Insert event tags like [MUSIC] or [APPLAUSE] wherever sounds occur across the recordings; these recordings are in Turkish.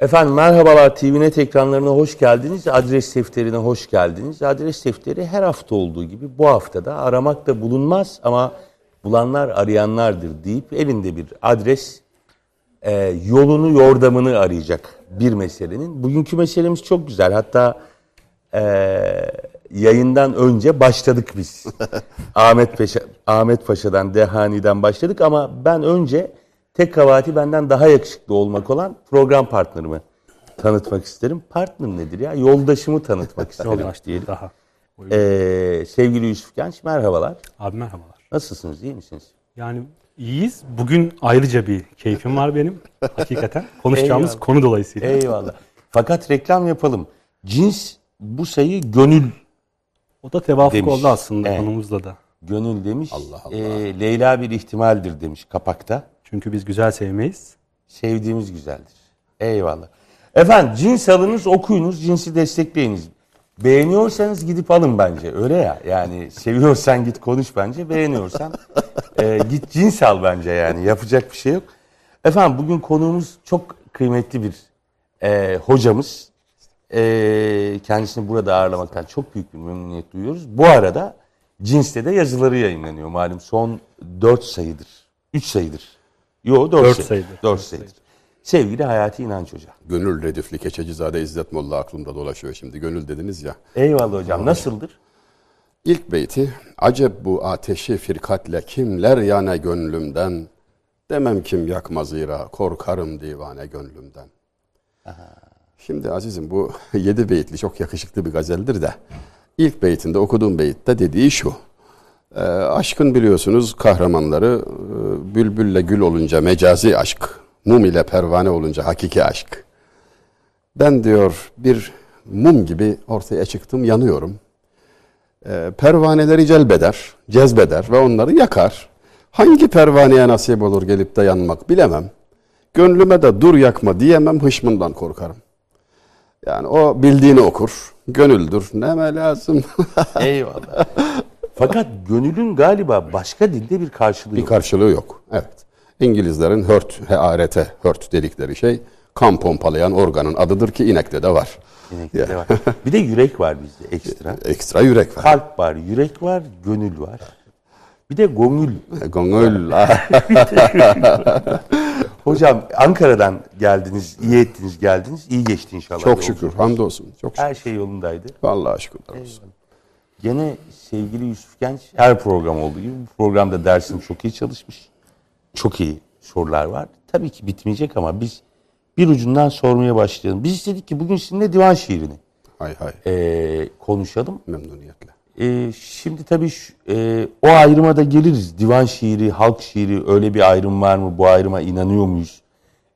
Efendim merhabalar TVNet ekranlarına hoş geldiniz. Adres defterine hoş geldiniz. Adres defteri her hafta olduğu gibi bu haftada aramakta bulunmaz ama bulanlar arayanlardır deyip elinde bir adres e, yolunu yordamını arayacak bir meselenin. Bugünkü meselemiz çok güzel. Hatta e, yayından önce başladık biz. [LAUGHS] Ahmet Paşa, Ahmet Paşa'dan, Dehani'den başladık ama ben önce tek kabahati benden daha yakışıklı olmak olan program partnerimi tanıtmak isterim. Partner nedir ya? Yoldaşımı tanıtmak [LAUGHS] isterim. Yoldaş diyelim. Daha. Ee, sevgili Yusuf Genç merhabalar. Abi merhabalar. Nasılsınız? iyi misiniz? Yani iyiyiz. Bugün ayrıca bir keyfim var benim. [LAUGHS] Hakikaten. Konuşacağımız Eyvallah. konu dolayısıyla. Eyvallah. Fakat reklam yapalım. Cins bu sayı gönül O da tevafuk Demiş. oldu aslında Evet. konumuzla da. gönül demiş. Allah Allah. Ee, Leyla bir ihtimaldir demiş kapakta. Çünkü biz güzel sevmeyiz. Sevdiğimiz güzeldir. Eyvallah. Efendim cins alınız okuyunuz cinsi destekleyiniz. Beğeniyorsanız gidip alın bence öyle ya yani seviyorsan git konuş bence beğeniyorsan e, git cins al bence yani yapacak bir şey yok. Efendim bugün konuğumuz çok kıymetli bir e, hocamız. E, kendisini burada ağırlamaktan çok büyük bir memnuniyet duyuyoruz. Bu arada cinste de yazıları yayınlanıyor malum son 4 sayıdır. 3 sayıdır. Yo 4 Dört sayıdır. sayıdır. 4 Dört sayıdır. Sevgili Hayati İnanç Hoca. Gönül Redifli Keçecizade İzzet Molla aklımda dolaşıyor şimdi. Gönül dediniz ya. Eyvallah hocam. Nasıldır? İlk beyti Acep bu ateşi firkatle kimler yana gönlümden Demem kim yakma zira korkarım divane gönlümden. Şimdi azizim bu [LAUGHS] yedi beyitli çok yakışıklı bir gazeldir de ilk beytinde okuduğum beytte dediği şu. Ee, aşkın biliyorsunuz kahramanları e, bülbülle gül olunca mecazi aşk, mum ile pervane olunca hakiki aşk. Ben diyor bir mum gibi ortaya çıktım yanıyorum. Ee, pervaneleri celbeder, cezbeder ve onları yakar. Hangi pervaneye nasip olur gelip de yanmak bilemem. Gönlüme de dur yakma diyemem hışmından korkarım. Yani o bildiğini okur. Gönüldür. Neme lazım. [LAUGHS] Eyvallah. Fakat gönülün galiba başka dilde bir karşılığı bir yok. karşılığı yok. Evet. İngilizlerin hört, HRT, hört dedikleri şey kan pompalayan organın adıdır ki inekte de var. İnekte de var. [LAUGHS] Bir de yürek var bizde ekstra. Ekstra yürek var. Kalp var, yürek var, gönül var. Bir de gongül. Gönül. [LAUGHS] Hocam Ankara'dan geldiniz, iyi ettiniz geldiniz. İyi geçti inşallah. Çok şükür. Hamdolsun. Çok şükür. Her şey yolundaydı. Vallahi şükürler olsun. Gene sevgili Yusuf Genç her program olduğu gibi bu programda dersini çok iyi çalışmış. Çok iyi sorular var. Tabii ki bitmeyecek ama biz bir ucundan sormaya başlayalım. Biz istedik ki bugün sizinle divan şiirini Hay hay. eee, konuşalım. Memnuniyetle. Eee, şimdi tabii şu- eee, o ayrıma da geliriz. Divan şiiri, halk şiiri öyle bir ayrım var mı? Bu ayrıma inanıyor muyuz?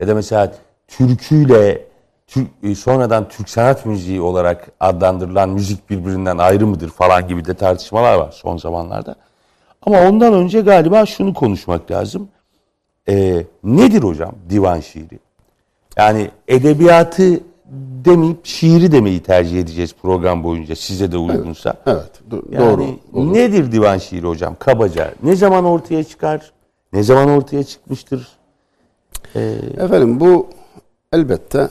Ya da mesela türküyle Türk, e, sonradan Türk sanat müziği olarak adlandırılan müzik birbirinden ayrı mıdır falan gibi de tartışmalar var son zamanlarda. Ama ondan önce galiba şunu konuşmak lazım. Eee, nedir hocam divan şiiri? Yani edebiyatı demeyip şiiri demeyi tercih edeceğiz program boyunca size de uygunsa. Evet. do- Yani doğru. olur. nedir divan şiiri hocam kabaca? Ne zaman ortaya çıkar? Ne zaman ortaya çıkmıştır? Efendim bu elbette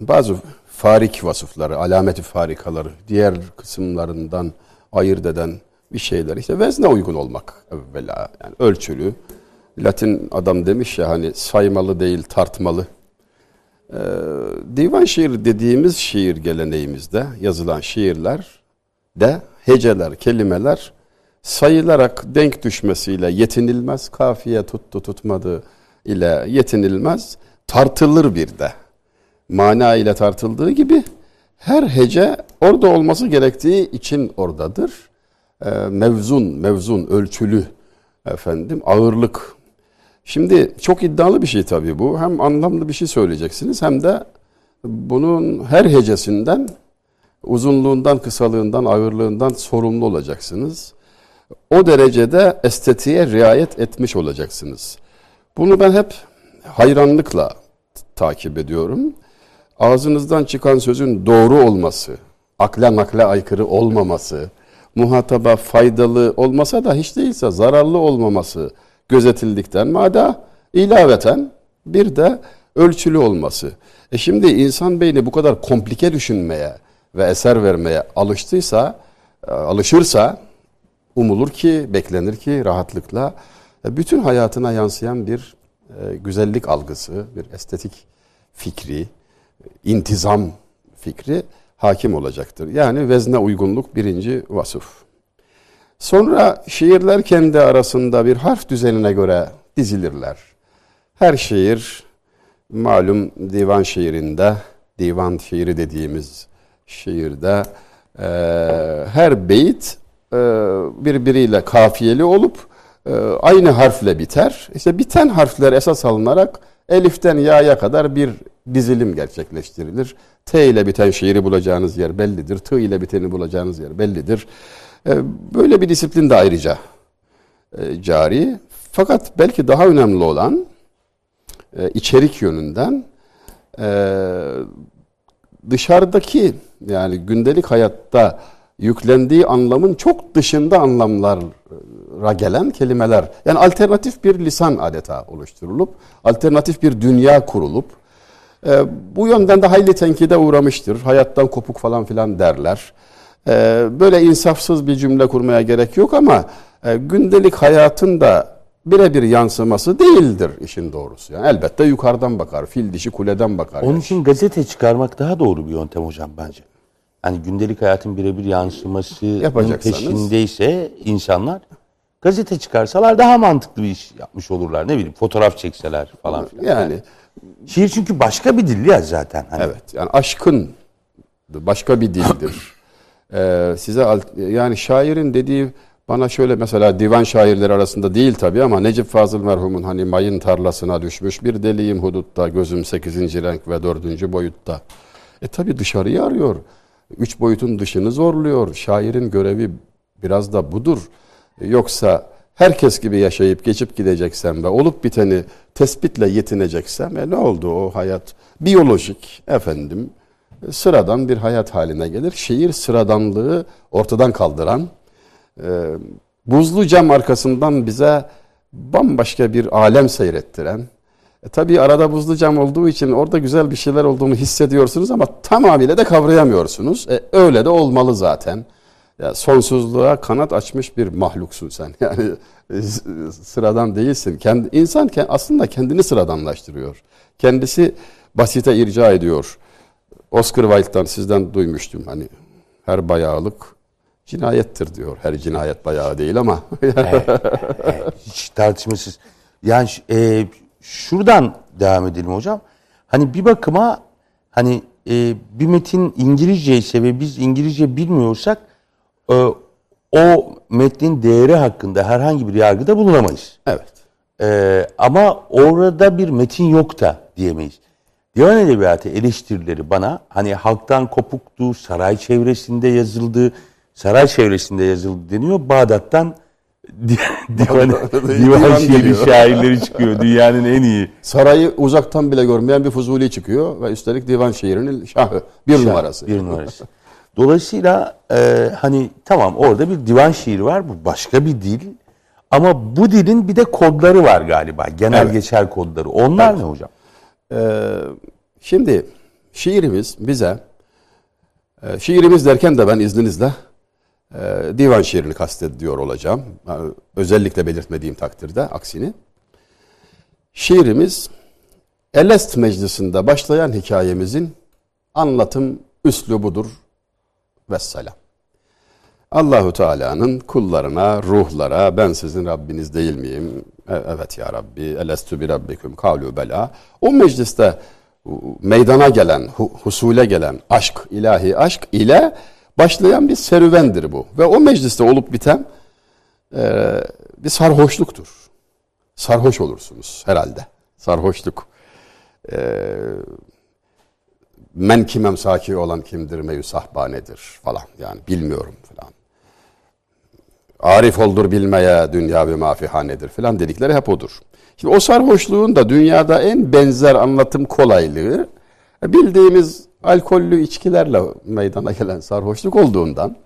bazı farik vasıfları, alameti farikaları, diğer kısımlarından ayırt eden bir şeyler. İşte vezne uygun olmak evvela. Yani ölçülü. Latin adam demiş ya hani saymalı değil tartmalı. E, divan şiir dediğimiz şiir geleneğimizde yazılan şiirler de heceler, kelimeler sayılarak denk düşmesiyle yetinilmez. Kafiye tuttu tutmadı ile yetinilmez. Tartılır bir de. Mana ile tartıldığı gibi her hece orada olması gerektiği için oradadır. Ee, mevzun, mevzun, ölçülü efendim, ağırlık. Şimdi çok iddialı bir şey tabii bu. Hem anlamlı bir şey söyleyeceksiniz hem de bunun her hecesinden uzunluğundan, kısalığından, ağırlığından sorumlu olacaksınız. O derecede estetiğe riayet etmiş olacaksınız. Bunu ben hep hayranlıkla takip ediyorum. Ağzınızdan çıkan sözün doğru olması, akla nakle aykırı olmaması, muhataba faydalı olmasa da hiç değilse zararlı olmaması gözetildikten mada ilaveten bir de ölçülü olması. E şimdi insan beyni bu kadar komplike düşünmeye ve eser vermeye alıştıysa, e, alışırsa umulur ki, beklenir ki rahatlıkla e, bütün hayatına yansıyan bir e, güzellik algısı, bir estetik fikri, intizam fikri hakim olacaktır. Yani vezne uygunluk birinci vasıf. Sonra şiirler kendi arasında bir harf düzenine göre dizilirler. Her şiir malum divan şiirinde, divan şiiri dediğimiz şiirde e, her beyit e, birbiriyle kafiyeli olup e, aynı harfle biter. İşte biten harfler esas alınarak eliften ya'ya kadar bir dizilim gerçekleştirilir. T ile biten şiiri bulacağınız yer bellidir. T ile biteni bulacağınız yer bellidir. E, böyle bir disiplin de ayrıca e, cari. Fakat belki daha önemli olan e, içerik yönünden dışarıdaki yani gündelik hayatta yüklendiği anlamın çok dışında anlamlara gelen kelimeler. Yani alternatif bir lisan adeta oluşturulup, alternatif bir dünya kurulup, bu yönden de hayli tenkide uğramıştır. Hayattan kopuk falan filan derler. Ee, böyle insafsız bir cümle kurmaya gerek yok ama e, gündelik hayatın da birebir yansıması değildir işin doğrusu. Yani elbette yukarıdan bakar, fil dişi kuleden bakar. Onun için gazete çıkarmak daha doğru bir yöntem hocam bence. Hani gündelik hayatın birebir yansıması peşindeyse insanlar gazete çıkarsalar daha mantıklı bir iş yapmış olurlar. Ne bileyim fotoğraf çekseler falan filan. Yani şiir çünkü başka bir dil ya zaten. Hani. Evet. Yani aşkın başka bir dildir. [LAUGHS] Ee, size yani şairin dediği bana şöyle mesela divan şairleri arasında değil tabii ama Necip Fazıl merhumun hani mayın tarlasına düşmüş bir deliyim hudutta gözüm sekizinci renk ve dördüncü boyutta. E tabii dışarıyı arıyor. Üç boyutun dışını zorluyor. Şairin görevi biraz da budur. Yoksa herkes gibi yaşayıp geçip gideceksem ve olup biteni tespitle yetineceksem e ne oldu o hayat? Biyolojik efendim sıradan bir hayat haline gelir. Şehir sıradanlığı ortadan kaldıran, e, buzlu cam arkasından bize bambaşka bir alem seyrettiren, e, tabii arada buzlu cam olduğu için orada güzel bir şeyler olduğunu hissediyorsunuz ama tamamıyla da kavrayamıyorsunuz. E, öyle de olmalı zaten. Ya sonsuzluğa kanat açmış bir mahluksun sen. [LAUGHS] Yani e, sıradan değilsin. Kendi, insan aslında kendini sıradanlaştırıyor. Kendisi basite irca ediyor. Oscar Wilde'dan sizden duymuştum hani her bayağılık cinayettir diyor. Her cinayet bayağı değil ama. [LAUGHS] evet, evet, hiç tartışmasız. Yani e, şuradan devam edelim hocam. Hani bir bakıma hani e, bir metin İngilizce ise ve biz İngilizce bilmiyorsak o metnin değeri hakkında herhangi bir yargıda bulunamayız. Evet. E, ama orada bir metin yok da diyemeyiz. Divan Edebiyatı eleştirileri bana hani halktan kopuktu, saray çevresinde yazıldı, saray çevresinde yazıldı deniyor. Bağdat'tan [LAUGHS] divan, divan şiiri şairleri çıkıyor. Dünyanın en iyi. Sarayı uzaktan bile görmeyen bir Fuzuli çıkıyor ve üstelik divan şiirinin şahı. Bir Şah, numarası. Bir numarası. Dolayısıyla e, hani tamam orada bir divan şiiri var. Bu başka bir dil. Ama bu dilin bir de kodları var galiba. Genel evet. geçer kodları. Onlar evet. ne hocam? Ee, şimdi şiirimiz bize, e, şiirimiz derken de ben izninizle e, divan şiirini kastediyor olacağım. Yani özellikle belirtmediğim takdirde aksini. Şiirimiz Elest Meclisi'nde başlayan hikayemizin anlatım üslubudur. Vesselam. Allahu Teala'nın kullarına, ruhlara ben sizin Rabbiniz değil miyim? E, evet ya Rabbi. Elestü bi rabbikum kavlu bela. O mecliste meydana gelen, husule gelen aşk, ilahi aşk ile başlayan bir serüvendir bu. Ve o mecliste olup biten e, bir sarhoşluktur. Sarhoş olursunuz herhalde. Sarhoşluk. E, men kimem saki olan kimdir meyü sahbanedir falan yani bilmiyorum falan. Arif oldur bilmeye dünya bir mafihanedir falan dedikleri hep odur. Şimdi o sarhoşluğun da dünyada en benzer anlatım kolaylığı bildiğimiz alkollü içkilerle meydana gelen sarhoşluk olduğundan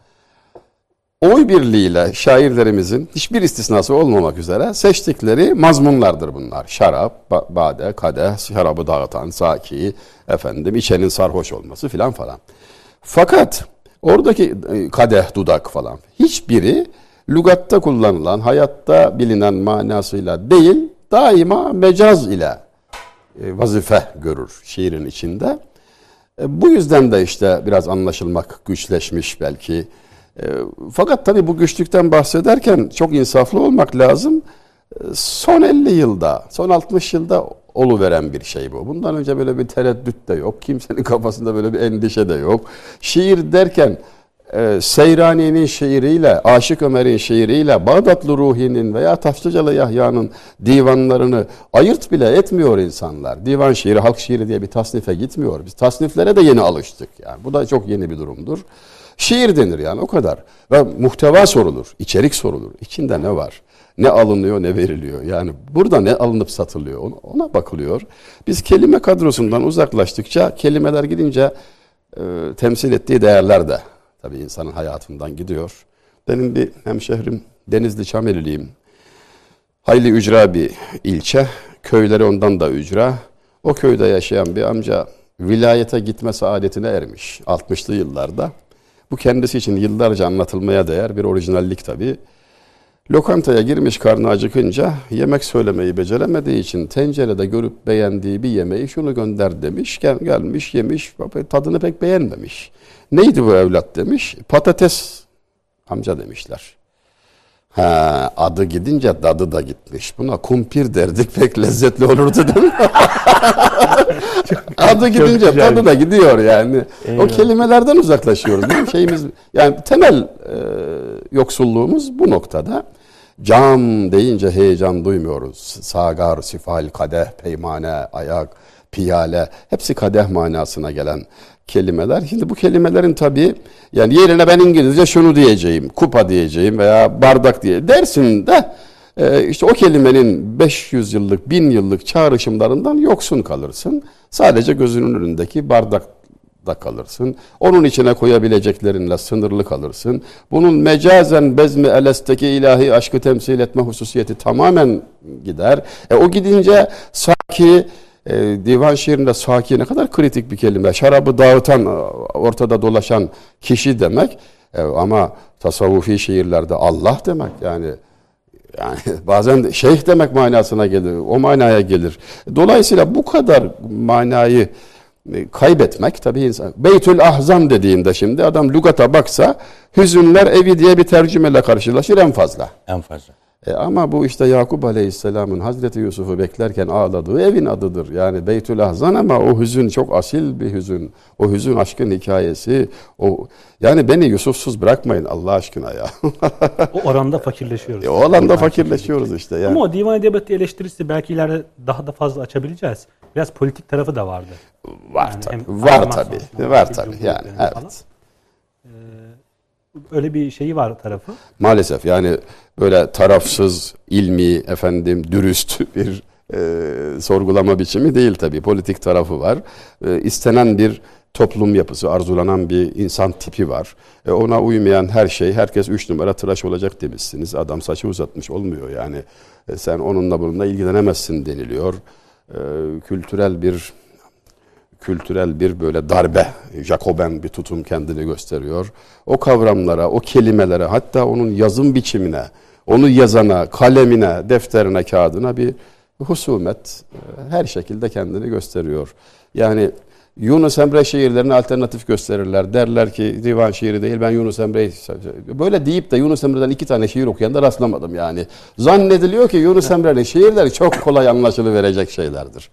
oy birliğiyle şairlerimizin hiçbir istisnası olmamak üzere seçtikleri mazmunlardır bunlar. Şarap, ba- bade, kadeh, şarabı dağıtan, saki, efendim içenin sarhoş olması filan falan. Fakat oradaki e, kadeh, dudak falan hiçbiri lügatta kullanılan, hayatta bilinen manasıyla değil, daima mecaz ile e, vazife görür şiirin içinde. E, Bu yüzden de işte biraz anlaşılmak güçleşmiş belki. E, Fakat tabii bu güçlükten bahsederken çok insaflı olmak lazım. E, Son 50 yılda, son 60 yılda oluveren bir şey bu. Bundan önce böyle bir tereddüt de yok. Kimsenin [LAUGHS] kafasında böyle bir endişe de yok. Şiir derken e, Seyrani'nin şiiriyle, Aşık Ömer'in şiiriyle, Bağdatlı Ruhi'nin veya Taşlıcalı Yahya'nın divanlarını ayırt bile etmiyor insanlar. Divan şiiri, halk şiiri diye bir tasnife gitmiyor. Biz tasniflere de yeni alıştık. Yani bu da çok yeni bir durumdur. Şiir denir yani o kadar. Ve muhteva sorulur, içerik sorulur. İçinde ne var? Ne alınıyor, ne veriliyor? Yani burada ne alınıp satılıyor? Ona, bakılıyor. Biz kelime kadrosundan uzaklaştıkça, kelimeler gidince e, temsil ettiği değerler de tabii insanın hayatından gidiyor. Benim bir hemşehrim Denizli Çameliliyim. Hayli ücra bir ilçe. Köyleri ondan da ücra. O köyde yaşayan bir amca vilayete gitme saadetine ermiş 60'lı yıllarda. Bu kendisi için yıllarca anlatılmaya değer bir orijinallik tabii. Lokantaya girmiş karnı acıkınca yemek söylemeyi beceremediği için tencerede görüp beğendiği bir yemeği şunu gönder demiş. Gel, gelmiş yemiş tadını pek beğenmemiş. Neydi bu evlat demiş. Patates amca demişler. Ha, adı gidince dadı da gitmiş. Buna kumpir derdik [LAUGHS] pek lezzetli olurdu değil mi? [LAUGHS] adı gidince tadı da gidiyor yani. O kelimelerden uzaklaşıyoruz. Bizim şeyimiz yani temel e, yoksulluğumuz bu noktada. Cam deyince heyecan duymuyoruz. Sagar, sifal, kadeh, peymane, ayak, piyale hepsi kadeh manasına gelen kelimeler. Şimdi bu kelimelerin tabii yani yerine ben İngilizce şunu diyeceğim, kupa diyeceğim veya bardak diye dersin de e, işte o kelimenin 500 yıllık, 1000 yıllık çağrışımlarından yoksun kalırsın. Sadece gözünün önündeki bardakta kalırsın. Onun içine koyabileceklerinle sınırlı kalırsın. Bunun mecazen bezmi elesteki ilahi aşkı temsil etme hususiyeti tamamen gider. E, o gidince saki e, divan şiirinde saki ne kadar kritik bir kelime. Şarabı dağıtan, e, ortada dolaşan kişi demek. E, ama tasavvufi şiirlerde Allah demek yani yani [LAUGHS] bazen şeyh demek manasına gelir. O manaya gelir. Dolayısıyla bu kadar manayı e, kaybetmek tabii insan. Beytül Ahzam dediğinde şimdi adam lügata baksa hüzünler evi diye bir tercümeyle karşılaşır en fazla. En fazla. E ama bu işte Yakup Aleyhisselam'ın Hazreti Yusuf'u beklerken ağladığı evin adıdır. Yani Beytül Ahzan ama o hüzün çok asil bir hüzün. O hüzün aşkın hikayesi. O yani beni Yusufsuz bırakmayın Allah aşkına ya. O oranda fakirleşiyoruz. [LAUGHS] E o alanda fakirleşiyoruz işte yani. Ama o divan edebiyatı eleştirisi belki ileride daha da fazla açabileceğiz. Biraz politik tarafı da vardı. Var Yani tabii. Var tabii. Var tabii. Yani Cumhuriyeti'nin falan. Öyle bir şeyi var tarafı. Maalesef yani böyle tarafsız, ilmi, efendim dürüst [LAUGHS] bir e, sorgulama biçimi değil tabii. Politik tarafı var. E, istenen bir toplum yapısı, arzulanan bir insan tipi var. E, ona uymayan her şey, herkes üç numara tıraş olacak demişsiniz. Adam saçı uzatmış olmuyor yani. E, sen onunla bununla ilgilenemezsin deniliyor. E, kültürel bir kültürel bir böyle darbe, Jacoben bir tutum kendini gösteriyor. O kavramlara, o kelimelere, hatta onun yazım biçimine, onu yazana, kalemine, defterine, kağıdına bir husumet e, her şekilde kendini gösteriyor. Yani Yunus Emre şiirlerini alternatif gösterirler. Derler ki divan şiiri değil ben Yunus Emre'yi böyle deyip de Yunus Emre'den iki tane şiir okuyan da rastlamadım yani. Zannediliyor ki Yunus Emre'nin şiirleri çok kolay anlaşılıverecek şeylerdir.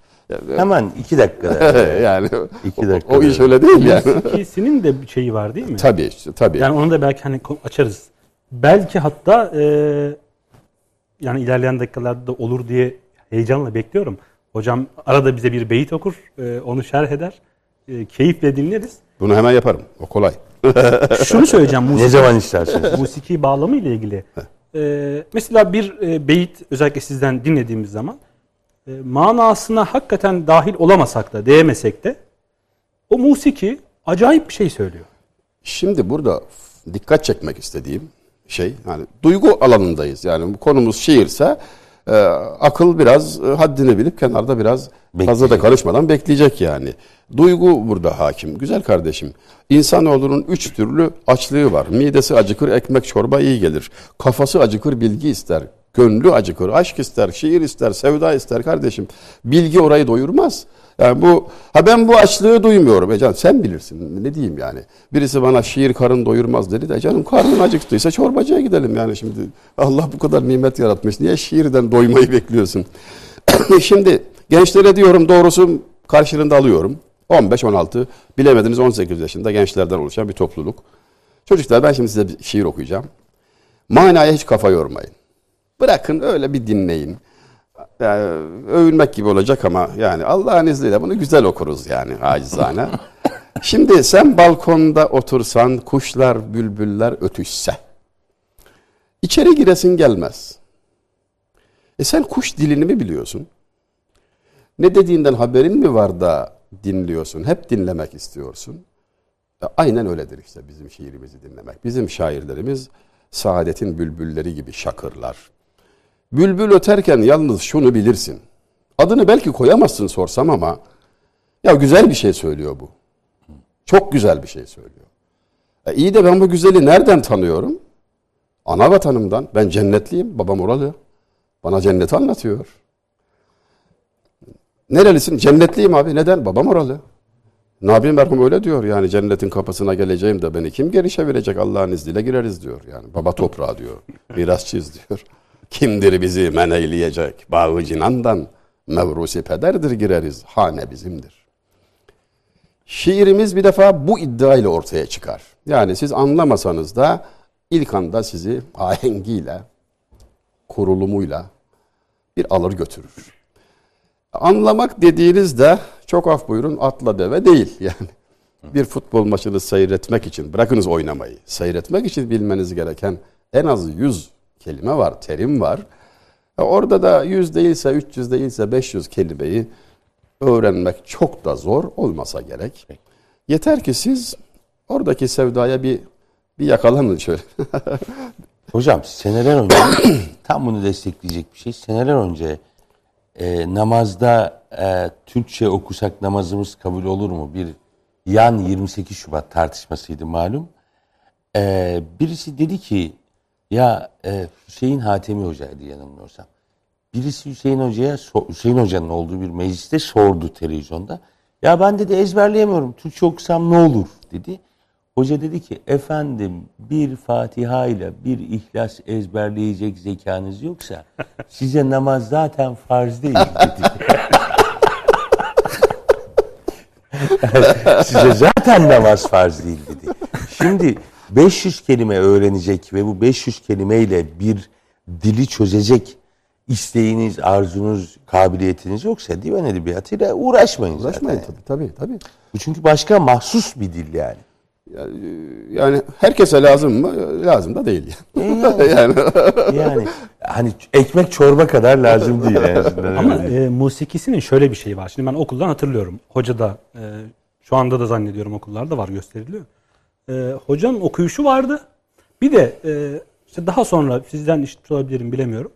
Hemen iki dakikada. [LAUGHS] yani İki o- dakika o, iş öyle değil yani. İkisinin de bir şeyi var değil mi? tabii tabii. Yani onu da belki hani açarız. Belki hatta e, yani ilerleyen dakikalarda da olur diye heyecanla bekliyorum. Hocam arada bize bir beyit okur, e, onu şerh eder. E, keyifle dinleriz. Bunu hemen yaparım. O kolay. [LAUGHS] Şunu söyleyeceğim ne musiki, zaman isterseniz. musiki bağlamı ile ilgili. E, mesela bir e, beyit özellikle sizden dinlediğimiz zaman e, manasına hakikaten dahil olamasak da, değemesek de o musiki acayip bir şey söylüyor. Şimdi burada dikkat çekmek istediğim şey. Yani duygu alanındayız. Yani bu konumuz şiirse e, akıl biraz e, haddini bilip kenarda biraz fazla da karışmadan bekleyecek yani. Duygu burada hakim. Güzel kardeşim. İnsanoğlunun üç türlü açlığı var. Midesi acıkır, ekmek çorba iyi gelir. Kafası acıkır, bilgi ister. Gönlü acıkır, aşk ister, şiir ister, sevda ister kardeşim. Bilgi orayı doyurmaz. Yani bu ha ben bu açlığı duymuyorum. E canım sen bilirsin. Ne diyeyim yani. Birisi bana şiir karın doyurmaz dedi de canım karnın acıktıysa çorbacıya gidelim yani şimdi. Allah bu kadar nimet yaratmış. Niye şiirden doymayı bekliyorsun? [COUGHS] şimdi gençlere diyorum doğrusu karşılığında alıyorum. 15-16 bilemediniz 18 yaşında gençlerden oluşan bir topluluk. Çocuklar ben şimdi size bir şiir okuyacağım. Manaya hiç kafa yormayın. Bırakın öyle bir dinleyin. Yani övünmek gibi olacak ama yani Allah'ın izniyle bunu güzel okuruz yani acizane. [LAUGHS] Şimdi sen balkonda otursan, kuşlar, bülbüller ötüşse. içeri giresin gelmez. E sen kuş dilini mi biliyorsun? Ne dediğinden haberin mi var da dinliyorsun? Hep dinlemek istiyorsun. E aynen öyledir işte bizim şiirimizi dinlemek. Bizim şairlerimiz saadetin bülbülleri gibi şakırlar. Bülbül öterken yalnız şunu bilirsin. Adını belki koyamazsın sorsam ama ya güzel bir şey söylüyor bu. Çok güzel bir şey söylüyor. E iyi de ben bu güzeli nereden tanıyorum? Ana vatanımdan. Ben cennetliyim. Babam oralı. Bana cenneti anlatıyor. Nerelisin? Cennetliyim abi. Neden? Babam oralı. Nabi merhum öyle diyor yani cennetin kapısına geleceğim de beni kim geri çevirecek Allah'ın izniyle gireriz diyor. Yani baba toprağı diyor. Mirasçıyız diyor. Kimdir bizi men eyleyecek? Bağı cinandan mevrusi pederdir gireriz. Hane bizimdir. Şiirimiz bir defa bu iddia ile ortaya çıkar. Yani siz anlamasanız da ilk anda sizi ahengiyle, kurulumuyla bir alır götürür. Anlamak dediğinizde çok af buyurun atla deve değil [LAUGHS] yani. Bir futbol maçını seyretmek için, bırakınız oynamayı, seyretmek için bilmeniz gereken en az 100 kelime var, terim var. Orada da 100 değilse, 300 değilse 500 kelimeyi öğrenmek çok da zor olmasa gerek. Yeter ki siz oradaki sevdaya bir bir yakalanın şöyle. [LAUGHS] Hocam seneler önce [CLEARS THROAT] tam bunu destekleyecek bir şey. Seneler önce e, namazda e, Türkçe okusak namazımız kabul olur mu? Bir yan 28 Şubat tartışmasıydı malum. E, birisi dedi ki ya e, Hüseyin Hatemi Hoca'ydı yanılmıyorsam. Birisi Hüseyin Hoca'ya Hüseyin Hoca'nın olduğu bir mecliste sordu televizyonda. Ya ben dedi ezberleyemiyorum. Türkçe okusam ne olur dedi. Hoca dedi ki efendim bir Fatiha ile bir ihlas ezberleyecek zekanız yoksa size namaz zaten farz değil [LAUGHS] dedi. [LAUGHS] size zaten namaz farz değil dedi. Şimdi 500 kelime öğrenecek ve bu 500 kelimeyle bir dili çözecek isteğiniz, arzunuz, kabiliyetiniz yoksa divan edebiyatıyla uğraşmayın. Uğraşmayın zaten. tabii tabii. tabii. Bu çünkü başka mahsus bir dil yani. Yani herkese lazım mı? Lazım da değil. [LAUGHS] yani, yani. yani hani ekmek çorba kadar lazım değil azından. Ama e, musikisinin şöyle bir şeyi var. Şimdi ben okuldan hatırlıyorum. Hoca da e, şu anda da zannediyorum okullarda var gösteriliyor. E, hocanın okuyuşu vardı. Bir de e, işte daha sonra sizden işitmiş olabilirim bilemiyorum.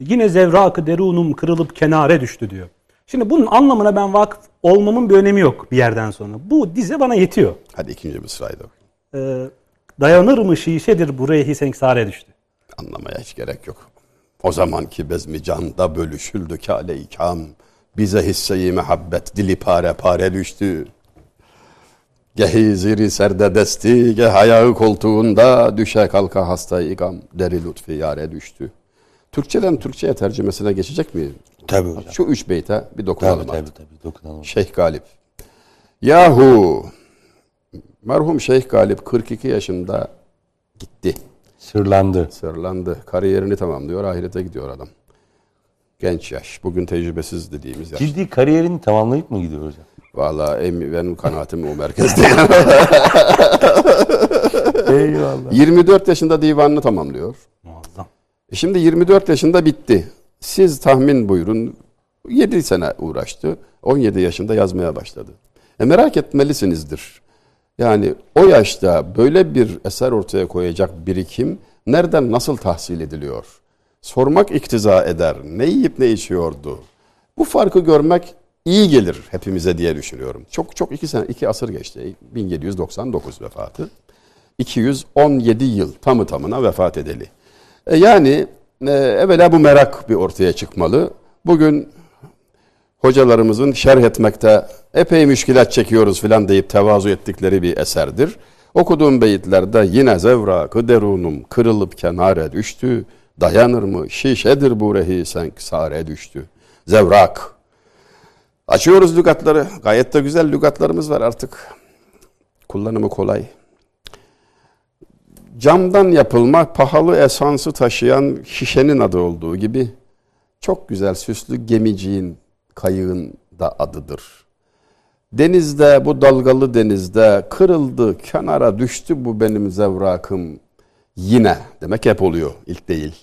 Yine zevrakı derunum kırılıp kenare düştü diyor. Şimdi bunun anlamına ben vakıf olmamın bir önemi yok bir yerden sonra. Bu dize bana yetiyor. Hadi ikinci da oku. Ee, dayanır mı şişedir buraya hisenksare düştü. Anlamaya hiç gerek yok. O zamanki bezmi canda bölüşüldü kâle ikam. Bize hisseyi mehabbet dili pare pare düştü. Gehi ziri serde desti, geh ayağı koltuğunda, düşe kalka hasta ikam, deri lütfi yare düştü. Türkçeden Türkçe'ye tercümesine geçecek miyim? Tabii hocam. Şu üç beyte bir dokunalım Tabii tabii artık. tabii dokunalım. Şeyh Galip. Yahu merhum Şeyh Galip 42 yaşında gitti. Sırlandı. Sırlandı. Kariyerini tamamlıyor. Ahirete gidiyor adam. Genç yaş. Bugün tecrübesiz dediğimiz yaş. Ciddi kariyerini tamamlayıp mı gidiyor hocam? Valla em- benim kanaatim o merkezde. [LAUGHS] Eyvallah. 24 yaşında divanını tamamlıyor. Muazzam. E Şimdi 24 yaşında bitti. Siz tahmin buyurun 7 sene uğraştı. 17 yaşında yazmaya başladı. E merak etmelisinizdir. Yani o yaşta böyle bir eser ortaya koyacak birikim Nereden nasıl tahsil ediliyor? Sormak iktiza eder. Ne yiyip ne içiyordu? Bu farkı görmek iyi gelir hepimize diye düşünüyorum. Çok çok iki sene, iki asır geçti. 1799 vefatı. 217 yıl tamı tamına vefat edeli. E yani e, evvela bu merak bir ortaya çıkmalı. Bugün hocalarımızın şerh etmekte epey müşkilat çekiyoruz filan deyip tevazu ettikleri bir eserdir. Okuduğum beyitlerde yine zevrakı derunum kırılıp kenara düştü. Dayanır mı şişedir bu rehi sare düştü. Zevrak. Açıyoruz lügatları. Gayet de güzel lügatlarımız var artık. Kullanımı kolay. Camdan yapılma pahalı esansı taşıyan şişenin adı olduğu gibi çok güzel süslü gemiciğin kayığın da adıdır. Denizde bu dalgalı denizde kırıldı kenara düştü bu benim zevrakım yine demek hep oluyor ilk değil.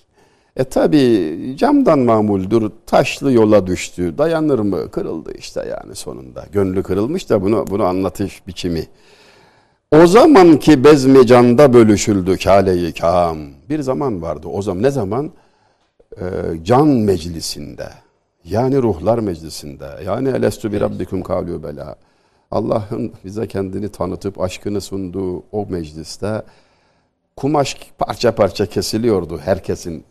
E tabi camdan mamuldür taşlı yola düştü dayanır mı kırıldı işte yani sonunda gönlü kırılmış da bunu bunu anlatış biçimi. O zamanki bezmi canda bölüşüldü kâle-i kâm. Bir zaman vardı o zaman ne zaman? Ee, can meclisinde yani ruhlar meclisinde yani elestü bi rabbikum kavlu bela. Allah'ın bize kendini tanıtıp aşkını sunduğu o mecliste kumaş parça parça kesiliyordu herkesin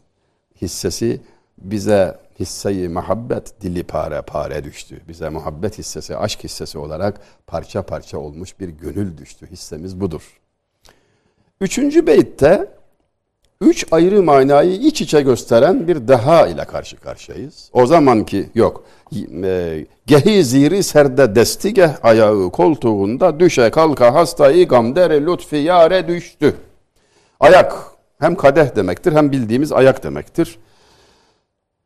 hissesi bize hisseyi muhabbet dili pare pare düştü. Bize muhabbet hissesi, aşk hissesi olarak parça parça olmuş bir gönül düştü. Hissemiz budur. Üçüncü beytte üç ayrı manayı iç içe gösteren bir deha ile karşı karşıyayız. O zamanki yok. E, gehi ziri serde destigeh ayağı koltuğunda düşe kalka hastayı gamdere lütfi yare düştü. Ayak hem kadeh demektir hem bildiğimiz ayak demektir.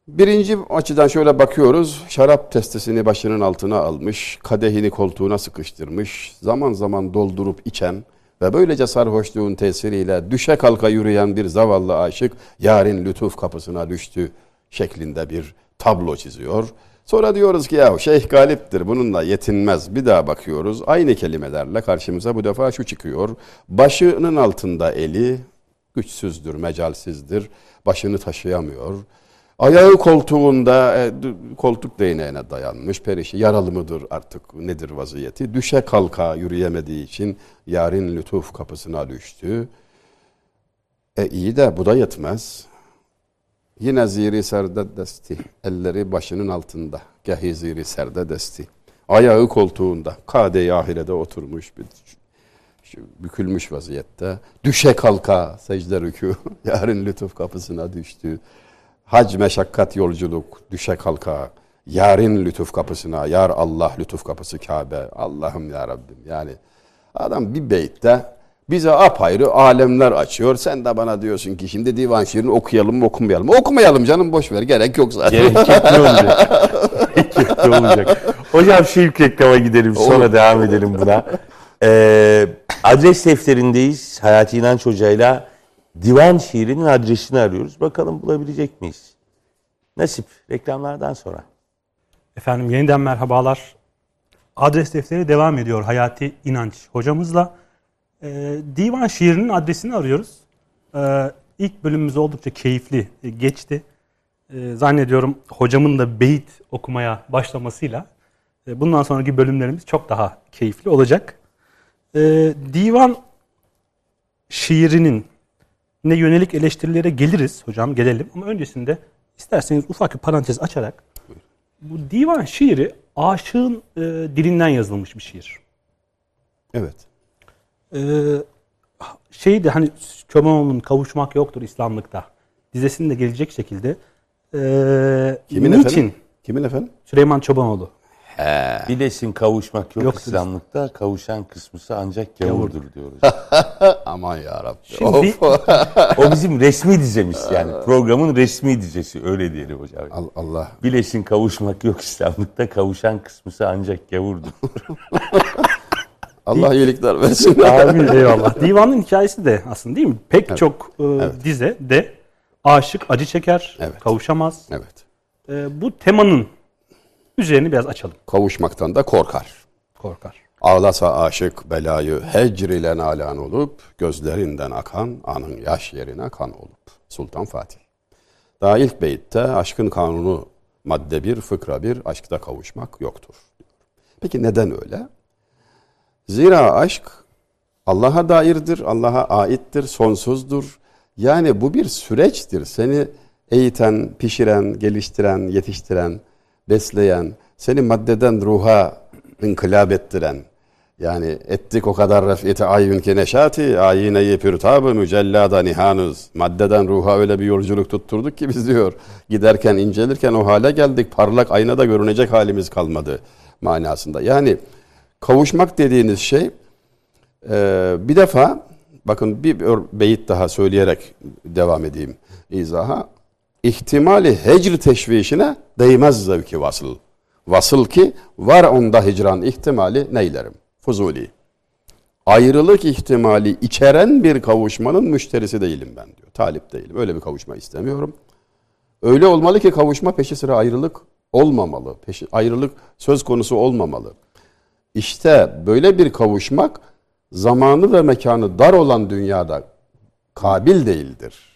Birinci açıdan şöyle bakıyoruz. Şarap testesini başının altına almış, kadehini koltuğuna sıkıştırmış, zaman zaman doldurup içen ve böylece sarhoşluğun tesiriyle düşe kalka yürüyen bir zavallı aşık yarın lütuf kapısına düştü şeklinde bir tablo çiziyor. Sonra diyoruz ki ya şeyh galiptir bununla yetinmez. Bir daha bakıyoruz aynı kelimelerle karşımıza bu defa şu çıkıyor. Başının altında eli güçsüzdür, mecalsizdir, başını taşıyamıyor. Ayağı koltuğunda e, koltuk değneğine dayanmış perişi yaralı mıdır artık nedir vaziyeti düşe kalka yürüyemediği için yarın lütuf kapısına düştü. E iyi de bu da yetmez. Yine ziri serde desti elleri başının altında gahi ziri serde desti ayağı koltuğunda kade ahirede oturmuş bir bükülmüş vaziyette düşe kalka secde rükû [LAUGHS] yarın lütuf kapısına düştü hac meşakkat yolculuk, düşe kalka, yarın lütuf kapısına, yar Allah lütuf kapısı Kabe, Allah'ım ya Rabbim. Yani adam bir beytte bize apayrı alemler açıyor. Sen de bana diyorsun ki şimdi divan şiirini okuyalım mı okumayalım mı? Okumayalım canım boş ver gerek yok zaten. Gerek yok ne olacak? [LAUGHS] Gerek yok ne olacak? Hocam şu ilk reklama gidelim sonra Olur. devam edelim buna. Ee, adres defterindeyiz. Hayati İnanç Hoca'yla divan şiirinin adresini arıyoruz. Bakalım bulabilecek miyiz? Nasip reklamlardan sonra. Efendim yeniden merhabalar. Adres defteri devam ediyor Hayati İnanç hocamızla. Ee, divan şiirinin adresini arıyoruz. Ee, ilk bölümümüz oldukça keyifli e, geçti. Ee, zannediyorum hocamın da beyit okumaya başlamasıyla e, bundan sonraki bölümlerimiz çok daha keyifli olacak. Ee, divan şiirinin ne yönelik eleştirilere geliriz hocam gelelim ama öncesinde isterseniz ufak bir parantez açarak bu divan şiiri aşığın e, dilinden yazılmış bir şiir. Evet. Ee, şey de hani Çobanoğlu'nun kavuşmak yoktur İslamlıkta dizesinde gelecek şekilde e, Kimin niçin efendim? Kimin efendim? Süleyman Çobanoğlu Bilesin kavuşmak yok, Yok, İslamlıkta. Kavuşan kısmısı ancak gavurdur diyoruz. [LAUGHS] Aman ya Rabbi. Şimdi- Of. o bizim resmi dizemiz yani. Programın resmi dizesi öyle diyelim hocam. Al- Allah. Bilesin kavuşmak yok İslamlıkta. Kavuşan kısmısı ancak gavurdur. [LAUGHS] Allah iyilikler versin. Amin eyvallah. Divanın hikayesi de aslında değil mi? Pek çok e, dize de aşık acı çeker, Evet. kavuşamaz. evet. E, bu temanın üzerini biraz açalım. Kavuşmaktan da korkar. Korkar. Ağlasa aşık belayı hecr ile nalan olup, gözlerinden akan anın yaş yerine kan olup. Sultan Fatih. Daha ilk beyitte aşkın kanunu madde bir, fıkra bir, aşkta kavuşmak yoktur. Peki neden öyle? Zira aşk Allah'a dairdir, Allah'a aittir, sonsuzdur. Yani bu bir süreçtir. Seni eğiten, pişiren, geliştiren, yetiştiren, besleyen, seni maddeden ruha inkılap ettiren, yani ettik o kadar refiyeti ayyün ki neşati, ayineyi pürtabı mücellada nihanuz. Maddeden ruha öyle bir yolculuk tutturduk ki biz diyor. Giderken, incelirken o hale geldik. Parlak aynada görünecek halimiz kalmadı manasında. Yani kavuşmak dediğiniz şey e, bir defa bakın bir beyit daha söyleyerek devam edeyim izaha. İhtimali hecr teşvişine değmez zevki vasıl. Vasıl ki var onda hicran ihtimali neylerim. Fuzuli. Ayrılık ihtimali içeren bir kavuşmanın müşterisi değilim ben diyor. Talip değilim. Öyle bir kavuşma istemiyorum. Öyle olmalı ki kavuşma peşi sıra ayrılık olmamalı. Peşi, ayrılık söz konusu olmamalı. İşte böyle bir kavuşmak zamanı ve mekanı dar olan dünyada kabil değildir.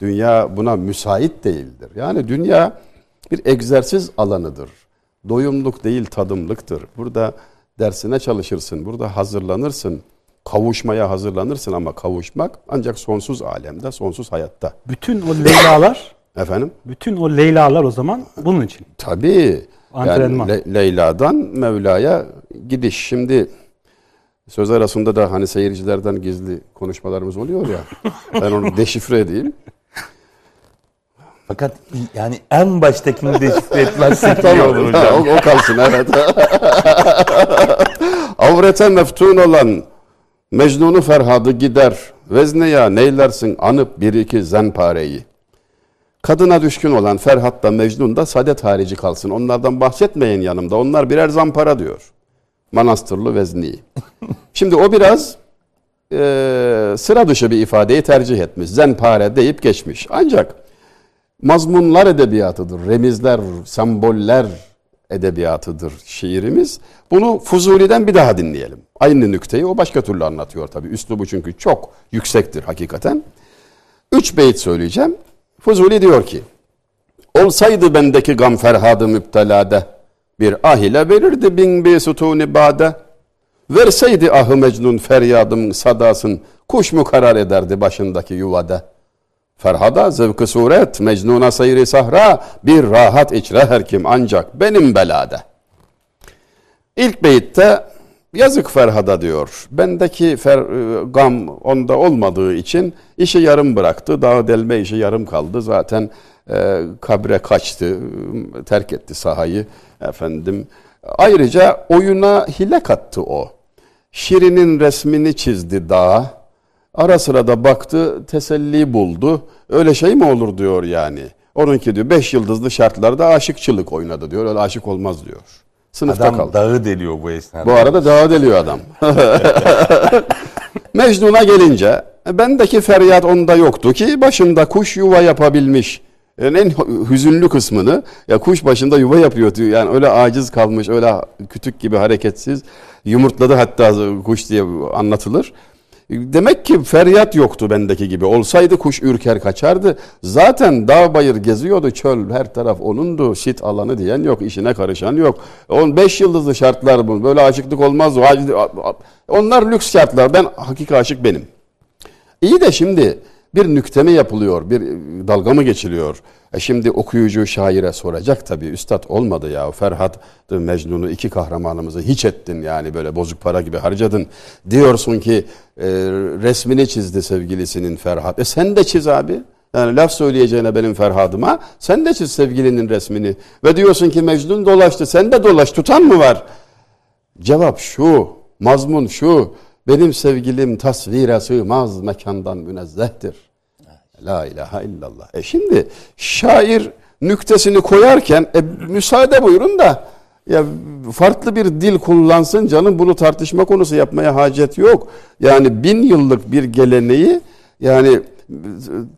Dünya buna müsait değildir. Yani dünya bir egzersiz alanıdır. Doyumluk değil tadımlıktır. Burada dersine çalışırsın, burada hazırlanırsın, kavuşmaya hazırlanırsın ama kavuşmak ancak sonsuz alemde, sonsuz hayatta. Bütün o Leyla'lar [COUGHS] Efendim? Bütün o Leyla'lar o zaman bunun için. Tabii. Antrenman. Yani Le- Leyla'dan Mevla'ya gidiş. Şimdi söz arasında da hani seyircilerden gizli konuşmalarımız oluyor ya. ben onu [LAUGHS] deşifre edeyim. Fakat yani en baştakini deşifre etmezsek iyi olur hocam. o, o kalsın evet. [LAUGHS] Avrete meftun olan Mecnun'u Ferhad'ı gider. Vezneya neylersin anıp bir iki zenpareyi. Kadına düşkün olan Ferhat da Mecnun da sadet harici kalsın. Onlardan bahsetmeyin yanımda. Onlar birer zampara diyor. Manastırlı Vezni. [LAUGHS] Şimdi o biraz e, sıra dışı bir ifadeyi tercih etmiş. Zenpare deyip geçmiş. Ancak mazmunlar edebiyatıdır. Remizler, semboller edebiyatıdır şiirimiz. Bunu Fuzuli'den bir daha dinleyelim. Aynı nükteyi o başka türlü anlatıyor tabii. Üslubu çünkü çok yüksektir hakikaten. Üç beyit söyleyeceğim. Fuzuli diyor ki, Olsaydı bendeki gam ferhadı müptelade, bir ah ile verirdi bin bir sütuni bade. Verseydi ahı mecnun feryadım sadasın, kuş mu karar ederdi başındaki yuvada. Ferhada zevkı suret, mecnuna seyri sahra, bir rahat içre her kim ancak benim belade. İlk beyitte yazık Ferhada diyor. Bendeki fer, e, gam onda olmadığı için işi yarım bıraktı. Dağ delme işi yarım kaldı. Zaten e, kabre kaçtı, terk etti sahayı efendim. Ayrıca oyuna hile kattı o. Şirin'in resmini çizdi dağa. Ara sıra da baktı, teselli buldu. Öyle şey mi olur diyor yani. Onunki diyor beş yıldızlı şartlarda aşıkçılık oynadı diyor. Öyle aşık olmaz diyor. Sınıfta adam kaldı. dağı deliyor bu esnada. Bu arada dağı deliyor adam. [LAUGHS] Mecnun'a gelince e, bendeki feryat onda yoktu ki başında kuş yuva yapabilmiş. Yani en hüzünlü kısmını ya kuş başında yuva yapıyor diyor. Yani öyle aciz kalmış, öyle kütük gibi hareketsiz. Yumurtladı hatta kuş diye anlatılır. Demek ki feryat yoktu bendeki gibi. Olsaydı kuş ürker kaçardı. Zaten dağ bayır geziyordu çöl her taraf onundu. Sit alanı diyen yok. işine karışan yok. On beş yıldızlı şartlar bu. Böyle aşıklık olmaz. Onlar lüks şartlar. Ben hakiki aşık benim. İyi de şimdi bir nükte mi yapılıyor? Bir dalga mı geçiliyor? E şimdi okuyucu şaire soracak tabii. Üstad olmadı ya. Ferhat Mecnun'u iki kahramanımızı hiç ettin yani böyle bozuk para gibi harcadın. Diyorsun ki e, resmini çizdi sevgilisinin Ferhat. E sen de çiz abi. Yani laf söyleyeceğine benim Ferhad'ıma sen de çiz sevgilinin resmini. Ve diyorsun ki Mecnun dolaştı. Sen de dolaş. Tutan mı var? Cevap şu. Mazmun şu. Benim sevgilim tasvire sığmaz mekandan münezzehtir. La ilahe illallah. E şimdi şair nüktesini koyarken e, müsaade buyurun da ya farklı bir dil kullansın canım bunu tartışma konusu yapmaya hacet yok. Yani bin yıllık bir geleneği yani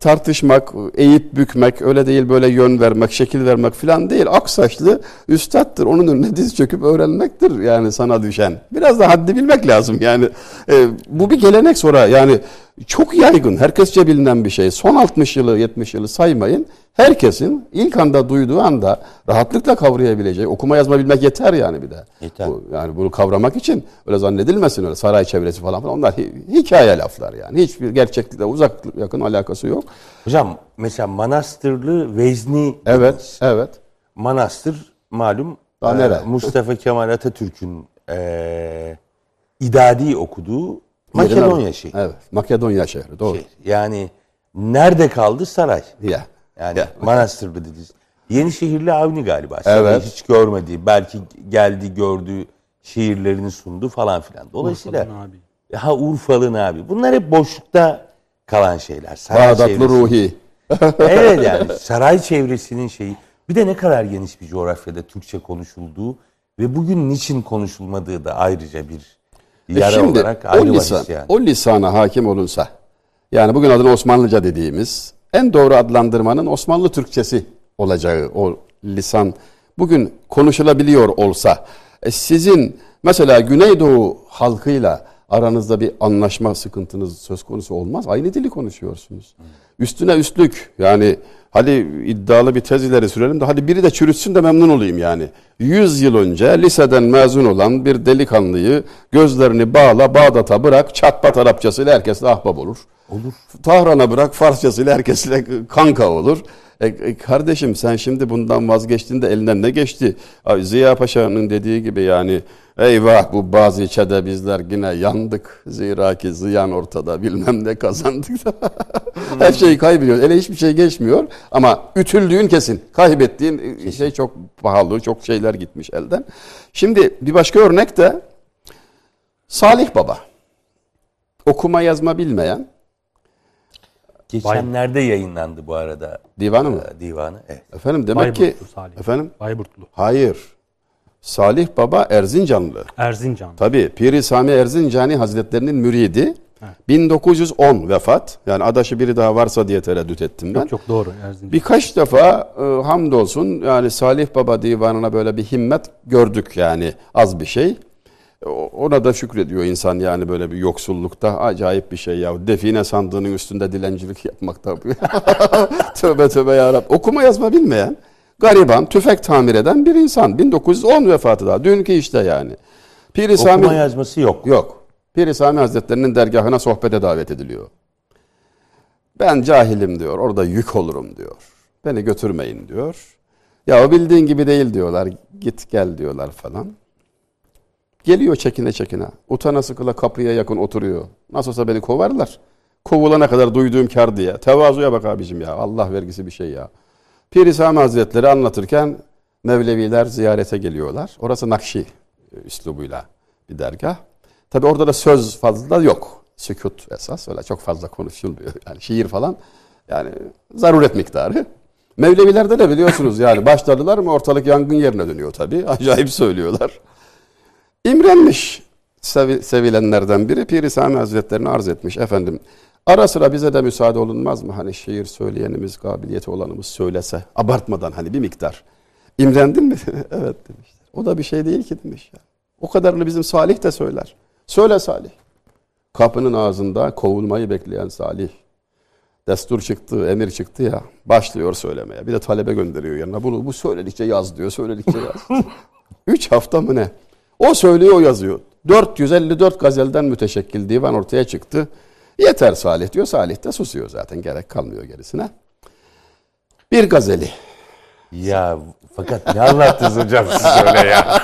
tartışmak, eğip bükmek, öyle değil böyle yön vermek, şekil vermek falan değil. Aksaçlı üstattır. Onun önüne diz çöküp öğrenmektir yani sana düşen. Biraz da haddi bilmek lazım yani. E, bu bir gelenek sonra yani çok yaygın, herkesçe bilinen bir şey. Son 60 yılı, 70 yılı saymayın. Herkesin ilk anda duyduğu anda rahatlıkla kavrayabileceği, okuma yazma bilmek yeter yani bir de. Yeter. Bu, yani bunu kavramak için öyle zannedilmesin öyle saray çevresi falan falan. Onlar hi- hikaye laflar yani. Hiçbir gerçeklikle uzak yakın alakası yok. Hocam mesela Manastırlı Vezni Evet, evet. Manastır malum Daha e? Mustafa Kemal Atatürk'ün e, idadi okuduğu Makedonya şehri. Evet, Makedonya şehri doğru. Şehir. Yani nerede kaldı saray? Ya. Yani Ya. Manastırlı dediniz. Yenişehirli Avni galiba. Evet. hiç görmedi. Belki geldi gördü şiirlerini sundu falan filan. Dolayısıyla Urfalı'nın abi. ha Urfalı'nın abi. Bunlar hep boşlukta kalan şeyler. Saray Bağdatlı çevresi. Ruhi. [LAUGHS] evet yani saray çevresinin şeyi. Bir de ne kadar geniş bir coğrafyada Türkçe konuşulduğu ve bugün niçin konuşulmadığı da ayrıca bir E yara şimdi olarak o, ayrı lisan, bahis yani. o lisana hakim olunsa, yani bugün adına Osmanlıca dediğimiz en doğru adlandırmanın Osmanlı Türkçesi olacağı o lisan bugün konuşulabiliyor olsa, e, sizin mesela Güneydoğu halkıyla aranızda bir anlaşma sıkıntınız söz konusu olmaz. Aynı dili konuşuyorsunuz. Üstüne üstlük yani hadi iddialı bir tez ileri sürelim de hadi biri de çürütsün de memnun olayım yani. 100 yıl önce liseden mezun olan bir delikanlıyı gözlerini bağla Bağdat'a bırak çatpat Arapçasıyla herkesle ahbap olur. Olur. Tahran'a bırak Farsçasıyla herkesle kanka olur. E, e, kardeşim sen şimdi bundan vazgeçtin de elinden ne geçti? Abi, Ziya Paşa'nın dediği gibi yani eyvah bu bazı içede bizler yine yandık. Zira ki ziyan ortada bilmem ne kazandık da. [LAUGHS] Her şeyi kaybediyoruz. Ele hiçbir şey geçmiyor. Ama ütüldüğün kesin. Kaybettiğin e, şey çok pahalı. Çok şeyler gitmiş elden. Şimdi bir başka örnek de Salih Baba. Okuma yazma bilmeyen Geçenlerde yayınlandı bu arada. Divanı mı? e, Divanı. Evet. Efendim demek ki Bayburtlu Salih. efendim Bayburtlu. hayır. Salih Baba Erzincanlı. Erzincan. Tabii Piri Sami Erzincani Hazretlerinin müridi. 1910 vefat. Yani adaşı biri daha varsa diye tereddüt ettim ben. Çok çok doğru Erzincan. Birkaç defa e, hamdolsun yani Salih Baba divanına böyle bir himmet gördük yani az bir şey. Ona da şükrediyor insan yani böyle bir yoksullukta acayip bir şey ya. Define sandığının üstünde dilencilik yapmak da. [LAUGHS] tövbe tövbe yarabbim. Okuma yazma bilmeyen gariban tüfek tamir eden bir insan. 1910 vefatı daha. Dünkü işte yani. Piri Sami Okuma yazması yok. yok. Piri Sami Hazretlerinin dergahına sohbete davet ediliyor. Ben cahilim diyor. Orada yük olurum diyor. Beni götürmeyin diyor. Ya o bildiğin gibi değil diyorlar. Git gel diyorlar falan. Geliyor çekine çekine. Utana sıkıla kapıya yakın oturuyor. Nasıl olsa beni kovarlar. Kovulana kadar duyduğum kar diye. Tevazuya bak abicim ya. Allah vergisi bir şey ya. Piri Sami Hazretleri anlatırken Mevleviler ziyarete geliyorlar. Orası Nakşi e, üslubuyla bir dergah. Tabi orada da söz fazla yok. Sükut esas öyle çok fazla konuşulmuyor. Yani şiir falan yani zaruret miktarı. Mevlevilerde de biliyorsunuz yani başladılar mı ortalık yangın yerine dönüyor tabi. [LAUGHS] Acayip söylüyorlar. İmrenmiş sevi- sevilenlerden biri Piri Sami Hazretlerini arz etmiş. Efendim ara sıra bize de müsaade olunmaz mı? Hani şiir söyleyenimiz, kabiliyeti olanımız söylese abartmadan hani bir miktar. İmrendin mi? [LAUGHS] evet demişler. O da bir şey değil ki demiş. Ya. O kadarını bizim Salih de söyler. Söyle Salih. Kapının ağzında kovulmayı bekleyen Salih. Destur çıktı, emir çıktı ya. Başlıyor söylemeye. Bir de talebe gönderiyor yanına. Bunu bu söyledikçe yaz diyor. Söyledikçe yaz. [LAUGHS] Üç hafta mı ne? O söylüyor, o yazıyor. 454 gazelden müteşekkil divan ortaya çıktı. Yeter Salih diyor. Salih de susuyor zaten. Gerek kalmıyor gerisine. Bir gazeli. Ya fakat ne anlattınız hocam siz öyle ya?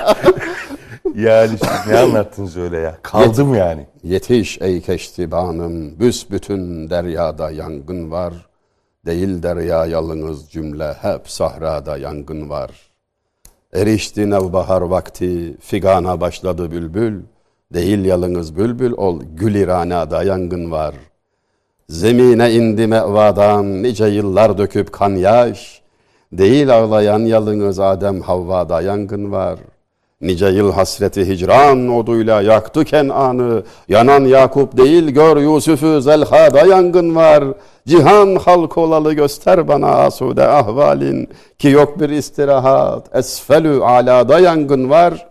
[LAUGHS] yani siz ne anlattınız öyle ya? Kaldım yani. Yetiş ey keştibanım, büsbütün deryada yangın var. Değil derya yalınız cümle, hep sahrada yangın var. Erişti nevbahar vakti, figana başladı bülbül. Değil yalınız bülbül ol, güliranada yangın var. Zemine indi mevadan, nice yıllar döküp kan yaş. Değil ağlayan yalınız Adem Havva'da yangın var. Nice yıl hasreti hicran oduyla yaktı Kenan'ı. Yanan Yakup değil gör Yusuf'u zelhada yangın var. Cihan halk olalı göster bana asude ahvalin. Ki yok bir istirahat esfelü alada yangın var.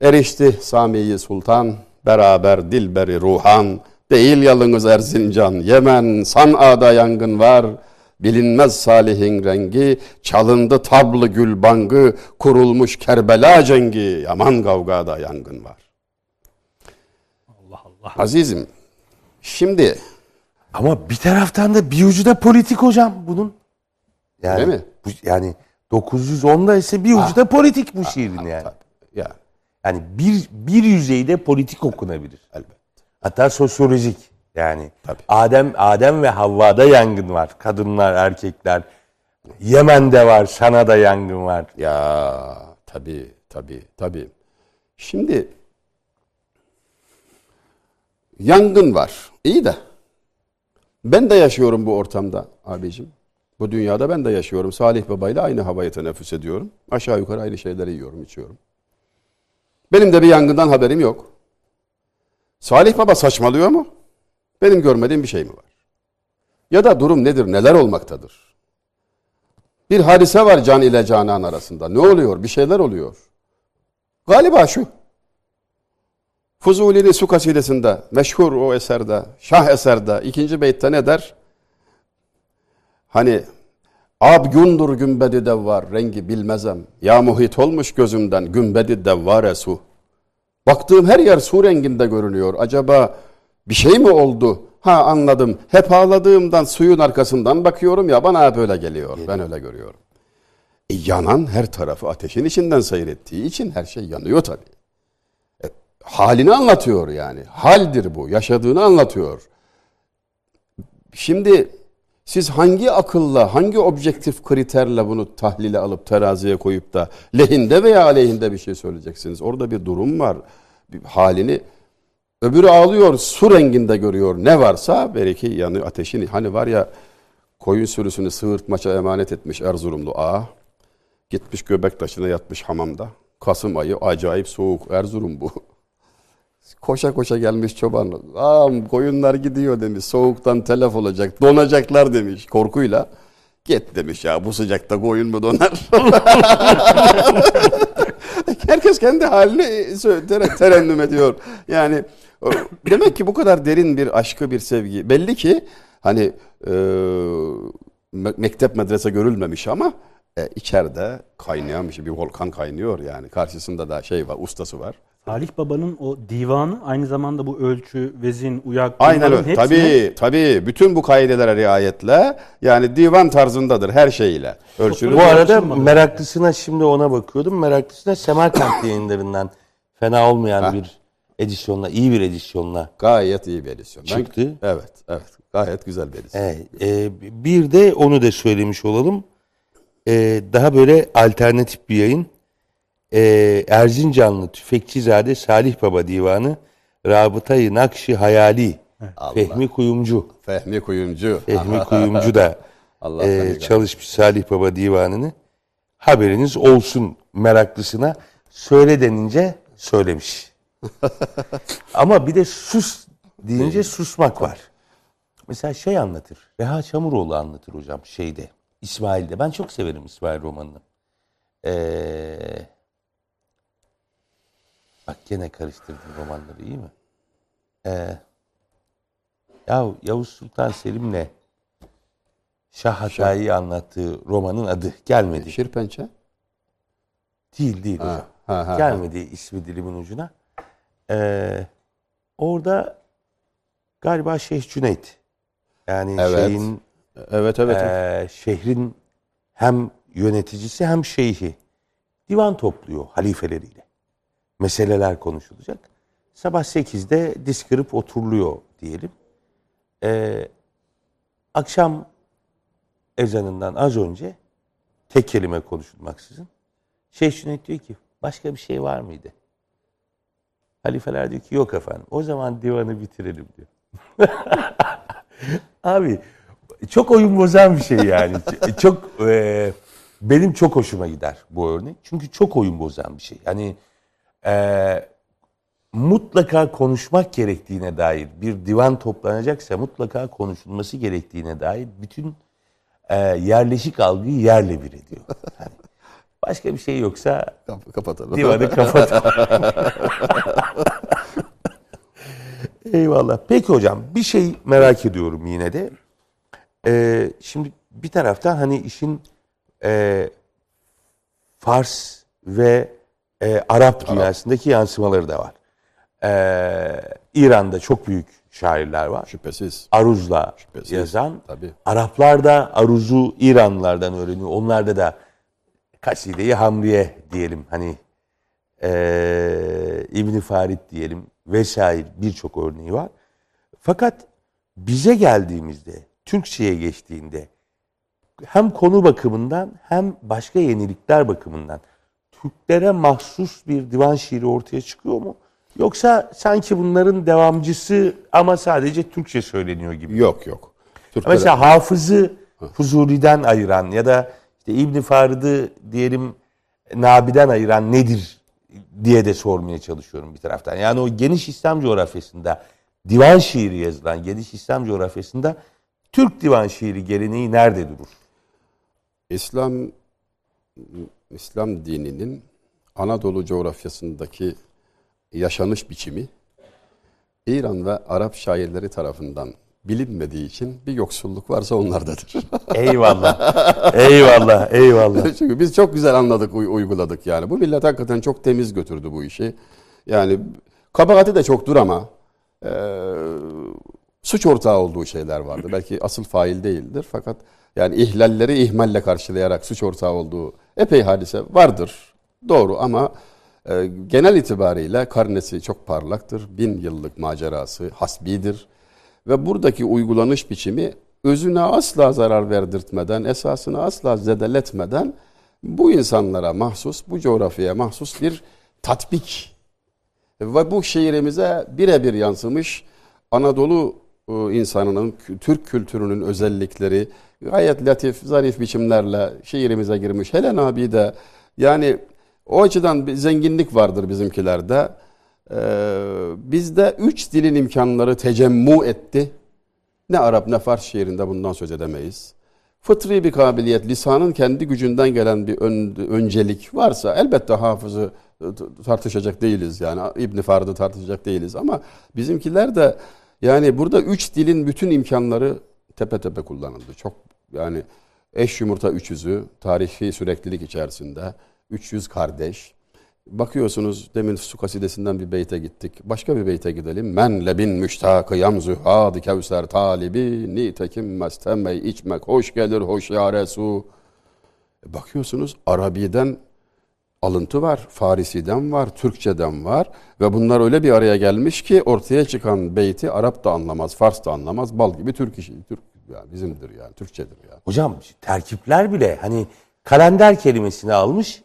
Erişti Sami'yi Sultan, beraber Dilberi Ruhan, değil yalınız Erzincan, Yemen, San'a'da yangın var. Bilinmez Salih'in rengi, çalındı tablı gül bangı, kurulmuş Kerbela cengi, yaman kavgada yangın var. Allah Allah. Azizim, şimdi Ama bir taraftan da bir ucu da politik hocam bunun. Yani, Değil mi? Bu, yani 910'da ise bir ucu da politik bu şiirin yani. ya Yani bir, bir yüzeyde politik okunabilir. elbet. Hatta sosyolojik. Yani Tabii. Adem Adem ve Havva'da yangın var. Kadınlar, erkekler. Yemen'de var, Sana'da yangın var. Ya tabii tabii tabii. Şimdi yangın var. İyi de ben de yaşıyorum bu ortamda abicim. Bu dünyada ben de yaşıyorum. Salih Baba ile aynı havayı teneffüs ediyorum. Aşağı yukarı aynı şeyleri yiyorum, içiyorum. Benim de bir yangından haberim yok. Salih Baba saçmalıyor mu? Benim görmediğim bir şey mi var? Ya da durum nedir, neler olmaktadır? Bir hadise var can ile canan arasında. Ne oluyor? Bir şeyler oluyor. Galiba şu. Fuzuli'nin su kasidesinde, meşhur o eserde, şah eserde, ikinci beytte ne der? Hani Abgundur gümbedi devvar, rengi bilmezem. Ya muhit olmuş gözümden gümbedi devvare su. Baktığım her yer su renginde görünüyor. Acaba bir şey mi oldu? Ha anladım. Hep ağladığımdan suyun arkasından bakıyorum ya bana hep öyle geliyor. Ben öyle görüyorum. E, yanan her tarafı ateşin içinden seyrettiği için her şey yanıyor tabii. E, halini anlatıyor yani. Haldir bu. Yaşadığını anlatıyor. Şimdi siz hangi akılla, hangi objektif kriterle bunu tahlile alıp teraziye koyup da lehinde veya aleyhinde bir şey söyleyeceksiniz? Orada bir durum var. Bir halini öbürü ağlıyor, su renginde görüyor. Ne varsa belki yanı ateşin. Hani var ya koyun sürüsünü sığırtmaça emanet etmiş Erzurumlu ağa. Gitmiş göbek taşına yatmış hamamda. Kasım ayı acayip soğuk Erzurum bu. [LAUGHS] Koşa koşa gelmiş çoban. Ağam koyunlar gidiyor demiş. Soğuktan telef olacak. Donacaklar demiş korkuyla. Git demiş ya bu sıcakta koyun mu donar? [LAUGHS] Herkes kendi halini ter- terennüm ediyor. Yani demek ki bu kadar derin bir aşkı bir sevgi. Belli ki hani e, me- mektep medrese görülmemiş ama e, içeride kaynayan bir şey. Bir volkan kaynıyor yani. Karşısında da şey var, ustası var. Salih Baba'nın o divanı aynı zamanda bu ölçü, vezin, uyak Aynen bunların öyle. hepsine- Tabii tabii. Bütün bu kaidelere riayetle yani divan tarzındadır her şeyiyle. Ölçülü. Bu arada meraklısına şimdi ona bakıyordum. Meraklısına Semerkant yayınlarından fena olmayan bir edisyonla, iyi bir edisyonla. Gayet iyi bir edisyon. Ben- Çıktı. evet, evet. Gayet güzel bir edisyon. Evet, e, bir de onu da söylemiş olalım. E, daha böyle alternatif bir yayın. E, Erzincanlı Tüfekçizade Salih Baba Divanı Rabıtayı Nakşi Hayali Fehmi Kuyumcu. Fehmi Kuyumcu. Fehmi [LAUGHS] Kuyumcu da Allah e, çalışmış Salih Baba Divanı'nı. Haberiniz olsun meraklısına. Söyle denince söylemiş. [LAUGHS] Ama bir de sus deyince susmak var. Mesela şey anlatır. Reha Çamuroğlu anlatır hocam şeyde. İsmail'de. Ben çok severim İsmail romanını. Ee, bak gene karıştırdım romanları iyi mi? Ee, ya Yavuz Sultan Selim'le Şah Hatay'ı anlattığı romanın adı gelmedi. Şirpençe. Değil değil hocam. ha, ha, Gelmedi ismi dilimin ucuna. Ee, orada galiba Şeyh Cüneyt. Yani Evet. şeyin Evet evet. ee, şehrin hem yöneticisi hem şeyhi divan topluyor halifeleriyle. Meseleler konuşulacak. Sabah 8'de diz kırıp oturuluyor diyelim. Ee, akşam ezanından az önce tek kelime konuşulmaksızın Şeyh Cüneyt diyor ki başka bir şey var mıydı? Halifeler diyor ki yok efendim. O zaman divanı bitirelim diyor. [LAUGHS] Abi çok oyun bozan bir şey yani. Ç- çok e, benim çok hoşuma gider bu örnek. Çünkü çok oyun bozan bir şey. Yani e, mutlaka konuşmak gerektiğine dair bir divan toplanacaksa mutlaka konuşulması gerektiğine dair bütün e, yerleşik algıyı yerle bir ediyor. Yani başka bir şey yoksa Kap- Kapatalım. divanı kapat. [LAUGHS] Eyvallah. Peki hocam bir şey merak ediyorum yine de. Ee, şimdi bir taraftan hani işin e, Fars ve e, Arap dünyasındaki yansımaları da var. Ee, İran'da çok büyük şairler var. Şüphesiz. Aruz'la Şüphesiz. yazan. Tabii. Araplar da Aruz'u İranlılardan öğreniyor. Onlarda da Kaside-i Hamriye diyelim. Hani eee İbn Farid diyelim vesaire birçok örneği var. Fakat bize geldiğimizde, Türkçe'ye geçtiğinde hem konu bakımından hem başka yenilikler bakımından Türklere mahsus bir divan şiiri ortaya çıkıyor mu? Yoksa sanki bunların devamcısı ama sadece Türkçe söyleniyor gibi. Yok yok. Türkler- Mesela Hafız'ı Fuzuli'den ayıran ya da işte İbn Farid'i diyelim Nabi'den ayıran nedir diye de sormaya çalışıyorum bir taraftan. Yani o geniş İslam coğrafyasında divan şiiri yazılan geniş İslam coğrafyasında Türk divan şiiri geleneği nerede durur? İslam İslam dininin Anadolu coğrafyasındaki yaşanış biçimi İran ve Arap şairleri tarafından bilinmediği için bir yoksulluk varsa onlardadır. [LAUGHS] Eyvallah. eyvallah. Eyvallah. [LAUGHS] Çünkü biz çok güzel anladık, uy- uyguladık yani. Bu millet hakikaten çok temiz götürdü bu işi. Yani kabahati de çoktur ama e, suç ortağı olduğu şeyler vardı. Belki asıl fail değildir fakat yani ihlalleri ihmalle karşılayarak suç ortağı olduğu epey hadise vardır. Doğru ama e, genel itibariyle karnesi çok parlaktır. Bin yıllık macerası hasbidir. Ve buradaki uygulanış biçimi özüne asla zarar verdirtmeden, esasını asla zedeletmeden bu insanlara mahsus, bu coğrafyaya mahsus bir tatbik ve bu şiirimize birebir yansımış Anadolu insanının, Türk kültürünün özellikleri gayet latif, zarif biçimlerle şiirimize girmiş. Helen abi de yani o açıdan bir zenginlik vardır bizimkilerde. Ee, bizde üç dilin imkanları tecemmu etti. Ne Arap ne Fars şiirinde bundan söz edemeyiz. Fıtri bir kabiliyet, lisanın kendi gücünden gelen bir ön- öncelik varsa elbette hafızı e, tartışacak değiliz yani. İbn Farid'i tartışacak değiliz ama bizimkiler de yani burada üç dilin bütün imkanları tepe tepe kullanıldı. Çok yani eş yumurta üç yüzü tarihi süreklilik içerisinde 300 kardeş. Bakıyorsunuz demin su kasidesinden bir beyte gittik. Başka bir beyte gidelim. Men lebin müştakı yam zühad kevser talibi nitekim mestemey içmek hoş gelir hoş ya Resu. E Bakıyorsunuz Arabi'den alıntı var, Farisi'den var, Türkçeden var ve bunlar öyle bir araya gelmiş ki ortaya çıkan beyti Arap da anlamaz, Fars da anlamaz, bal gibi Türk işi, Türk yani bizimdir yani, Türkçedir yani. Hocam terkipler bile hani kalender kelimesini almış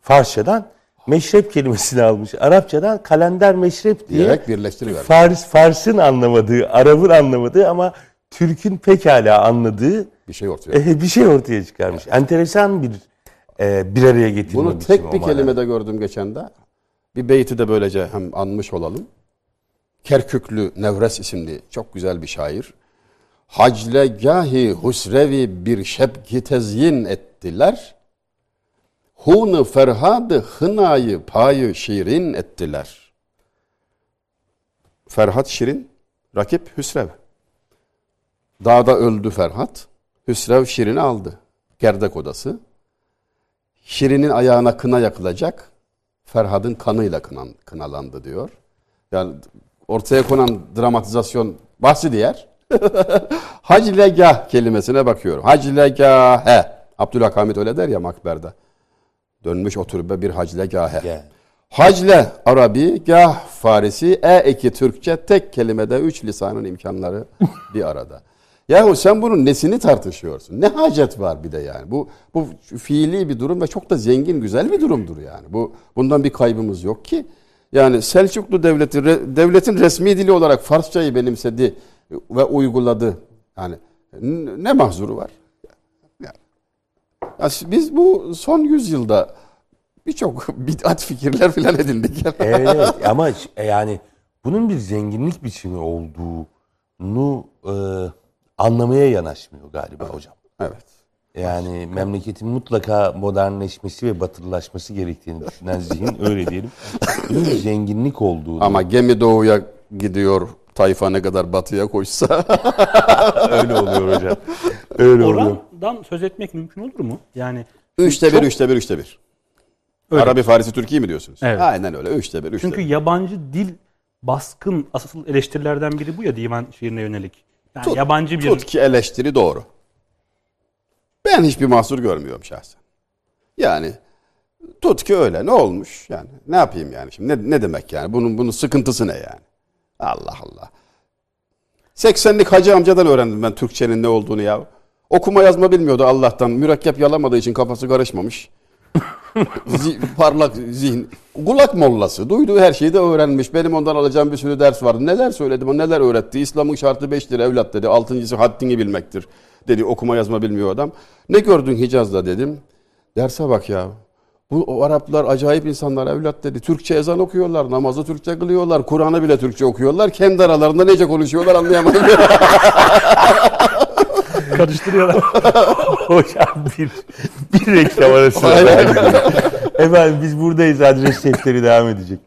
Farsçadan meşrep kelimesini almış Arapçadan kalender meşrep diye Diyerek birleştiriver. Fars Fars'ın anlamadığı, Arap'ın anlamadığı ama Türk'ün pekala anladığı Bir şey ortaya. e, [LAUGHS] bir şey ortaya çıkarmış. Enteresan bir e, bir araya getirme Bunu tek bir kelimede gördüm geçen de. Bir beyti de böylece hem anmış olalım. Kerküklü Nevres isimli çok güzel bir şair. Haclegahi husrevi bir şebki tezyin ettiler. Hunu ferhadı hınayı payı şirin ettiler. Ferhat Şirin, rakip Hüsrev. Dağda öldü Ferhat. Hüsrev Şirin'i aldı. Gerdek odası. Şirin'in ayağına kına yakılacak. Ferhat'ın kanıyla kınan, kınalandı diyor. Yani ortaya konan dramatizasyon bahsi diğer. [LAUGHS] Haclegah kelimesine bakıyorum. Haclegahe. Abdülhakamit öyle der ya Makber'de. Dönmüş oturup bir haclegahe. Ya. Hacle Arabi, gah Farisi, e eki Türkçe tek kelimede üç lisanın imkanları bir arada. Yahu sen bunun nesini tartışıyorsun? Ne hacet var bir de yani? Bu bu fiili bir durum ve çok da zengin, güzel bir durumdur yani. Bu bundan bir kaybımız yok ki. Yani Selçuklu devleti devletin resmi dili olarak Farsçayı benimsedi ve uyguladı. Yani ne mahzuru var? Ya Biz bu son yüzyılda birçok [LAUGHS] bid'at fikirler filan edindik. Evet [LAUGHS] ama e, yani bunun bir zenginlik biçimi olduğunu e, anlamaya yanaşmıyor galiba hocam. evet. Yani memleketin mutlaka modernleşmesi ve batılılaşması gerektiğini düşünen zihin [LAUGHS] öyle diyelim. Zenginlik olduğunu Ama gemi doğuya gidiyor, tayfa ne kadar batıya koşsa. [LAUGHS] öyle oluyor hocam. Öyle oluyor. Orandan söz etmek mümkün olur mu? Yani üçte bir, Çok- üçte bir, üçte bir. Öyle. Arabi, Farisi, Türkiye mi diyorsunuz? Evet. Aynen öyle. Üçte bir, üçte çünkü bir. yabancı dil baskın asıl eleştirilerden biri bu ya divan şiirine yönelik. Yani Tut- yabancı bir Tut ki eleştiri doğru. Ben hiçbir mahsur görmüyorum şahsen. Yani tut ki öyle. Ne olmuş? Yani ne yapayım yani şimdi? Ne, ne demek yani? Bunun bunun sıkıntısı ne yani? Allah Allah. 80'lik hacı amcadan öğrendim ben Türkçenin ne olduğunu ya. Okuma yazma bilmiyordu Allah'tan. Mürekkep yalamadığı için kafası karışmamış. Zi- parlak zihin. Kulak mollası. Duyduğu her şeyi de öğrenmiş. Benim ondan alacağım bir sürü ders vardı. Neler söyledim, o neler öğretti. İslam'ın şartı beştir evlat dedi. Altıncısı haddini bilmektir. Dedi okuma yazma bilmiyor adam. Ne gördün Hicaz'da dedim. Derse bak ya. Bu Araplar acayip insanlar evlat dedi. Türkçe ezan okuyorlar, namazı Türkçe kılıyorlar, Kur'an'ı bile Türkçe okuyorlar. Kendi aralarında nece konuşuyorlar anlayamadım. [LAUGHS] karıştırıyorlar. [LAUGHS] Hocam bir, bir reklam arası. Efendim biz buradayız. Adres defteri devam edecek.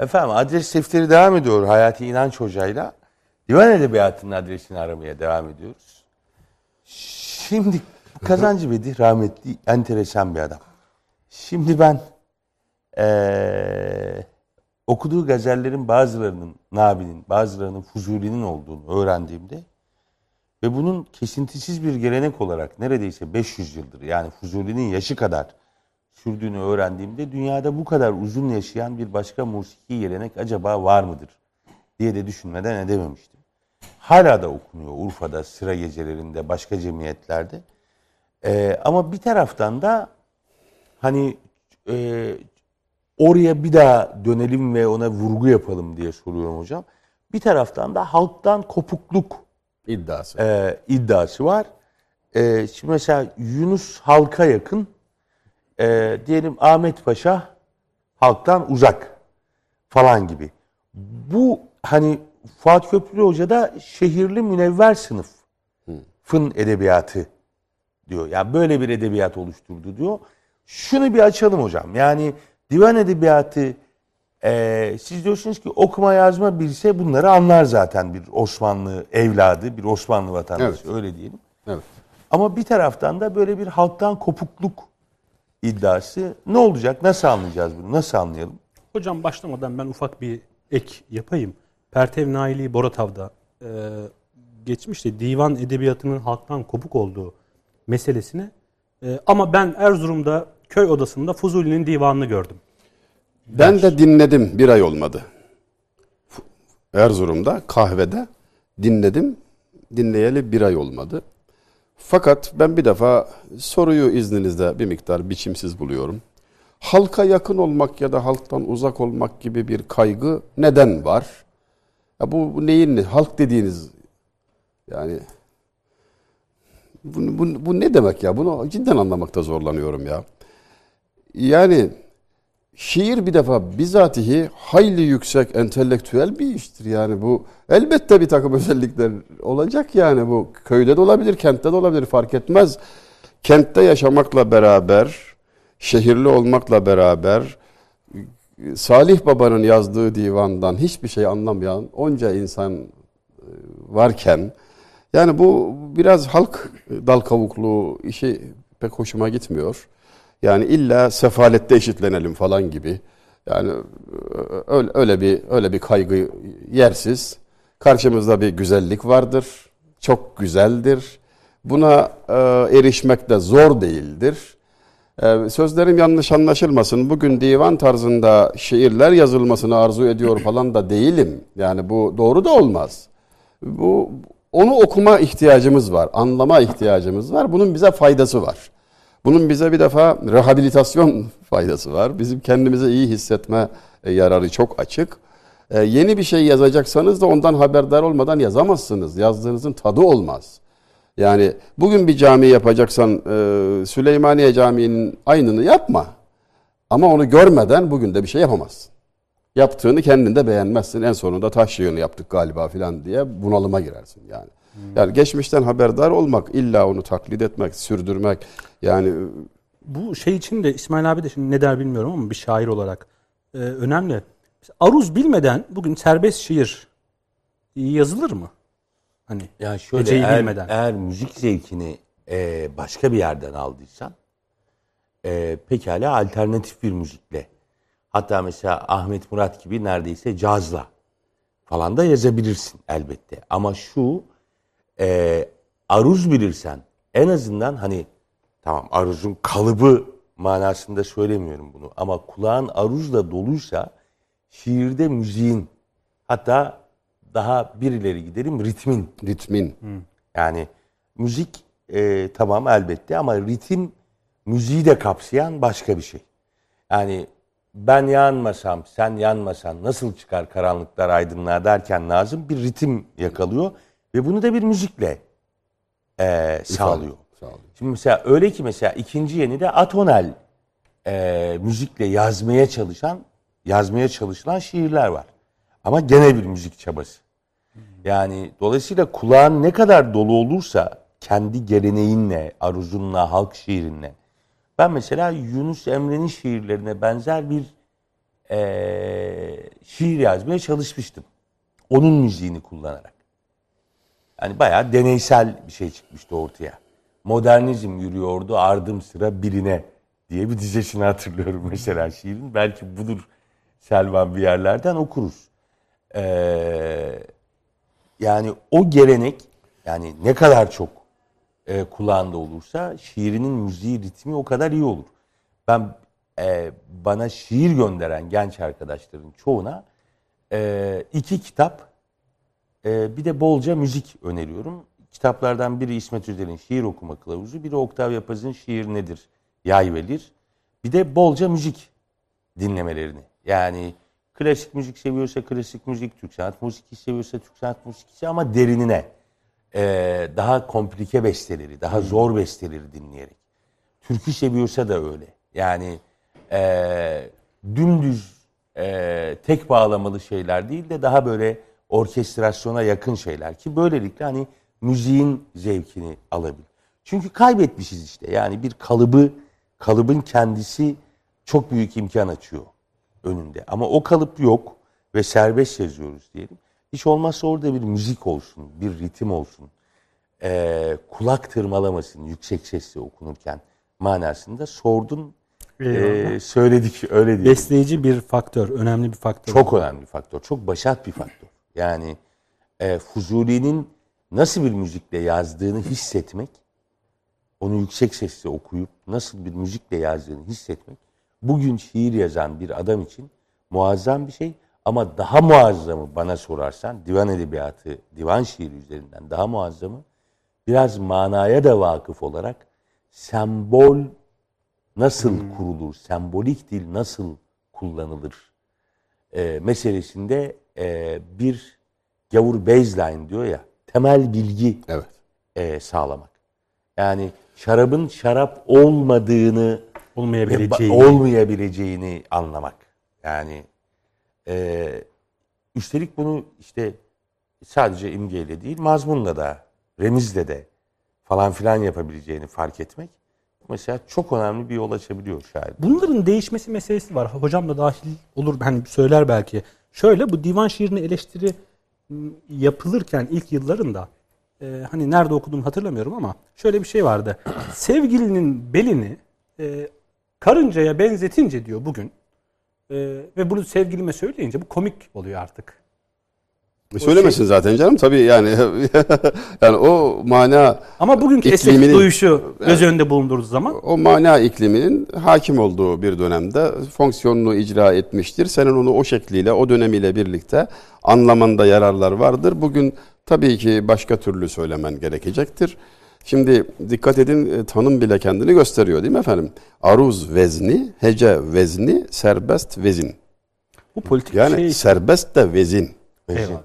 Efendim adres defteri devam ediyor Hayati İnanç Hoca'yla. Divan Edebiyatı'nın adresini aramaya devam ediyoruz. Şimdi Kazancı Bedi rahmetli enteresan bir adam. Şimdi ben eee, okuduğu gazellerin bazılarının Nabi'nin, bazılarının Fuzuli'nin olduğunu öğrendiğimde ve bunun kesintisiz bir gelenek olarak neredeyse 500 yıldır yani Fuzuli'nin yaşı kadar sürdüğünü öğrendiğimde dünyada bu kadar uzun yaşayan bir başka musiki gelenek acaba var mıdır diye de düşünmeden edememiştim. Hala da okunuyor Urfa'da, sıra gecelerinde, başka cemiyetlerde. Ee, ama bir taraftan da hani e, oraya bir daha dönelim ve ona vurgu yapalım diye soruyorum hocam. Bir taraftan da halktan kopukluk İddiası. e, iddiası var. E, şimdi mesela Yunus halka yakın, e, diyelim Ahmet Paşa halktan uzak falan gibi. Bu hani Fuat Köprülü Hoca da şehirli münevver sınıfın edebiyatı diyor. Yani böyle bir edebiyat oluşturdu diyor. Şunu bir açalım hocam. Yani divan edebiyatı e, siz diyorsunuz ki okuma yazma bilse bunları anlar zaten bir Osmanlı evladı, bir Osmanlı vatandaşı öyle diyelim. Evet. Ama bir taraftan da böyle bir halktan kopukluk iddiası. Ne olacak? Nasıl anlayacağız bunu? Nasıl anlayalım? Hocam başlamadan ben ufak bir ek yapayım. Pertev Naili Boratav'da e, geçmişte divan edebiyatının halktan kopuk olduğu meselesine e, ama ben Erzurum'da köy odasında Fuzuli'nin divanını gördüm. Ben de dinledim. Bir ay olmadı. Erzurum'da kahvede dinledim. Dinleyeli bir ay olmadı. Fakat ben bir defa soruyu izninizle bir miktar biçimsiz buluyorum. Halka yakın olmak ya da halktan uzak olmak gibi bir kaygı neden var? Ya bu, bu neyin ne? Halk dediğiniz yani bu, bu, bu ne demek ya? Bunu cidden anlamakta zorlanıyorum ya. Yani Şiir bir defa bizatihi hayli yüksek entelektüel bir iştir yani bu elbette bir takım [LAUGHS] özellikler olacak yani bu köyde de olabilir kentte de olabilir fark etmez. Kentte yaşamakla beraber şehirli olmakla beraber Salih Baba'nın yazdığı divandan hiçbir şey anlamayan onca insan e, varken yani bu biraz halk dal kavukluğu işi pek hoşuma gitmiyor. Yani illa sefalette eşitlenelim falan gibi. Yani e, öyle, öyle bir öyle bir kaygı yersiz. Karşımızda bir güzellik vardır. Çok güzeldir. Buna e, erişmek de zor değildir. E, sözlerim yanlış anlaşılmasın. Bugün divan tarzında şiirler yazılmasını arzu ediyor [CLEARS THROAT] falan da değilim. Yani bu doğru da olmaz. Bu onu okuma ihtiyacımız var, anlama ihtiyacımız var. Bunun bize faydası var. Bunun bize bir defa rehabilitasyon [LAUGHS] faydası var. Bizim kendimize iyi hissetme e, yararı çok açık. E, yeni bir şey yazacaksanız da ondan haberdar olmadan yazamazsınız. Yazdığınızın tadı olmaz. Yani bugün bir cami yapacaksan e, Süleymaniye Camii'nin aynını yapma. Ama onu görmeden bugün de bir şey yapamazsın. Yaptığını kendinde beğenmezsin. En sonunda taş yığını yaptık galiba filan diye bunalıma girersin yani. Yani geçmişten haberdar olmak, illa onu taklit etmek, sürdürmek yani Bu şey için de İsmail abi de şimdi ne der bilmiyorum ama bir şair olarak e, önemli. Aruz bilmeden bugün serbest şiir yazılır mı? Hani Ya şöyle eğer, bilmeden. eğer müzik zevkini e, başka bir yerden aldıysan e, pekala alternatif bir müzikle hatta mesela Ahmet Murat gibi neredeyse cazla falan da yazabilirsin elbette. Ama şu e, aruz bilirsen en azından hani tamam aruzun kalıbı manasında söylemiyorum bunu ama kulağın aruzla doluysa şiirde müziğin hatta daha bir ileri gidelim ritmin ritmin. yani müzik e, tamam elbette ama ritim müziği de kapsayan başka bir şey. Yani ben yanmasam, sen yanmasan nasıl çıkar karanlıklar aydınlığa derken Nazım bir ritim yakalıyor ve bunu da bir müzikle e, sağlıyor. Sağlıyor. Şimdi mesela öyle ki mesela ikinci yeni de atonel e, müzikle yazmaya çalışan, yazmaya çalışılan şiirler var. Ama gene bir müzik çabası. Yani dolayısıyla kulağın ne kadar dolu olursa kendi geleneğinle, aruzunla, halk şiirinle. Ben mesela Yunus Emre'nin şiirlerine benzer bir eee, şiir yazmaya çalışmıştım. Onun müziğini kullanarak. Yani bayağı deneysel bir şey çıkmıştı ortaya. Modernizm yürüyordu ardım sıra birine diye bir dizesini hatırlıyorum mesela şiirin. Belki budur Selvan bir yerlerden okuruz. Ee, yani o gelenek yani ne kadar çok e, kulağında olursa şiirinin müziği ritmi o kadar iyi olur. Ben e, bana şiir gönderen genç arkadaşların çoğuna e, iki kitap e, bir de bolca müzik öneriyorum. Kitaplardan biri İsmet Özel'in Şiir Okuma Kılavuzu, biri Oktav Yapaz'ın Şiir Nedir? Yay Velir. Bir de bolca müzik dinlemelerini. Yani klasik müzik seviyorsa klasik müzik, Türk sanat müziği seviyorsa Türk sanat müziği ama derinine. Ee, daha komplike besteleri, daha zor besteleri dinleyerek. Türkü seviyorsa da öyle. Yani e, dümdüz e, tek bağlamalı şeyler değil de daha böyle orkestrasyona yakın şeyler ki böylelikle hani müziğin zevkini alabilir. Çünkü kaybetmişiz işte. Yani bir kalıbı, kalıbın kendisi çok büyük imkan açıyor önünde. Ama o kalıp yok ve serbest yazıyoruz diyelim. Hiç olmazsa orada bir müzik olsun, bir ritim olsun. Ee, kulak tırmalamasın yüksek sesle okunurken manasında sordun, ee, söyledik öyle diyelim. besleyici bir faktör, önemli bir faktör. Çok önemli bir faktör. Çok başat bir faktör. Yani e, Fuzuli'nin nasıl bir müzikle yazdığını hissetmek, onu yüksek sesle okuyup nasıl bir müzikle yazdığını hissetmek, bugün şiir yazan bir adam için muazzam bir şey. Ama daha muazzamı bana sorarsan, divan edebiyatı, divan şiiri üzerinden daha muazzamı, biraz manaya da vakıf olarak sembol nasıl kurulur, sembolik dil nasıl kullanılır e, meselesinde e, bir gavur baseline diyor ya temel bilgi Evet. e, sağlamak. Yani şarabın şarap olmadığını olmayabileceği. e, olmayabileceğini anlamak. Yani e, üstelik bunu işte sadece imgeyle değil mazmunla da remizle de falan filan yapabileceğini fark etmek mesela çok önemli bir yol açabiliyor şair. Bunların değişmesi meselesi var. Hocam da dahil olur hani söyler belki. Şöyle bu divan şiirine eleştiri yapılırken ilk yıllarında e, hani nerede okudum hatırlamıyorum ama şöyle bir şey vardı. [CLEARS THROAT] Sevgilinin belini e, karıncaya benzetince diyor bugün e, ve bunu sevgilime söyleyince bu komik oluyor artık. Söylemesin zaten canım tabii yani [LAUGHS] yani o mana Ama bugünkü estetik duyuşu göz önünde bulundurduğu zaman o mana ikliminin hakim olduğu bir dönemde fonksiyonunu icra etmiştir. Senin onu o şekliyle, o dönemiyle birlikte anlamanda yararlar vardır. Bugün tabii ki başka türlü söylemen gerekecektir. Şimdi dikkat edin e, tanım bile kendini gösteriyor değil mi efendim? Aruz vezni, hece vezni, serbest vezin. bu politik Yani şey serbest de vezin. Eyvallah.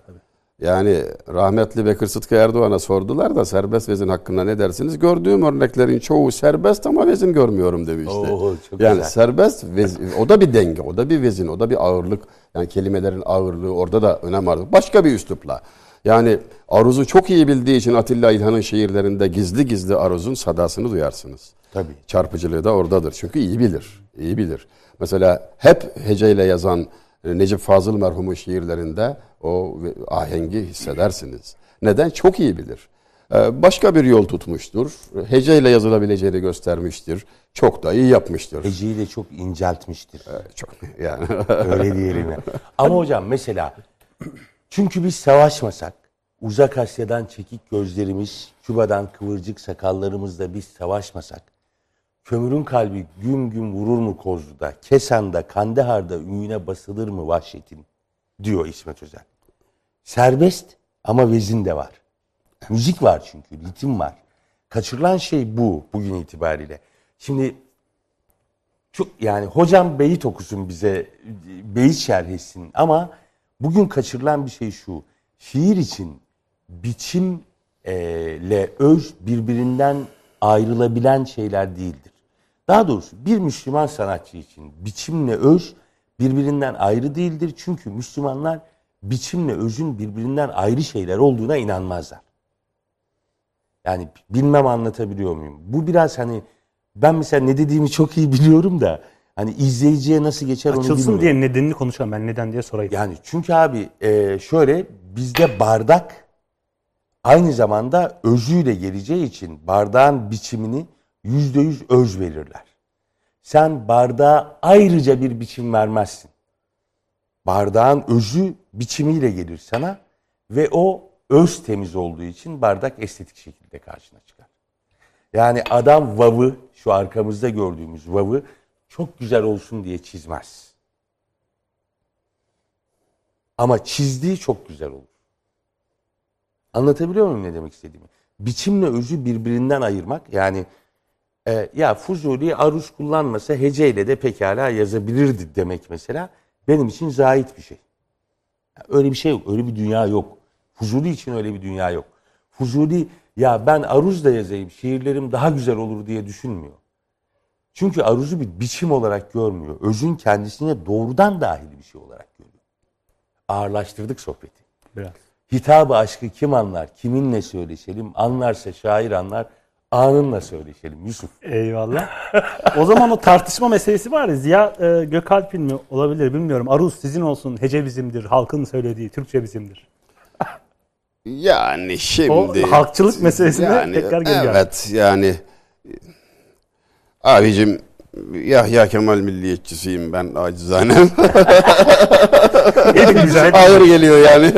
Yani rahmetli Bekir Sıtkı Erdoğan'a sordular da serbest vezin hakkında ne dersiniz? Gördüğüm örneklerin çoğu serbest ama vezin görmüyorum demişti. Oo, çok yani güzel. serbest vez, o da bir denge, o da bir vezin, o da bir ağırlık. Yani kelimelerin ağırlığı orada da önem arz. Başka bir üslupla. Yani aruzu çok iyi bildiği için Atilla İlhan'ın şiirlerinde gizli gizli aruzun sadasını duyarsınız. Tabii. Çarpıcılığı da oradadır. Çünkü iyi bilir. iyi bilir. Mesela hep heceyle yazan e, Necip Fazıl merhumun şiirlerinde o ahengi hissedersiniz. Neden? Çok iyi bilir. Ee, Başka bir yol tutmuştur. Heceyle yazılabileceğini göstermiştir. Çok da iyi yapmıştır. Heceyi de çok inceltmiştir. Çok yani. [LAUGHS] Öyle diyelim ya. Ama hocam mesela çünkü biz savaşmasak uzak Asya'dan çekik gözlerimiz, Küba'dan kıvırcık sakallarımızla biz savaşmasak kömürün kalbi güm güm vurur mu Kozlu'da, Kesan'da, Kandahar'da ümüğüne basılır mı vahşetin diyor İsmet Özel. Serbest ama vezin de var. Müzik var çünkü, ritim var. Kaçırılan şey bu bugün itibariyle. Şimdi çok yani hocam beyit okusun bize, beyit şerh etsin ama bugün kaçırılan bir şey şu. Şiir için biçimle öz birbirinden ayrılabilen şeyler değildir. Daha doğrusu bir Müslüman sanatçı için biçimle öz birbirinden ayrı değildir. Çünkü Müslümanlar biçimle özün birbirinden ayrı şeyler olduğuna inanmazlar. Yani bilmem anlatabiliyor muyum? Bu biraz hani ben mesela ne dediğimi çok iyi biliyorum da hani izleyiciye nasıl geçer onu Açılsın bilmiyorum. diye nedenini konuşalım. Ben neden diye sorayım. Yani çünkü abi e, şöyle bizde bardak aynı zamanda özüyle geleceği için bardağın biçimini yüzde yüz öz verirler. Sen bardağa ayrıca bir biçim vermezsin. Bardağın özü biçimiyle gelir sana ve o öz temiz olduğu için bardak estetik şekilde karşına çıkar. Yani adam vavı, şu arkamızda gördüğümüz vavı çok güzel olsun diye çizmez. Ama çizdiği çok güzel olur. Anlatabiliyor muyum ne demek istediğimi? Biçimle özü birbirinden ayırmak yani e, ya Fuzuli aruz kullanmasa heceyle de pekala yazabilirdi demek mesela benim için zahit bir şey. Öyle bir şey yok. Öyle bir dünya yok. Fuzuli için öyle bir dünya yok. Fuzuli ya ben aruzla yazayım şiirlerim daha güzel olur diye düşünmüyor. Çünkü aruzu bir biçim olarak görmüyor. Özün kendisine doğrudan dahil bir şey olarak görüyor. Ağırlaştırdık sohbeti. Biraz. Hitabı aşkı kim anlar? Kiminle söyleşelim? Anlarsa şair anlar. Anınla söyleşelim Yusuf. Eyvallah. o zaman o tartışma meselesi var ya Ziya e, Gökalp'in mi olabilir bilmiyorum. Aruz sizin olsun, hece bizimdir, halkın söylediği Türkçe bizimdir. Yani şimdi... O halkçılık meselesine tekrar geleceğim. Evet yani... Abicim Yahya Kemal milliyetçisiyim ben acizanem. Ağır geliyor yani.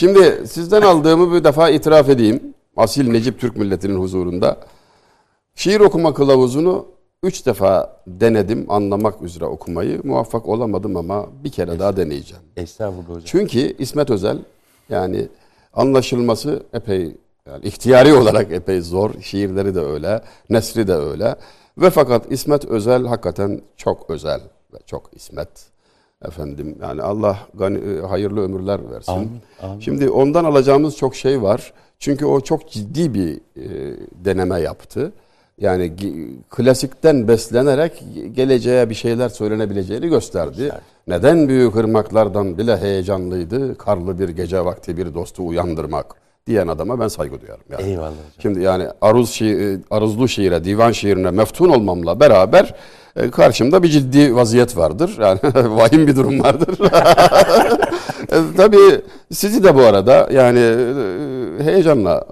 Şimdi sizden aldığımı bir defa itiraf edeyim. Asil Necip Türk milletinin huzurunda. Şiir okuma kılavuzunu üç defa denedim anlamak üzere okumayı. Muvaffak olamadım ama bir kere daha deneyeceğim. Estağfurullah hocam. Çünkü İsmet Özel yani anlaşılması epey yani ihtiyari olarak epey zor. Şiirleri de öyle, nesri de öyle. Ve fakat İsmet Özel hakikaten çok özel ve çok İsmet. Efendim yani Allah gani, hayırlı ömürler versin. Amin, amin. Şimdi ondan alacağımız çok şey var. Çünkü o çok ciddi bir e, deneme yaptı. Yani klasikten beslenerek geleceğe bir şeyler söylenebileceğini gösterdi. Neden büyük ırmaklardan bile heyecanlıydı karlı bir gece vakti bir dostu uyandırmak diyen adama ben saygı duyarım. Yani. Eyvallah hocam. Şimdi yani aruz şiir, aruzlu şiire, divan şiirine meftun olmamla beraber e, karşımda bir ciddi vaziyet vardır. Yani [LAUGHS] vahim bir durum vardır. [LAUGHS] E, Tabii sizi de bu arada yani e, heyecanla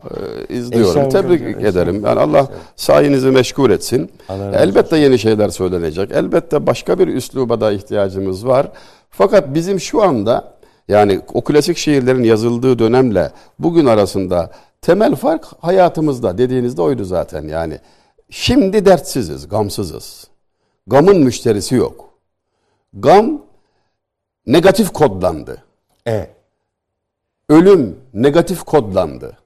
e, izliyorum. Tebrik hocam, ederim. Yani Allah sayenizi meşgul etsin. Allah Elbette yeni şeyler söylenecek. Elbette başka bir üsluba da ihtiyacımız var. Fakat bizim şu anda yani o klasik şiirlerin yazıldığı dönemle bugün arasında temel fark hayatımızda dediğinizde oydu zaten yani. Şimdi dertsiziz, gamsızız. Gamın müşterisi yok. Gam negatif kodlandı. Evet. Ölüm negatif kodlandı.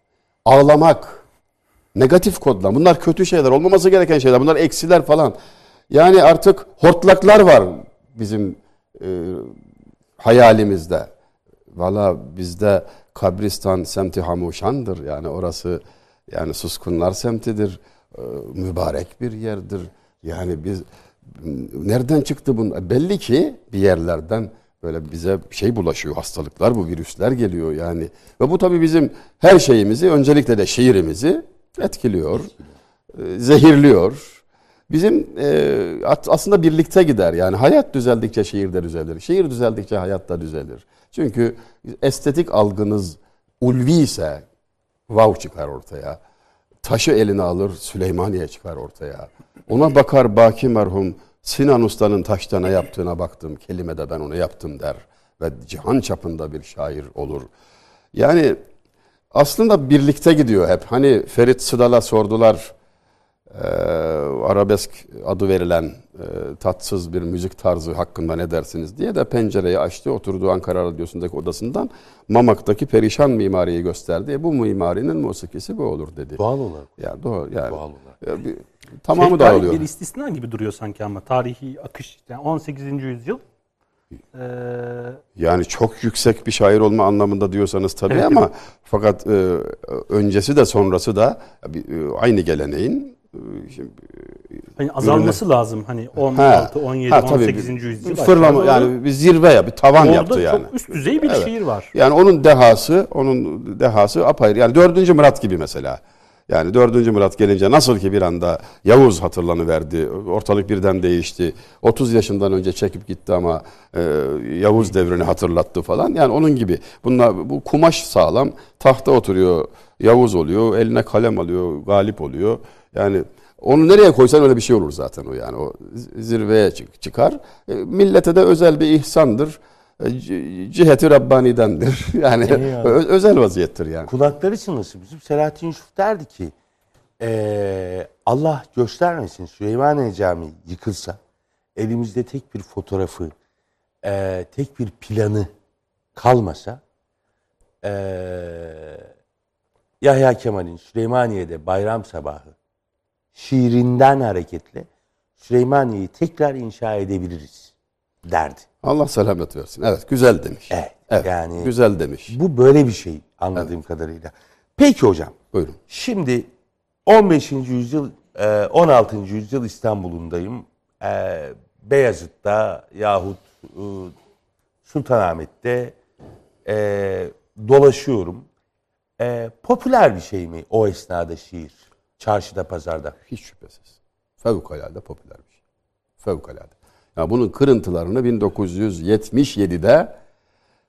Ağlamak negatif kodlandı. Bunlar kötü şeyler, olmaması gereken şeyler. Bunlar eksiler falan. Yani artık hortlaklar var bizim e, hayalimizde. Valla bizde kabristan semti hamuşandır. Yani orası yani suskunlar semtidir. Ee, mübarek bir yerdir. Yani biz nereden çıktı bunun? Belli ki bir yerlerden böyle bize şey bulaşıyor, hastalıklar bu virüsler geliyor yani. Ve bu tabii bizim her şeyimizi, öncelikle de şiirimizi etkiliyor, e, zehirliyor. Bizim e, aslında birlikte gider yani hayat düzeldikçe şiir de düzelir, şiir düzeldikçe hayat da düzelir. Çünkü estetik algınız ulvi ise vav çıkar ortaya. Taşı eline alır Süleymaniye çıkar ortaya. Ona bakar Baki merhum Sinan Usta'nın taşta ne yaptığına baktım. Kelimede ben onu yaptım der. Ve cihan çapında bir şair olur. Yani aslında birlikte gidiyor hep. Hani Ferit Sıdal'a sordular e, arabesk adı verilen e, tatsız bir müzik tarzı hakkında ne dersiniz diye de pencereyi açtı. Oturduğu Ankara Radyosu'ndaki odasından Mamak'taki perişan mimariyi gösterdi. E, bu mimarinin musikisi bu olur dedi. Doğal olarak. Ya doğal yani. Doğal olarak. Ya, bir, tamamı Şey, dağılıyor. Bir istisna gibi duruyor sanki ama tarihi akış. Yani 18. yüzyıl. Ee, Yani çok yüksek bir şair olma anlamında diyorsanız tabii Evet, ama fakat e, öncesi de sonrası da e, aynı geleneğin e, şimdi, hani azalması lazım. Hani 16, Ha, 17, ha, tabii 18. bir yüzyıl. Fırlama yani bir zirve ya bir tavan Orada yaptı yani. çok üst düzey bir Evet. şiir var. Yani onun dehası, onun dehası apayrı. Yani dördüncü Murat gibi mesela. Yani dördüncü Murat gelince nasıl ki bir anda Yavuz hatırlanıverdi. Ortalık birden değişti. 30 yaşından önce çekip gitti ama e, Yavuz devrini hatırlattı falan. Yani onun gibi. Bunlar bu kumaş sağlam. Tahta oturuyor. Yavuz oluyor. Eline kalem alıyor. Galip oluyor. Yani onu nereye koysan öyle bir şey olur zaten o yani. O zirveye çık- çıkar. E, millete de özel bir ihsandır. E, Ciheti Rabbani'dendir. [LAUGHS] Yani ö- özel vaziyettir yani. Kulakları çınlasın. Bizim Selahattin Yusuf derdi ki eee, Allah göstermesin Süleymaniye Camii yıkılsa elimizde tek bir fotoğrafı eee, tek bir planı kalmasa eee, Yahya Kemal'in Süleymaniye'de bayram sabahı şiirinden hareketle Süleymaniye'yi tekrar inşa edebiliriz derdi. Allah selamet versin. Evet güzel demiş. Evet, yani- güzel demiş. Bu böyle bir şey anladığım kadarıyla. Peki hocam. Buyurun. Şimdi 15. yüzyıl, e, 16. yüzyıl İstanbul'undayım. E, Beyazıt'ta yahut e, Sultanahmet'te e, dolaşıyorum. E, popüler bir şey mi o esnada şiir? Çarşıda, pazarda. Hiç şüphesiz. Fevkalade popüler bir şey. Fevkalade. Ya bunun kırıntılarını 1977'de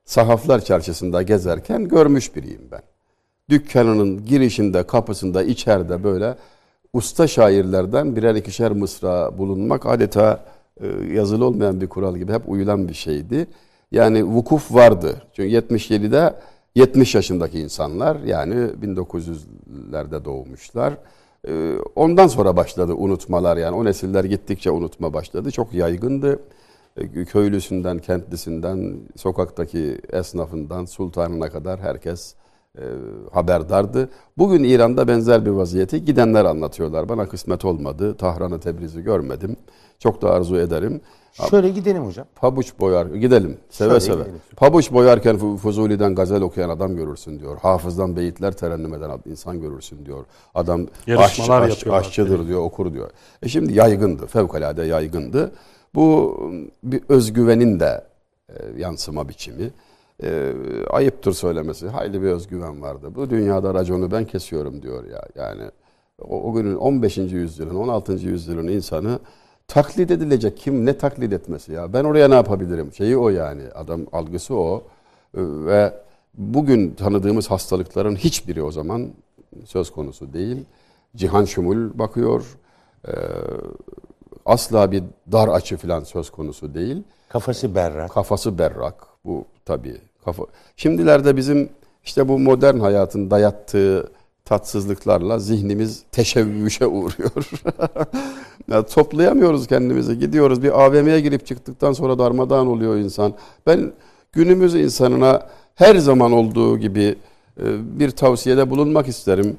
Sahaflar Çarşısı'nda gezerken görmüş biriyim ben. Dükkanının girişinde, kapısında, içeride böyle usta şairlerden birer ikişer mısra bulunmak adeta e, yazılı olmayan bir kural gibi hep uyulan bir şeydi. Yani vukuf vardı. Çünkü 77'de 70 yaşındaki insanlar yani 1900'lerde doğmuşlar. Ee, Ondan sonra başladı unutmalar yani o nesiller gittikçe unutma başladı. Çok yaygındı. Ee, Köylüsünden, kentlisinden, sokaktaki esnafından, sultanına kadar herkes e, haberdardı. Bugün İran'da benzer bir vaziyeti gidenler anlatıyorlar. Bana kısmet olmadı. Tahran'ı, Tebriz'i görmedim. Çok da arzu ederim. Şöyle gidelim hocam. Pabuç boyar, gidelim seve Şöyle seve. gidelim. Pabuç boyarken Fu- Fuzuli'den gazel okuyan adam görürsün diyor. Hafızdan beyitler terennüm eden insan görürsün diyor. Adam Yarışmalar aşçı, aş- yapıyorlar. aşçıdır diyor, okur diyor. E şimdi yaygındı, fevkalade yaygındı. Bu bir özgüvenin de e, yansıma biçimi. E, ayıptır söylemesi. Hayli bir özgüven vardı. Bu dünyada raconu ben kesiyorum diyor ya. Yani o, o günün 15. yüzyılın, 16. yüzyılın insanı taklit edilecek kim ne taklit etmesi ya ben oraya ne yapabilirim şeyi o yani adam algısı o Ee, ve bugün tanıdığımız hastalıkların hiçbiri o zaman söz konusu değil cihan şumul bakıyor Ee, asla bir dar açı falan söz konusu değil Kafası berrak. kafası berrak bu tabii kafa şimdilerde bizim işte bu modern hayatın dayattığı tatsızlıklarla zihnimiz teşebbüşe uğruyor. [LAUGHS] ya toplayamıyoruz kendimizi. Gidiyoruz bir AVM'ye girip çıktıktan sonra darmadağın oluyor insan. Ben günümüz insanına her zaman olduğu gibi e, bir tavsiyede bulunmak isterim.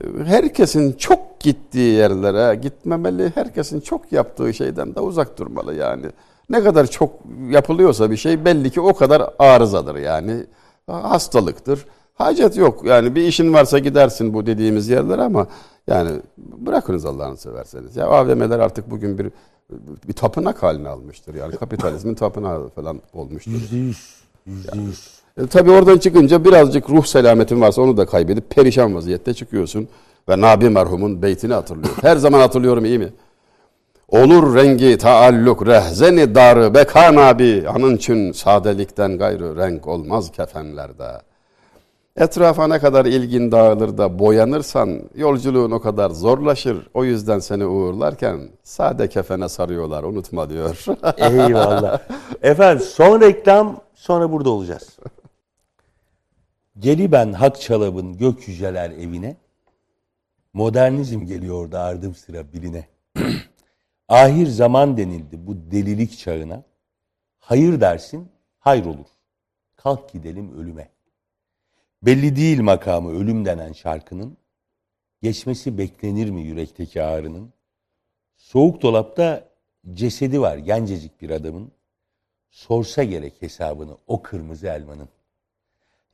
E, Herkesin çok gittiği yerlere gitmemeli. Herkesin çok yaptığı şeyden de uzak durmalı yani. Ne kadar çok yapılıyorsa bir şey belli ki o kadar arızadır yani. Hastalıktır. Hacet yok. Yani bir işin varsa gidersin bu dediğimiz yerlere ama yani bırakınız Allah'ını severseniz. Ya AVM'ler artık bugün bir bir tapınak haline almıştır. Yani kapitalizmin tapınağı falan olmuştur. Yüzde yüz. Yüzde yüz. E, tabii oradan çıkınca birazcık ruh selametin varsa onu da kaybedip perişan vaziyette çıkıyorsun. Ve Nabi merhumun beytini hatırlıyor. Her zaman hatırlıyorum iyi mi? Olur rengi taalluk rehzeni darı beka nabi. Anın için sadelikten gayrı renk olmaz kefenlerde. Etrafa ne kadar ilgin dağılır da boyanırsan yolculuğun o kadar zorlaşır. O yüzden seni uğurlarken sade kefene sarıyorlar unutma diyor. [LAUGHS] Eyvallah. Efendim son reklam sonra burada olacağız. Geli ben hak çalabın gök yüceler evine. Modernizm geliyor da ardım sıra birine. [CLEARS THROAT] Ahir zaman denildi bu delilik çağına. Hayır dersin, hayır olur. Kalk gidelim ölüme. Belli değil makamı ölüm denen şarkının. Geçmesi beklenir mi yürekteki ağrının? Soğuk dolapta cesedi var gencecik bir adamın. Sorsa gerek hesabını o kırmızı elmanın.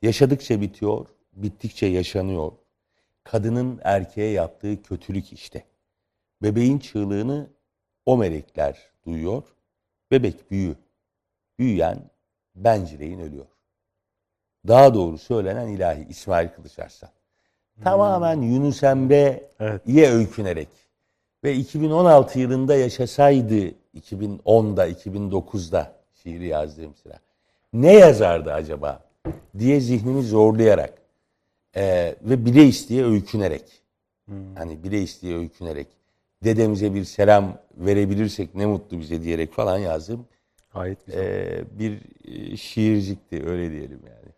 Yaşadıkça bitiyor, bittikçe yaşanıyor. Kadının erkeğe yaptığı kötülük işte. Bebeğin çığlığını o melekler duyuyor. Bebek büyü. Büyüyen bencileyin ölüyor. Daha doğru söylenen ilahi İsmail Kılıçarslan. Tamamen Yunus Emre'ye Evet. öykünerek ve 2016 yılında yaşasaydı 2010'da 2009'da şiiri yazdığım sıra ne yazardı acaba diye zihnimi zorlayarak eee, ve bile isteye öykünerek hani bile isteye öykünerek dedemize bir selam verebilirsek ne mutlu bize diyerek falan yazdım. Gayet güzel. Ee, bir e, şiircikti öyle diyelim yani.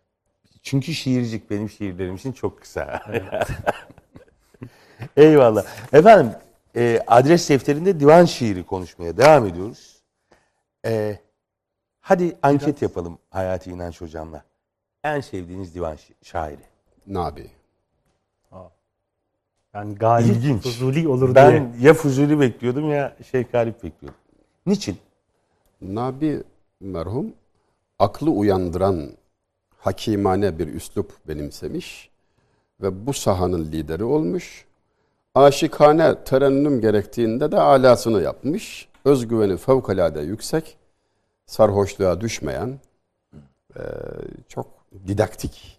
Çünkü şiircik benim şiirlerim için çok kısa. [LAUGHS] Eyvallah. Efendim e, adres defterinde divan şiiri konuşmaya devam ediyoruz. E, hadi anket yapalım Hayati İnanç hocamla. En sevdiğiniz divan şi- şairi. Nabi. Yani Galip İlginç. Fuzuli olur Ben diye. ya Fuzuli bekliyordum ya Şeyh Galip bekliyordum. Niçin? Nabi merhum aklı uyandıran hakimane bir üslup benimsemiş ve bu sahanın lideri olmuş. Aşikane terennüm gerektiğinde de alasını yapmış. Özgüveni fevkalade yüksek, sarhoşluğa düşmeyen, eee, çok didaktik,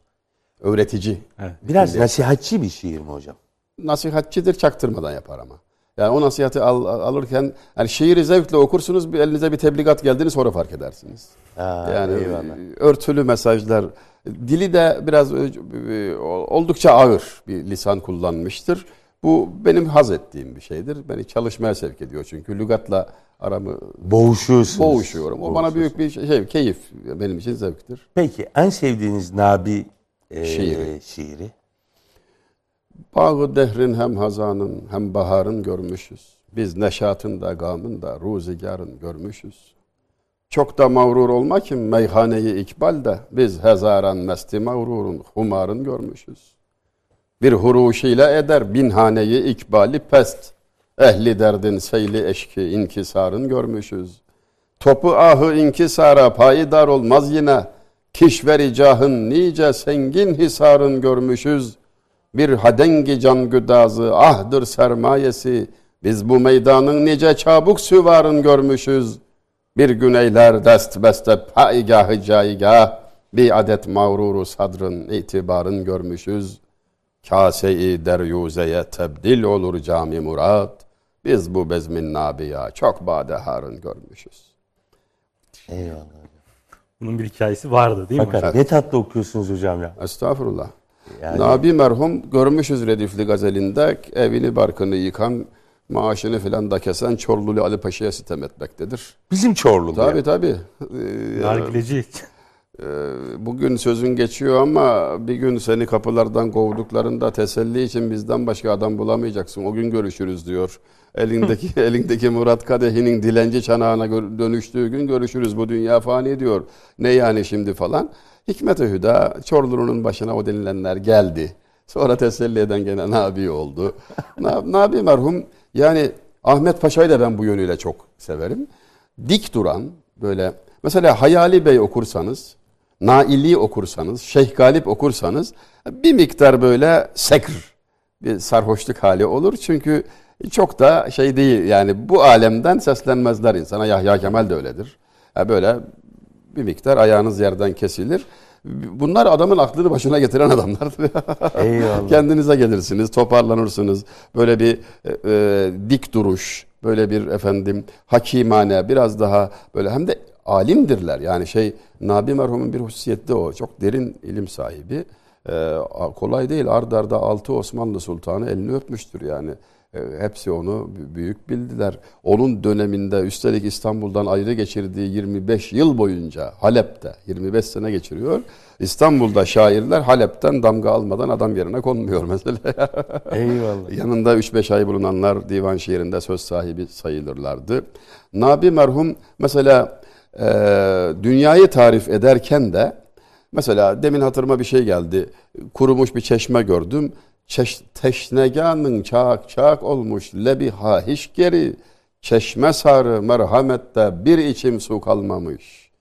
öğretici. Biraz nasihatçi bir şiir mi hocam? Nasihatçidir çaktırmadan yapar ama. Yani o nasihati al- alırken yani şiiri zevkle okursunuz bir elinize bir tebligat geldiğini sonra fark edersiniz. Ha, Yani eyvallah. örtülü mesajlar. Dili de biraz e, oldukça ağır bir lisan kullanmıştır. Bu benim haz ettiğim bir şeydir. Beni çalışmaya sevk ediyor çünkü lügatla aramı Boğuşuyorsunuz. boğuşuyorum. O bana büyük bir şey, keyif. Benim için zevktir. Peki en sevdiğiniz Nabi e, Şiiri. şiiri? Bağı dehrin hem hazanın hem baharın görmüşüz. Biz neşatın da gamın da ruzigarın görmüşüz. Çok da mağrur olma ki meyhaneyi ikbalde biz hezaran mesti mağrurun humarın görmüşüz. Bir huruş ile eder binhaneyi ikbali pest. Ehli derdin seyli eşki inkisarın görmüşüz. Topu ahı inkisara payidar olmaz yine. Kişveri cahın nice sengin hisarın görmüşüz. Bir hadengi can güdazı ahdır sermayesi. Biz bu meydanın nice çabuk süvarın görmüşüz. Bir gün eyler dest beste paygahı caygah. Bir adet mağruru sadrın itibarın görmüşüz. Kase-i deryuzeye tebdil olur cami murat. Biz bu bezmin nabiya çok badeharın görmüşüz. Eyvallah. Bunun bir hikayesi vardı değil mi? Fakat ne tatlı okuyorsunuz hocam ya. Estağfurullah. Yani- Nabi merhum görmüşüz Redifli gazelinde evini barkını yıkan, maaşını filan da kesen Çorlulu Ali Paşa'ya sitem etmektedir. Bizim Çorlu. Tabii tabii. Ee, Nargileci. Ee, Bugün sözün geçiyor ama bir gün seni kapılardan kovduklarında teselli için bizden başka adam bulamayacaksın. O gün görüşürüz diyor. Elindeki [LAUGHS] elindeki Murat Kadehi'nin dilenci çanağına dönüştüğü gün görüşürüz. Bu dünya fani diyor. Ne yani şimdi falan. Hikmet-i Hüda Çorlu'nun başına o denilenler geldi. Sonra teselli eden gene Nabi oldu. [LAUGHS] Na- Nabi merhum yani Ahmet Paşa'yı da ben bu yönüyle çok severim. Dik duran böyle mesela Hayali Bey okursanız Naili okursanız, Şeyh Galip okursanız bir miktar böyle sekr bir sarhoşluk hali olur. Çünkü çok da şey değil yani bu alemden seslenmezler insana. Yahya Kemal de öyledir. Yani böyle bir miktar ayağınız yerden kesilir. Bunlar adamın aklını başına getiren adamlar. [LAUGHS] Eyvallah. Kendinize gelirsiniz, toparlanırsınız. Böyle bir e, e, dik duruş, böyle bir efendim hakimane, biraz daha böyle hem de alimdirler. Yani şey Nabi merhumun bir hususiyeti o. Çok derin ilim sahibi. E, kolay değil. Ard arda altı Osmanlı Sultanı elini öpmüştür yani. E, hepsi onu büyük bildiler. Onun döneminde üstelik İstanbul'dan ayrı geçirdiği 25 yıl boyunca Halep'te 25 sene geçiriyor. İstanbul'da şairler Halep'ten damga almadan adam yerine konmuyor [LAUGHS] mesela. Eyvallah. Yanında 3-5 ay bulunanlar divan şiirinde söz sahibi sayılırlardı. Nabi merhum mesela e, dünyayı tarif ederken de mesela demin hatırıma bir şey geldi. Kurumuş bir çeşme gördüm. Çeş, teşneganın çak çak olmuş lebi hahiş geri. Çeşme sarı merhamette bir içim su kalmamış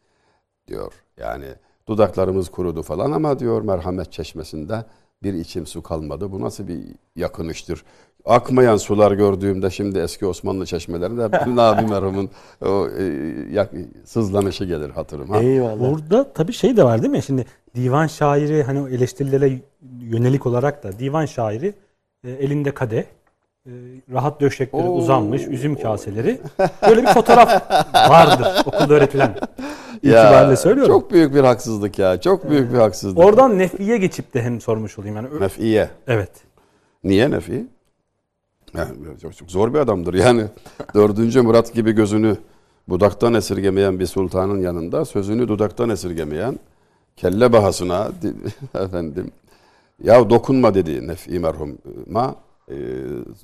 diyor. Yani dudaklarımız kurudu falan ama diyor merhamet çeşmesinde bir içim su kalmadı. Bu nasıl bir yakınıştır? Akmayan sular gördüğümde şimdi eski Osmanlı çeşmelerinde [LAUGHS] Nabi merhumun o e, yak, sızlanışı gelir hatırıma. Eyvallah. Burada tabii şey de var değil mi? Şimdi divan şairi hani o eleştirilere yönelik olarak da divan şairi e, elinde kadeh, e, rahat döşekleri Oo. uzanmış, üzüm kaseleri. Böyle bir fotoğraf vardır okulda öğretilen. itibariyle söylüyorum. Çok büyük bir haksızlık ya. Çok büyük bir haksızlık. Oradan nefliye geçip de hem sormuş olayım. Yani, Nef'iye. evet. Niye Nefi? Yani çok, çok zor bir adamdır yani. Dördüncü Murat gibi gözünü budaktan esirgemeyen bir sultanın yanında sözünü dudaktan esirgemeyen kelle bahasına di- [LAUGHS] efendim ya dokunma dedi Nefi merhuma e,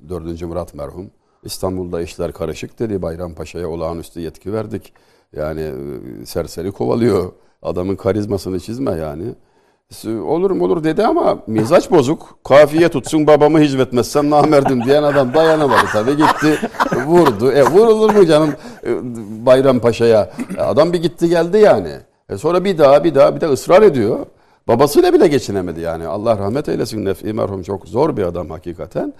dördüncü Murat merhum. İstanbul'da işler karışık dedi. Bayrampaşa'ya olağanüstü yetki verdik. Yani e, serseri kovalıyor. Adamın karizmasını çizme yani. Olur mu olur dedi ama mizaç bozuk. Kafiye tutsun babamı hicvetmezsem namerdim diyen adam dayanamadı tabii gitti vurdu. E vurulur mu canım e, Bayrampaşa'ya? E, Adam bir gitti geldi yani. E sonra bir daha bir daha bir de ısrar ediyor. Babasıyla bile geçinemedi yani. Allah rahmet eylesin Nef'i merhum çok zor bir adam hakikaten.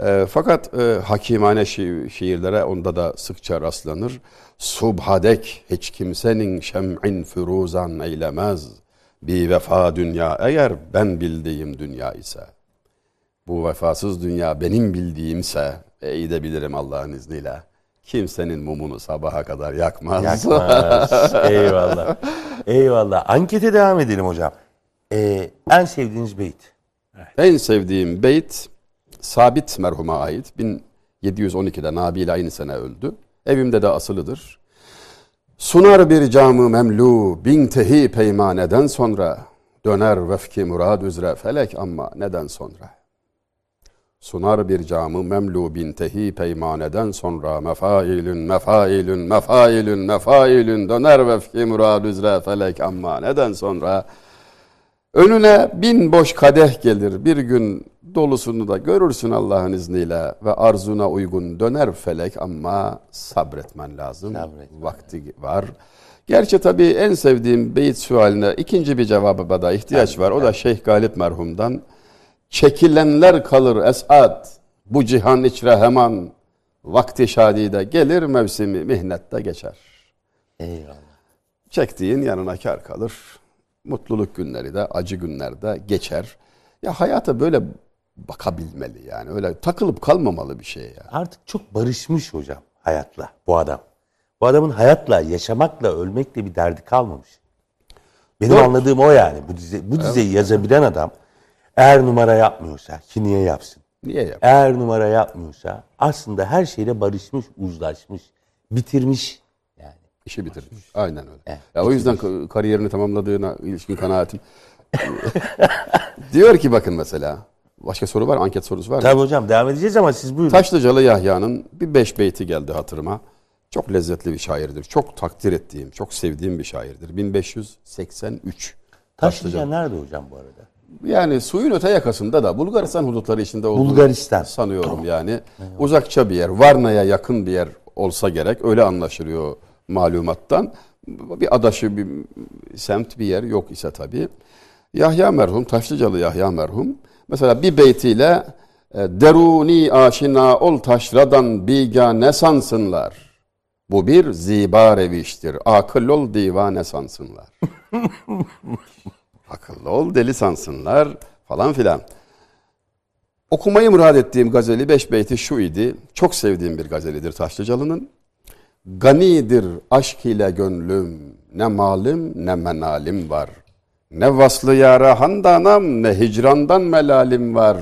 E, fakat e, hakimane şi- şiirlere onda da sıkça rastlanır. Subhadek hiç kimsenin şem'in firuzan eylemez. Bir vefa dünya eğer ben bildiğim dünya ise. Bu vefasız dünya benim bildiğimse e, iyi de bilirim Allah'ın izniyle. Kimsenin mumunu sabaha kadar yakmaz. Yakmaz. [LAUGHS] Eyvallah. Eyvallah. Ankete devam edelim hocam. Ee, en sevdiğiniz beyt. En sevdiğim beyt Sabit merhuma ait. 1712'de Nabi ile aynı sene öldü. Evimde de asılıdır. Sunar bir camı memlu bin tehi peymaneden sonra döner vefki murad üzere felek ama neden sonra? Sunar bir camı memlu bin tehi peymaneden sonra mefailün mefailün mefailün mefailün döner vefki murad üzere felek ama neden sonra? Önüne bin boş kadeh gelir bir gün dolusunu da görürsün Allah'ın izniyle ve arzuna uygun döner felek ama sabretmen lazım. Sabretmen. Vakti var. Gerçi tabii en sevdiğim beyit sualine ikinci bir cevaba da ihtiyaç var. O da Şeyh Galip merhumdan. Çekilenler kalır esat bu cihan içre hemen vakti şadide gelir mevsimi mihnette geçer. Eyvallah. Çektiğin yanına kar kalır. Mutluluk günleri de acı günlerde geçer. Ya hayata böyle bakabilmeli yani. Öyle takılıp kalmamalı bir şey ya. Artık çok barışmış hocam hayatla bu adam. Bu adamın hayatla, yaşamakla, ölmekle bir derdi kalmamış. Benim Yok. anladığım o yani. Bu, dizi, bu dizeyi yazabilen adam eğer numara yapmıyorsa ki niye yapsın? Niye yap? Eğer numara yapmıyorsa aslında her şeyle barışmış, uzlaşmış, bitirmiş yani. İşi bitirmiş. Aynen öyle. Evet, ya o yüzden ka- kariyerini tamamladığına ilişkin kanaatim. [LAUGHS] Diyor ki bakın mesela. Başka soru var mı? Anket sorusu var mı? Tabii hocam devam edeceğiz ama siz buyurun. Taşlıcalı Yahya'nın bir beş beyti geldi hatırıma. Çok lezzetli bir şairdir. Çok takdir ettiğim, çok sevdiğim bir şairdir. 1583. Taşlıca nerede hocam bu arada? Yani suyun öte yakasında da Bulgaristan hudutları içinde olduğunu Bulgaristan. sanıyorum yani. Uzakça bir yer, Varna'ya yakın bir yer olsa gerek. Öyle anlaşılıyor malumattan. Bir adaşı, bir semt, bir yer yok ise tabii. Yahya merhum, Taşlıcalı Yahya merhum. Mesela bir beytiyle e, deruni aşina ol taşradan bigane sansınlar. Bu bir ziba reviştir. Akıl ol divane sansınlar. [LAUGHS] Akıllı ol deli sansınlar falan filan. Okumayı murad ettiğim gazeli beş beyti şu idi. Çok sevdiğim bir gazelidir Taşlıcalı'nın. Ganidir aşk ile gönlüm, ne malim ne menalim var. Ne vaslı yara handanam, ne hicrandan melalim var.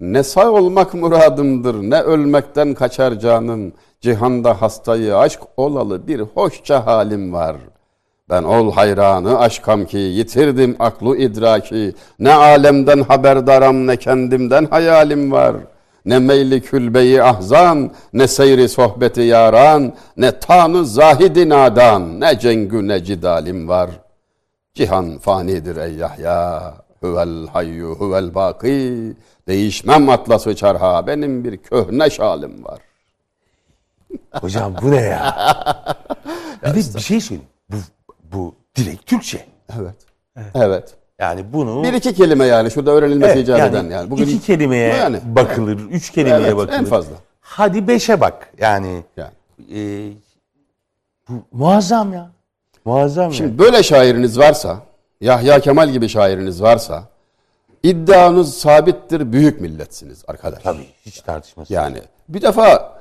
Ne sağ olmak muradımdır, ne ölmekten kaçar canım. Cihanda hastayı aşk olalı bir hoşça halim var. Ben ol hayranı aşkam ki yitirdim aklı idraki. Ne alemden haberdaram ne kendimden hayalim var. Ne meyli külbeyi ahzan, ne seyri sohbeti yaran, ne tanı zahidi nadan, ne cengü ne cidalim var. Cihan fanidir ey Yahya, huvel hayyu huvel baki. Değişmem atlası çarha, benim bir köhne şalim var. Hocam bu ne ya? [LAUGHS] bir de bir şey söyleyeyim. Bu, bu direkt Türkçe. Evet. Evet. Yani bunu Bir iki kelime yani şurada öğrenilmesi Evet, icap yani eden yani. Bugün iki kelimeye Yani. bakılır, üç kelimeye Evet, bakılır. en fazla. Hadi beşe bak. Yani Yani. e, bu muazzam ya. Muazzam Şimdi ya. böyle şairiniz varsa, Yahya Kemal gibi şairiniz varsa, iddianız sabittir, büyük milletsiniz arkadaş. Tabii hiç tartışmasız. Yani bir defa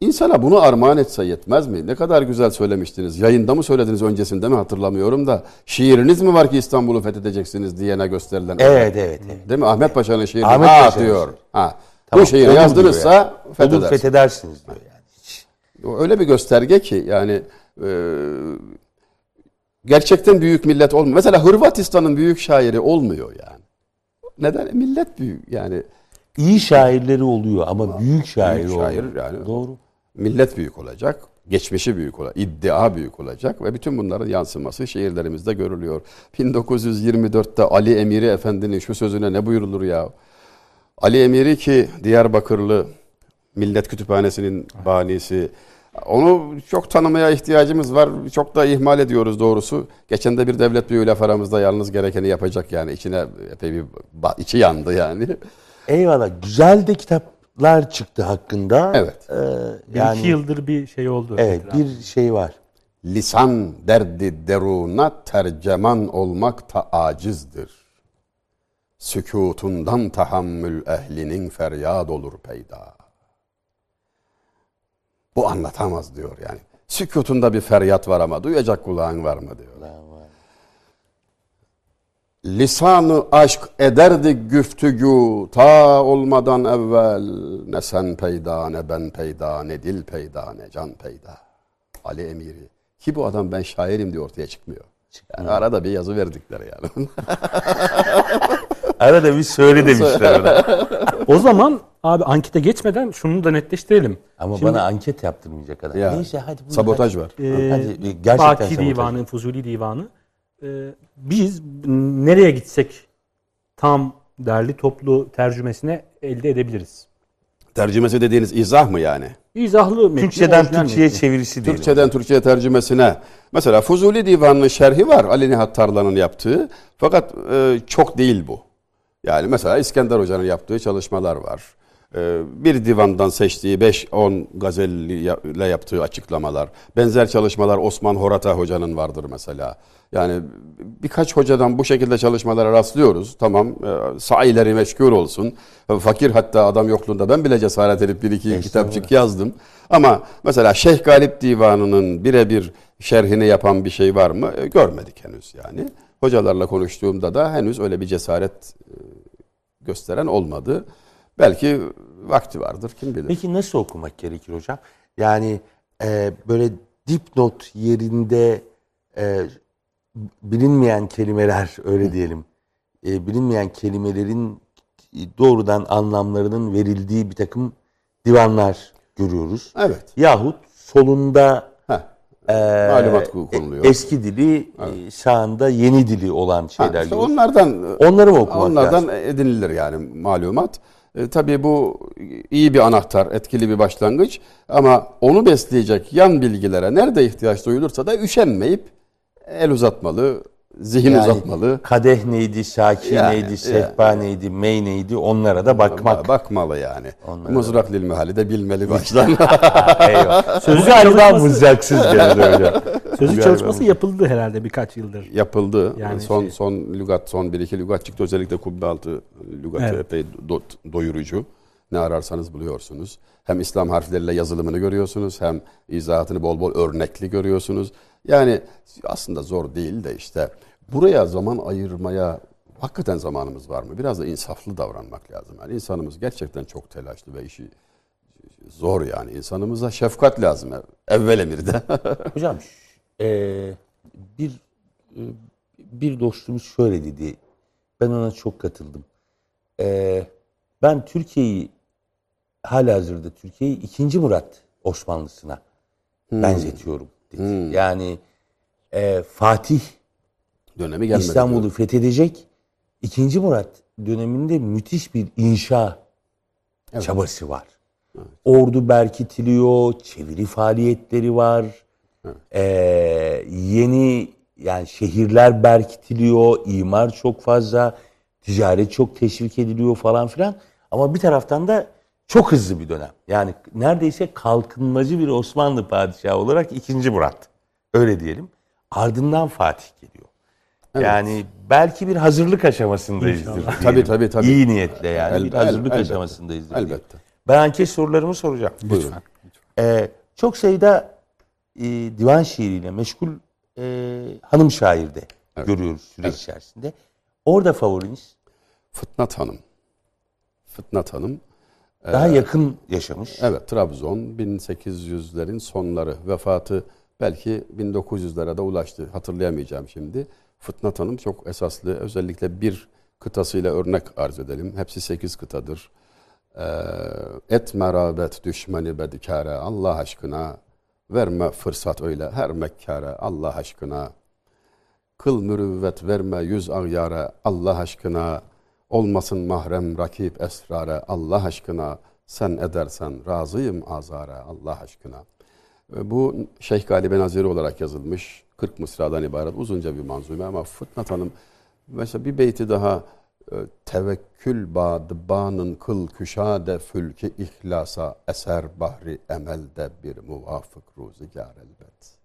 insana bunu armağan etse yetmez mi? Ne kadar güzel söylemiştiniz. Yayında mı söylediniz öncesinde mi hatırlamıyorum da. Şiiriniz mi var ki İstanbul'u fethedeceksiniz diyene gösterilen. Evet evet evet. Değil mi? Ahmet Paşa'nın şiiri. Ahmet ha Paşa'nın diyor. Ha. Tamam, Bu şiiri yazdınızsa yani. Olur fethedersiniz. fethedersiniz diyor yani. Hiç. Öyle bir gösterge ki yani e, gerçekten büyük millet olmuyor. Mesela Hırvatistan'ın büyük şairi olmuyor yani. Neden? Millet büyük yani. İyi şairleri oluyor ama büyük şair Büyük şair olmuyor. yani. Doğru. Millet büyük olacak, geçmişi büyük olacak, iddia büyük olacak ve bütün bunların yansıması şehirlerimizde görülüyor. 1924'te Ali Emiri Efendi'nin şu sözüne ne buyurulur ya? Ali Emiri ki Diyarbakırlı Millet Kütüphanesi'nin banisi. Onu çok tanımaya ihtiyacımız var. Çok da ihmal ediyoruz doğrusu. Geçen de bir devlet büyüğü laf aramızda yalnız gerekeni yapacak yani. içine epey bir içi yandı yani. Eyvallah. Güzel de kitaplar çıktı hakkında. Evet. Ee, Bir yani iki yıldır bir şey oldu. evet bir şey var. Lisan derdi deruna terceman olmak ta acizdir. Sükutundan tahammül ehlinin feryad olur peyda. Bu anlatamaz diyor yani. Sükutunda bir feryat var ama duyacak kulağın var mı diyor. Lisanı aşk ederdi güftügü ta olmadan evvel ne sen peyda ne ben peyda ne dil peyda ne can peyda. Ali Emiri. Ki bu adam ben şairim diye ortaya çıkmıyor. Yani arada bir yazı verdikleri yani. [LAUGHS] Arada bir söyle demişler ona. [LAUGHS] O zaman abi ankete geçmeden şunu da netleştirelim. Ama Şimdi, bana anket yaptırmayacak adam. Ya, Neyse hadi. buyur, Sabotaj hadi. var. e, Hadi, gerçekten Baki sabotaj. Divanı, Fuzuli Divanı. E, biz nereye gitsek tam derli toplu tercümesine elde edebiliriz. Tercümesi dediğiniz izah mı yani? İzahlı metni, Türkçeden Türkçe'ye metni. çevirisi değil. Türkçeden Türkçe'ye tercümesine. Mesela Fuzuli Divanı'nın şerhi var Ali Nihat Tarlan'ın yaptığı. Fakat e, çok değil bu. Yani mesela İskender Hoca'nın yaptığı çalışmalar var. E, bir divandan seçtiği 5-10 gazelle yaptığı açıklamalar. Benzer çalışmalar Osman Horata Hoca'nın vardır mesela. Yani birkaç hocadan bu şekilde çalışmalara rastlıyoruz. Tamam e, saileri meşgul olsun. Fakir hatta adam yokluğunda ben bile cesaret edip bir iki kitapçık yazdım. Ama mesela Şeyh Galip Divanı'nın birebir şerhini yapan bir şey var mı? E, görmedik henüz yani. Hocalarla konuştuğumda da henüz öyle bir cesaret e, gösteren olmadı. Belki vakti vardır kim bilir. Peki nasıl okumak gerekir hocam? Yani e, böyle dipnot yerinde e, bilinmeyen kelimeler öyle diyelim. E, bilinmeyen kelimelerin doğrudan anlamlarının verildiği bir takım divanlar görüyoruz. Evet. Yahut solunda e, Malumat konuluyor. eski dili, e, sağında yeni dili olan Ha, şeyler işte görüyoruz. onlardan Onları mı okumak onlardan lazım? edinilir yani malumat. E, tabii bu iyi bir anahtar, etkili bir başlangıç ama onu besleyecek yan bilgilere nerede ihtiyaç duyulursa da üşenmeyip el uzatmalı, zihin Yani uzatmalı. kadeh neydi, şaki Yani, neydi, sehpa neydi, mey neydi onlara da bakmak. Bakmalı yani. Onlara Mızrak lil mehali de bilmeli [LAUGHS] baştan. Eyvah. [LAUGHS] Sözlü Galiba çalışması- mızraksız gelir öyle. Sözlü Galiba çalışması yapıldı herhalde birkaç yıldır. Yapıldı. Yani son şey- son lügat, son bir iki lügat çıktı. Özellikle kubbe altı lügatı Evet. epey do- doyurucu. Ne ararsanız buluyorsunuz. Hem İslam harfleriyle yazılımını görüyorsunuz hem izahatını bol bol örnekli görüyorsunuz. Yani aslında zor değil de işte buraya zaman ayırmaya hakikaten zamanımız var mı? Biraz da insaflı davranmak lazım. Yani insanımız gerçekten çok telaşlı ve işi zor yani. İnsanımıza şefkat lazım evvel emirde. [LAUGHS] Hocam eee, bir e, bir dostumuz şöyle dedi. Ben ona çok katıldım. Eee, ben Türkiye'yi halihazırda Türkiye'yi 2. Murat Osmanlısına benzetiyorum dedi. Yani eee, Fatih Dönemi gelmedi. İstanbul'u fethedecek. 2. Murat döneminde müthiş bir inşa çabası var. Ordu berkitiliyor, çeviri faaliyetleri var. Ee, yeni yani şehirler berkitiliyor, imar çok fazla, ticaret çok teşvik ediliyor falan filan. Ama bir taraftan da çok hızlı bir dönem. Yani neredeyse kalkınmacı bir Osmanlı padişahı olarak 2. Murat. Öyle diyelim. Ardından Fatih geliyor. Yani belki bir hazırlık aşamasındayızdır. diyelim. Tabii, tabii, tabii. İyi niyetle yani El- bir hazırlık elbette. aşamasındayızdır. diyelim. Elbette. Ben anket sorularımı soracağım. Buyurun. Ee, çok sayıda e, divan şiiriyle meşgul e, hanım şairde görüyoruz süreç içerisinde. Orada favoriniz Fıtnat Hanım. Fıtnat Hanım. daha yakın yaşamış. Evet Trabzon 1800'lerin sonları vefatı belki 1900'lere de ulaştı. Hatırlayamayacağım şimdi. Fıtnat Hanım çok esaslı. Özellikle bir kıtasıyla örnek arz edelim. Hepsi 8 kıtadır. Ee, et merabet düşmeni bedikare Allah aşkına verme fırsat öyle her mekkare Allah aşkına Kıl mürüvvet verme yüz ağyara Allah aşkına. Olmasın mahrem rakip esrara Allah aşkına. Sen edersen razıyım azara Allah aşkına. E, Bu Şeyh Galibe Naziri olarak yazılmış. 40 mısradan ibaret uzunca bir manzume ama Fıtnat Hanım mesela bir beyti daha tevekkül badıbanın kıl küşade fülki ihlasa eser bahri emelde bir muvafık ruzigar elbet.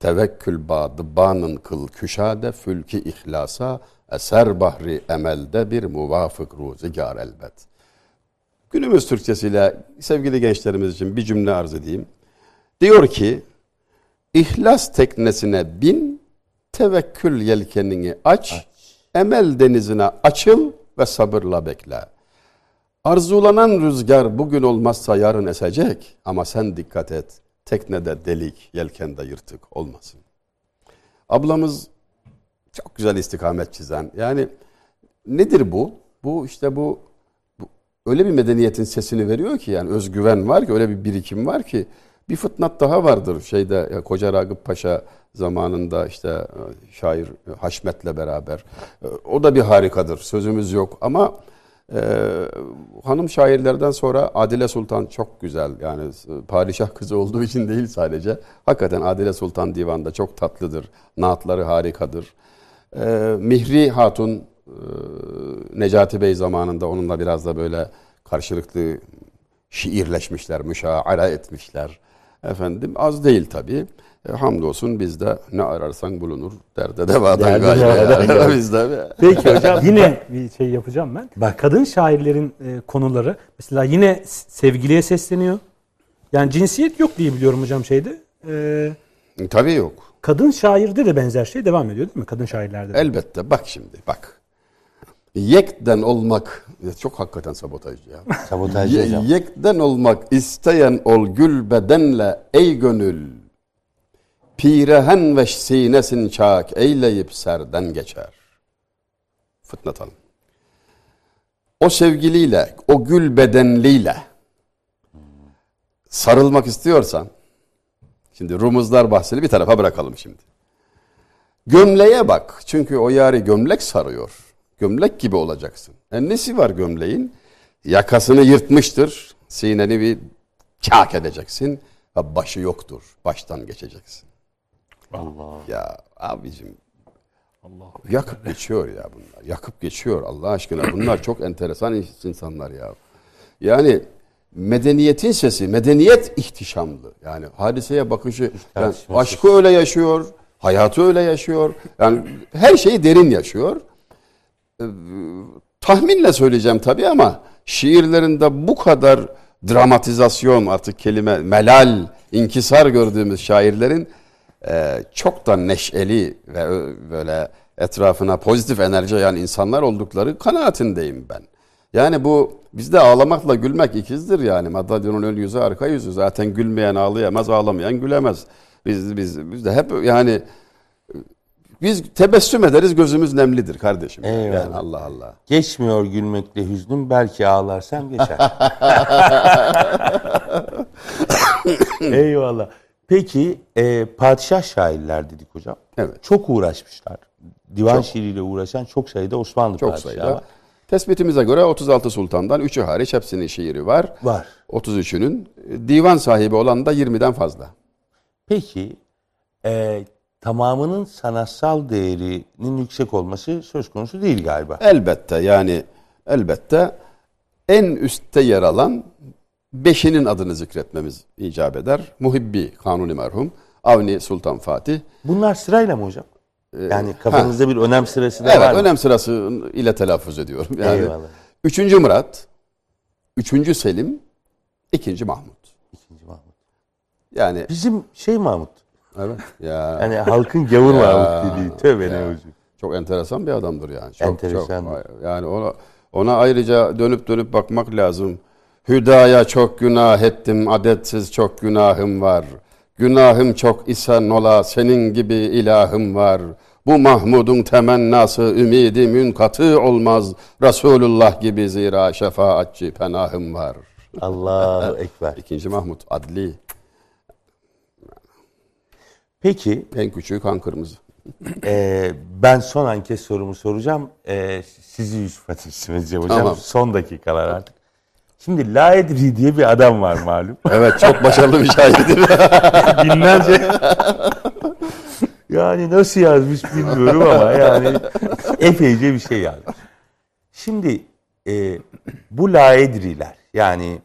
Tevekkül badı banın kıl küşade fülki ihlasa eser bahri emelde bir muvafık ruzigar elbet. Günümüz Türkçesiyle sevgili gençlerimiz için bir cümle arz edeyim. Diyor ki İhlas teknesine bin, tevekkül yelkenini aç, emel denizine açıl ve sabırla bekle. Arzulanan rüzgar bugün olmazsa yarın esecek ama sen dikkat et. Teknede delik, yelkende yırtık olmasın. Ablamız çok güzel istikamet çizen. Yani nedir bu? Bu işte bu, bu öyle bir medeniyetin sesini veriyor ki yani özgüven var ki öyle bir birikim var ki bir fıtnat daha vardır şeyde Koca Ragıp Paşa zamanında işte e, şair Haşmet'le beraber. E, O da bir harikadır. Sözümüz yok ama e, hanım şairlerden sonra Adile Sultan çok güzel. Yani e, padişah kızı olduğu için değil sadece. Hakikaten Adile Sultan divanda çok tatlıdır. Naatları harikadır. E, Mihri Hatun e, Necati Bey zamanında onunla biraz da böyle karşılıklı şiirleşmişler, müşaara etmişler. Efendim az değil tabii. E, hamdolsun bizde ne ararsan bulunur. Derde devadan Derde [LAUGHS] bizde. Peki [LAUGHS] hocam yine bir şey yapacağım ben. Bak. Kadın şairlerin e, konuları mesela yine sevgiliye sesleniyor. Yani cinsiyet yok diye biliyorum hocam şeyde. E, Tabii yok. kadın şairde de benzer şey devam ediyor değil mi? Kadın şairlerde de. Elbette bak şimdi bak. Yekten olmak çok hakikaten sabotajcı ya. Sabotajcı Ye- hocam. yekten olmak isteyen ol gül bedenle ey gönül. Pirehen ve sinesin çak eyleyip serden geçer. Fıtnat Hanım. O sevgiliyle, o gül bedenliyle sarılmak istiyorsan, şimdi rumuzlar bahsini bir tarafa bırakalım şimdi. Gömleğe bak. Çünkü o yari gömlek sarıyor. Gömlek gibi olacaksın. E nesi var gömleğin? yakasını yırtmıştır. Sineni bir kak edeceksin. Ha, başı yoktur. Baştan geçeceksin. Allah. Ya abicim Allah. yakıp geçiyor ya bunlar. Yakıp geçiyor Allah aşkına. Bunlar çok enteresan insanlar ya. Yani medeniyetin sesi, medeniyet ihtişamlı. Yani hadiseye bakışı, yani aşkı öyle yaşıyor, hayatı öyle yaşıyor. Yani her şeyi derin yaşıyor. Ee, tahminle söyleyeceğim tabii ama şiirlerinde bu kadar dramatizasyon artık kelime, melal, inkisar gördüğümüz şairlerin e, çok da neşeli ve böyle etrafına pozitif enerji yayan insanlar oldukları kanaatindeyim ben. Yani bu bizde ağlamakla gülmek ikizdir yani. Madalyonun ön yüzü arka yüzü. Zaten gülmeyen ağlayamaz, ağlamayan gülemez. Biz biz biz de hep yani biz tebessüm ederiz gözümüz nemlidir kardeşim. Eyvallah. Yani Allah Allah. Geçmiyor gülmekle hüznüm belki ağlarsam geçer. [LAUGHS] Eyvallah. Peki e, padişah şairler dedik hocam. Evet. Çok uğraşmışlar. Divan şiiriyle uğraşan çok sayıda Osmanlı Çok padişahı sayıda. var. Tespitimize göre 36 sultandan 3'ü hariç hepsinin şiiri var. Var. 33'ünün divan sahibi olan da 20'den fazla. Peki e, tamamının sanatsal değerinin yüksek olması söz konusu değil galiba. Elbette yani elbette en üstte yer alan beşinin adını zikretmemiz icap eder. Muhibbi Kanuni merhum, Avni Sultan Fatih. Bunlar sırayla mı hocam? Yani kafanızda bir önem sırası da Evet var mı? önem sırası ile telaffuz ediyorum. Yani Eyvallah. Üçüncü Murat, üçüncü Selim, ikinci Mahmut. İkinci Mahmut. Yani Bizim şey Mahmut. evet [LAUGHS] ya Yani halkın gavur Mahmut dediği. Tövbe ne hocam. çok enteresan bir adamdır yani. Çok, Enteresandır. Çok, yani ona ona ayrıca dönüp dönüp bakmak lazım. Hüdaya çok günah ettim, adetsiz çok günahım var. Günahım çok ise nola senin gibi ilahım var. Bu Mahmud'un temennası ümidi münkatı olmaz. Resulullah gibi zira şefaatçi penahım var. Allahu Ekber. İkinci Mahmud adli. Peki En küçüğü kan kırmızı. e, ben son anket sorumu soracağım. E, sizi Yusuf Ateş hocam. Tamam. Son dakikalar artık. Şimdi Laedri diye bir adam var malum. [LAUGHS] Evet çok başarılı bir şairdir. [LAUGHS] Binlerce [LAUGHS] Yani nasıl yazmış bilmiyorum ama yani epeyce bir şey yazmış. Şimdi e, bu laedriler yani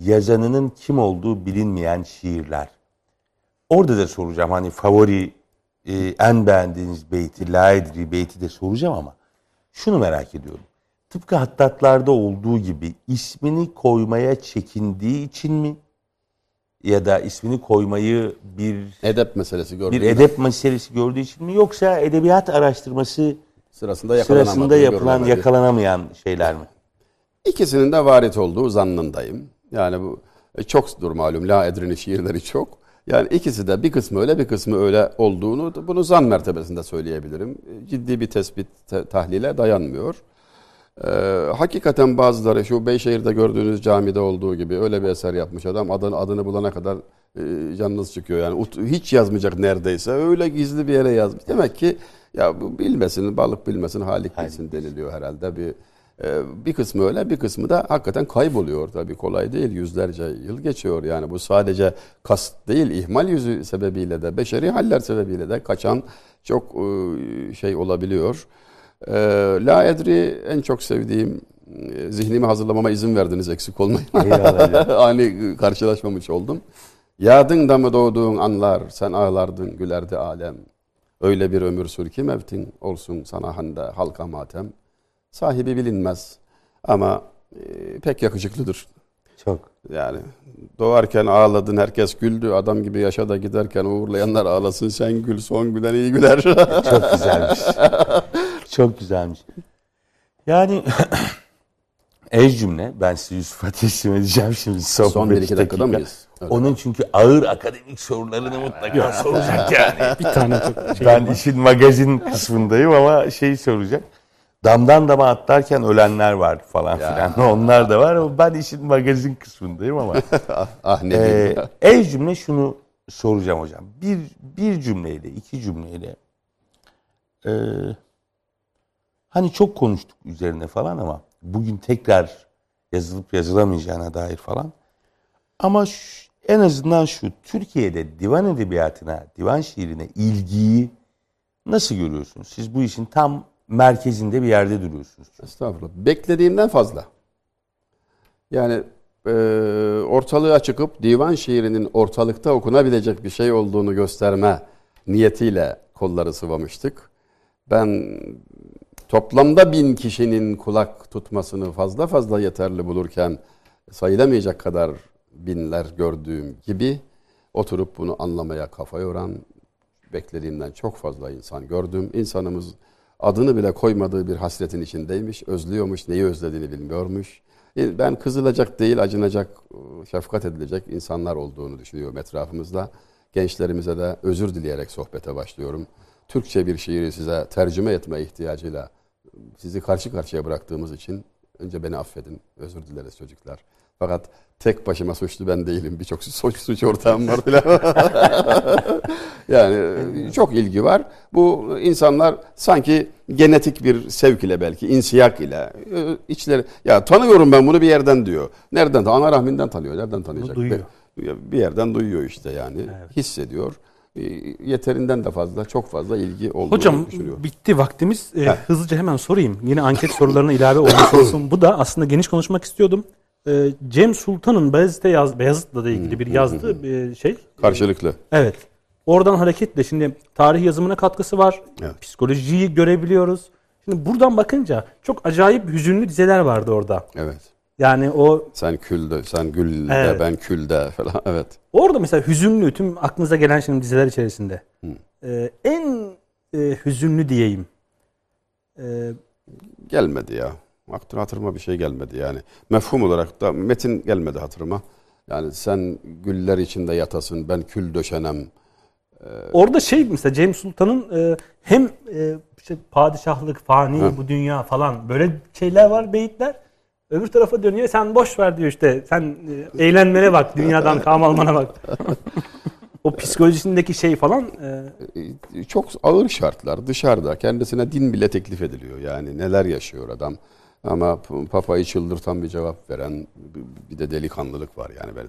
yazanının kim olduğu bilinmeyen şiirler. Orada da soracağım hani favori e, en beğendiğiniz beyti laedri beyti de soracağım ama şunu merak ediyorum. Tıpkı hattatlarda olduğu gibi ismini koymaya çekindiği için mi? Ya da ismini koymayı bir Edep meselesi gördüğünüz bir edep meselesi gördüğü için mi yoksa edebiyat araştırması sırasında sırasında yapılan görülemedi. yakalanamayan şeyler mi? İkisinin de varit olduğu zannındayım. Yani bu e, çoktur malum. La Edrin'in şiirleri çok. Yani ikisi de bir kısmı öyle bir kısmı öyle olduğunu bunu zan mertebesinde söyleyebilirim. E, Ciddi bir tespit te- tahlile dayanmıyor. Ee, hakikaten bazıları şu Beyşehir'de gördüğünüz camide olduğu gibi öyle bir eser yapmış adam. Adını, adını bulana kadar e, canınız çıkıyor yani. Hiç yazmayacak neredeyse. Öyle gizli bir yere yazmış. Demek ki ya bu bilmesin balık bilmesin halik bilsin. deniliyor herhalde. Bir e, bir kısmı öyle bir kısmı da hakikaten kayboluyor tabii. Kolay değil yüzlerce yıl geçiyor yani. Bu sadece kast değil ihmal yüzü sebebiyle de beşeri haller sebebiyle de kaçan çok e, şey olabiliyor. Ee, La Edri en çok sevdiğim e, zihnimi hazırlamama izin verdiniz eksik olmayın. [LAUGHS] Ani karşılaşmamış oldum. Yadın da mı doğduğun anlar sen ağlardın gülerdi alem. Öyle bir ömür sür ki mevtin olsun sana hande halka matem. Sahibi bilinmez ama e, pek yakışıklıdır. Çok. Yani doğarken ağladın herkes güldü adam gibi yaşa da giderken uğurlayanlar ağlasın sen gül son gülen iyi güler. Çok güzelmiş. [LAUGHS] [LAUGHS] Çok güzelmiş. Yani [CLEARS THROAT] ez cümle ben size Yusuf'a [LAUGHS] teslim edeceğim şimdi son, Son beş bir iki dakikada dakika. mıyız? Evet. Onun çünkü ağır akademik sorularını mutlaka soracak [LAUGHS] yani. bir tane çok şey Ben işin magazin kısmındayım ama şey soracak. Damdan dama atlarken ölenler var falan filan. Onlar da var ama ben işin magazin kısmındayım ama. ah ne Ee, diyeyim. ez cümle şunu soracağım hocam. Bir, bir cümleyle, iki cümleyle ee, hani çok konuştuk üzerine falan ama bugün tekrar yazılıp yazılamayacağına dair falan. Ama şu- en azından şu Türkiye'de divan edebiyatına, divan şiirine ilgiyi nasıl görüyorsunuz? Siz bu işin tam merkezinde bir yerde duruyorsunuz. Estağfurullah. Beklediğimden fazla. Yani e, ortalığa çıkıp divan şiirinin ortalıkta okunabilecek bir şey olduğunu gösterme niyetiyle kolları sıvamıştık. Ben toplamda bin kişinin kulak tutmasını fazla fazla yeterli bulurken sayılamayacak kadar binler gördüğüm gibi oturup bunu anlamaya kafa yoran beklediğimden çok fazla insan gördüm. İnsanımız adını bile koymadığı bir hasretin içindeymiş, özlüyormuş, neyi özlediğini bilmiyormuş. E, Ben kızılacak değil, acınacak, e, şefkat edilecek insanlar olduğunu düşünüyorum etrafımızda. Gençlerimize de özür dileyerek sohbete başlıyorum. Türkçe bir şiiri size tercüme etme ihtiyacıyla sizi karşı karşıya bıraktığımız için önce beni affedin. Özür dileriz çocuklar. Fakat tek başıma suçlu ben değilim. Birçok suç, suç ortağım var filan. [LAUGHS] yani çok ilgi var. Bu insanlar sanki genetik bir sevk ile belki, insiyak ile e, içleri ya tanıyorum ben bunu bir yerden diyor. Nereden? Ana rahminden tanıyor. Nereden tanıyacak? duyuyor. Bir- Bir yerden duyuyor işte yani. Hissediyor. E, Yeterinden de fazla, çok fazla ilgi olduğunu Hocam düşünüyorum. bitti vaktimiz. Ee, hızlıca hemen sorayım. Yine anket sorularına ilave olmuş [COUGHS] olsun. Bu da aslında geniş konuşmak istiyordum. Ee, Cem Sultan'ın Beyazıt'ta yaz, Beyazıt'la da ilgili bir yazdığı bir şey. Karşılıklı. Evet. Oradan hareketle şimdi tarih yazımına katkısı var. Evet. Psikolojiyi görebiliyoruz. Şimdi buradan bakınca çok acayip hüzünlü dizeler vardı orada. Evet. Yani o Sen külde, sen gülde, Evet. ben külde falan. [LAUGHS] Evet. orada mesela hüzünlü tüm aklınıza gelen şimdi dizeler içerisinde. Ee, en e, hüzünlü diyeyim. Ee, Gelmedi ya. Aklına hatırıma bir şey gelmedi yani. Mefhum olarak da metin gelmedi hatırıma. Yani sen güller içinde yatasın, ben kül döşenem. Orada şey mesela Cem Sultan'ın e, hem e, işte padişahlık, fani, Ha. bu dünya falan böyle şeyler var beyitler. Öbür tarafa dönüyor sen boş ver diyor işte. Sen e, eğlenmene bak, dünyadan [LAUGHS] kam almana bak. [LAUGHS] o psikolojisindeki şey falan e, Ee, Çok ağır şartlar dışarıda. Kendisine din bile teklif ediliyor. Yani neler yaşıyor adam. Ama papayı çıldırtan bir cevap veren bir de delikanlılık var. Yani böyle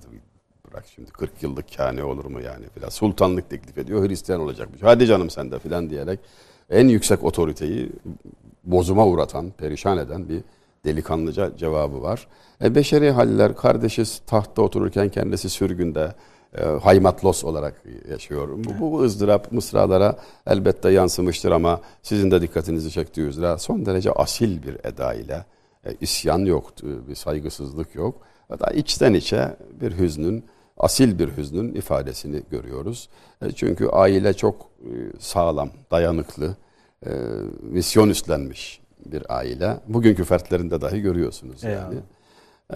bırak şimdi 40 yıllık kâne olur mu yani filan. Sultanlık teklif ediyor. Hristiyan olacakmış. Hadi canım sen de filan diyerek en yüksek otoriteyi bozuma uğratan, perişan eden bir delikanlıca cevabı var. E, beşeri haller, kardeşi tahtta otururken kendisi sürgünde, e, haymatlos olarak yaşıyor. Bu, bu ızdırap mısralara elbette yansımıştır ama sizin de dikkatinizi çektiği üzere son derece asil bir eda ile e, isyan yok, bir saygısızlık yok. Hatta içten içe bir hüznün, asil bir hüznün ifadesini görüyoruz. E, çünkü aile çok e, sağlam, dayanıklı, e, misyon üstlenmiş bir aile. Bugünkü fertlerinde dahi görüyorsunuz yani.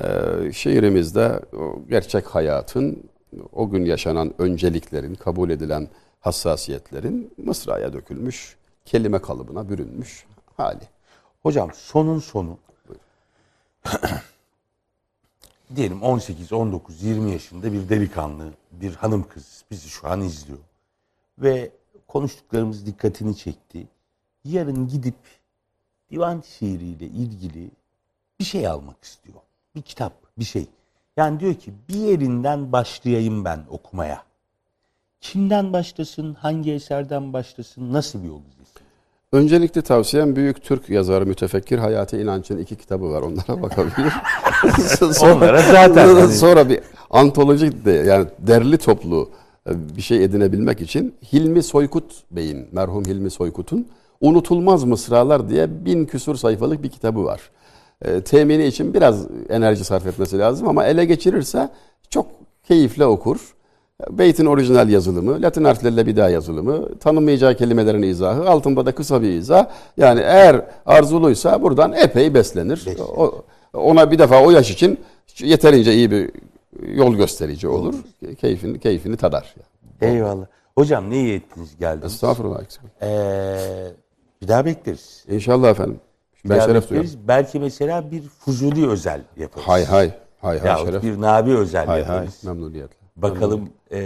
Ee, şiirimizde o gerçek hayatın, o gün yaşanan önceliklerin, kabul edilen hassasiyetlerin mısraya dökülmüş, kelime kalıbına bürünmüş hali. Hocam sonun sonu. Diyelim 18, 19, 20 yaşında bir delikanlı, bir hanım kız bizi şu an izliyor. Ve konuştuklarımız dikkatini çekti. Yarın gidip divan şiiriyle ilgili bir şey almak istiyor. Bir kitap, bir şey. Yani diyor ki bir yerinden başlayayım ben okumaya. Kimden başlasın, hangi eserden başlasın, nasıl bir yol izlesin? Öncelikle tavsiyem büyük Türk yazarı mütefekkir Hayati İnanç'ın iki kitabı var. Onlara bakabilir. [LAUGHS] Onlara zaten [LAUGHS] hani- sonra bir antolojik de yani derli toplu e, bir şey edinebilmek için Hilmi Soykut Bey'in, merhum Hilmi Soykut'un Unutulmaz Mısralar diye bin küsur sayfalık bir kitabı var. E, temini için biraz enerji sarf etmesi lazım ama ele geçirirse çok keyifle okur. Beytin orijinal yazılımı, Latin harflerle bir daha yazılımı, tanınmayacağı kelimelerin izahı, altında da kısa bir izah. Yani eğer arzuluysa buradan epey beslenir. O, ona bir defa o yaş için yeterince iyi bir yol gösterici olur. Keyfini, keyfini tadar. Eyvallah. Hocam ne iyi ettiniz geldiniz. Estağfurullah. Ee, bir daha bekleriz. İnşallah efendim. Bir Ben daha şeref bekleriz. duyarım. Belki mesela bir Fuzuli özel yaparız. Hay hay. Hay hay Yahut şeref. bir Nabi özel Hay hay. yaparız. Memnuniyetle. Bakalım ee,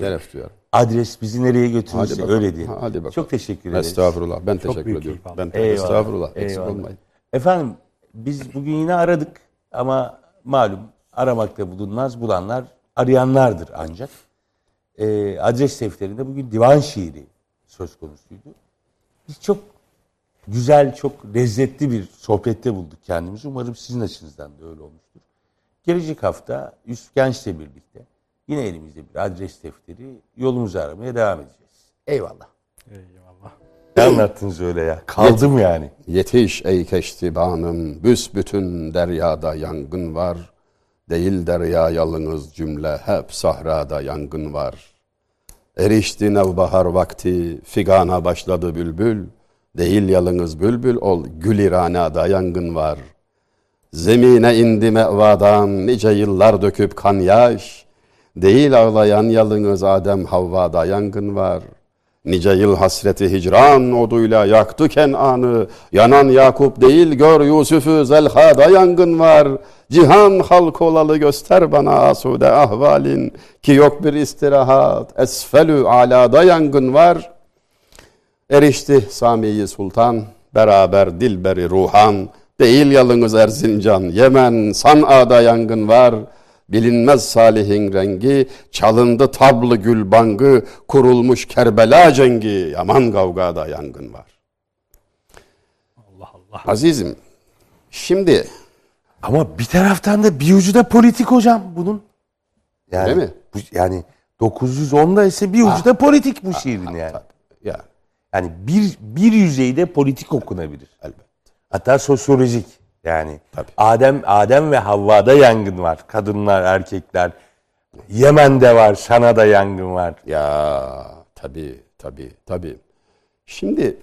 Şeref duyarım. adres bizi nereye götürürse öyle diyelim. Hadi bakalım. Çok teşekkür ederiz. Estağfurullah. Ben teşekkür büyük ediyorum. Ben Eyvallah. estağfurullah. Eksik Eyvallah. olmayın. Efendim biz bugün yine aradık ama malum aramakta bulunmaz, bulanlar arayanlardır ancak. Ee, adres defterinde bugün divan şiiri söz konusuydu. Biz çok güzel, çok lezzetli bir sohbette bulduk kendimizi. Umarım sizin açınızdan da öyle olmuştur. Gelecek hafta Yusuf Genç'le birlikte yine elimizde bir adres defteri yolumuzu aramaya devam edeceğiz. Eyvallah. Eyvallah. Ne anlattınız öyle ya? Kaldım yani. Yetiş ey keştibanım, büsbütün deryada yangın var. Değil derya yalınız cümle, hep sahrada yangın var. Erişti nevbahar vakti, figana başladı bülbül. Değil yalınız bülbül ol, gül iranada yangın var. Zemine indi mevadan, nice yıllar döküp kan yaş. Değil ağlayan yalınız Adem Havva'da yangın var. Nice yıl hasreti hicran oduyla yaktı Kenan'ı. Yanan Yakup değil gör Yusuf'u Zelha'da yangın var. Cihan halk olalı göster bana asude ahvalin. Ki yok bir istirahat. Esfelü alada yangın var. Erişti Sami'yi Sultan. Beraber Dilberi Ruhan. Değil yalınız Erzincan. Yemen San'a'da yangın var. Bilinmez Salih'in rengi, çalındı tablı gül bangı, kurulmuş Kerbela cengi, yaman kavgada yangın var. Allah Allah. Azizim, şimdi Ama bir taraftan da bir ucu da politik hocam bunun. Yani, Öyle mi? Bu, yani 910'da ise bir ucu da politik bu şiirin yani. ya Yani bir, bir yüzeyde politik okunabilir. elbet. Hatta sosyolojik. Yani Tabii. Adem Adem ve Havva'da yangın var. Kadınlar, erkekler. Yemen'de var, Sana'da yangın var. Ya tabii tabii tabii. Şimdi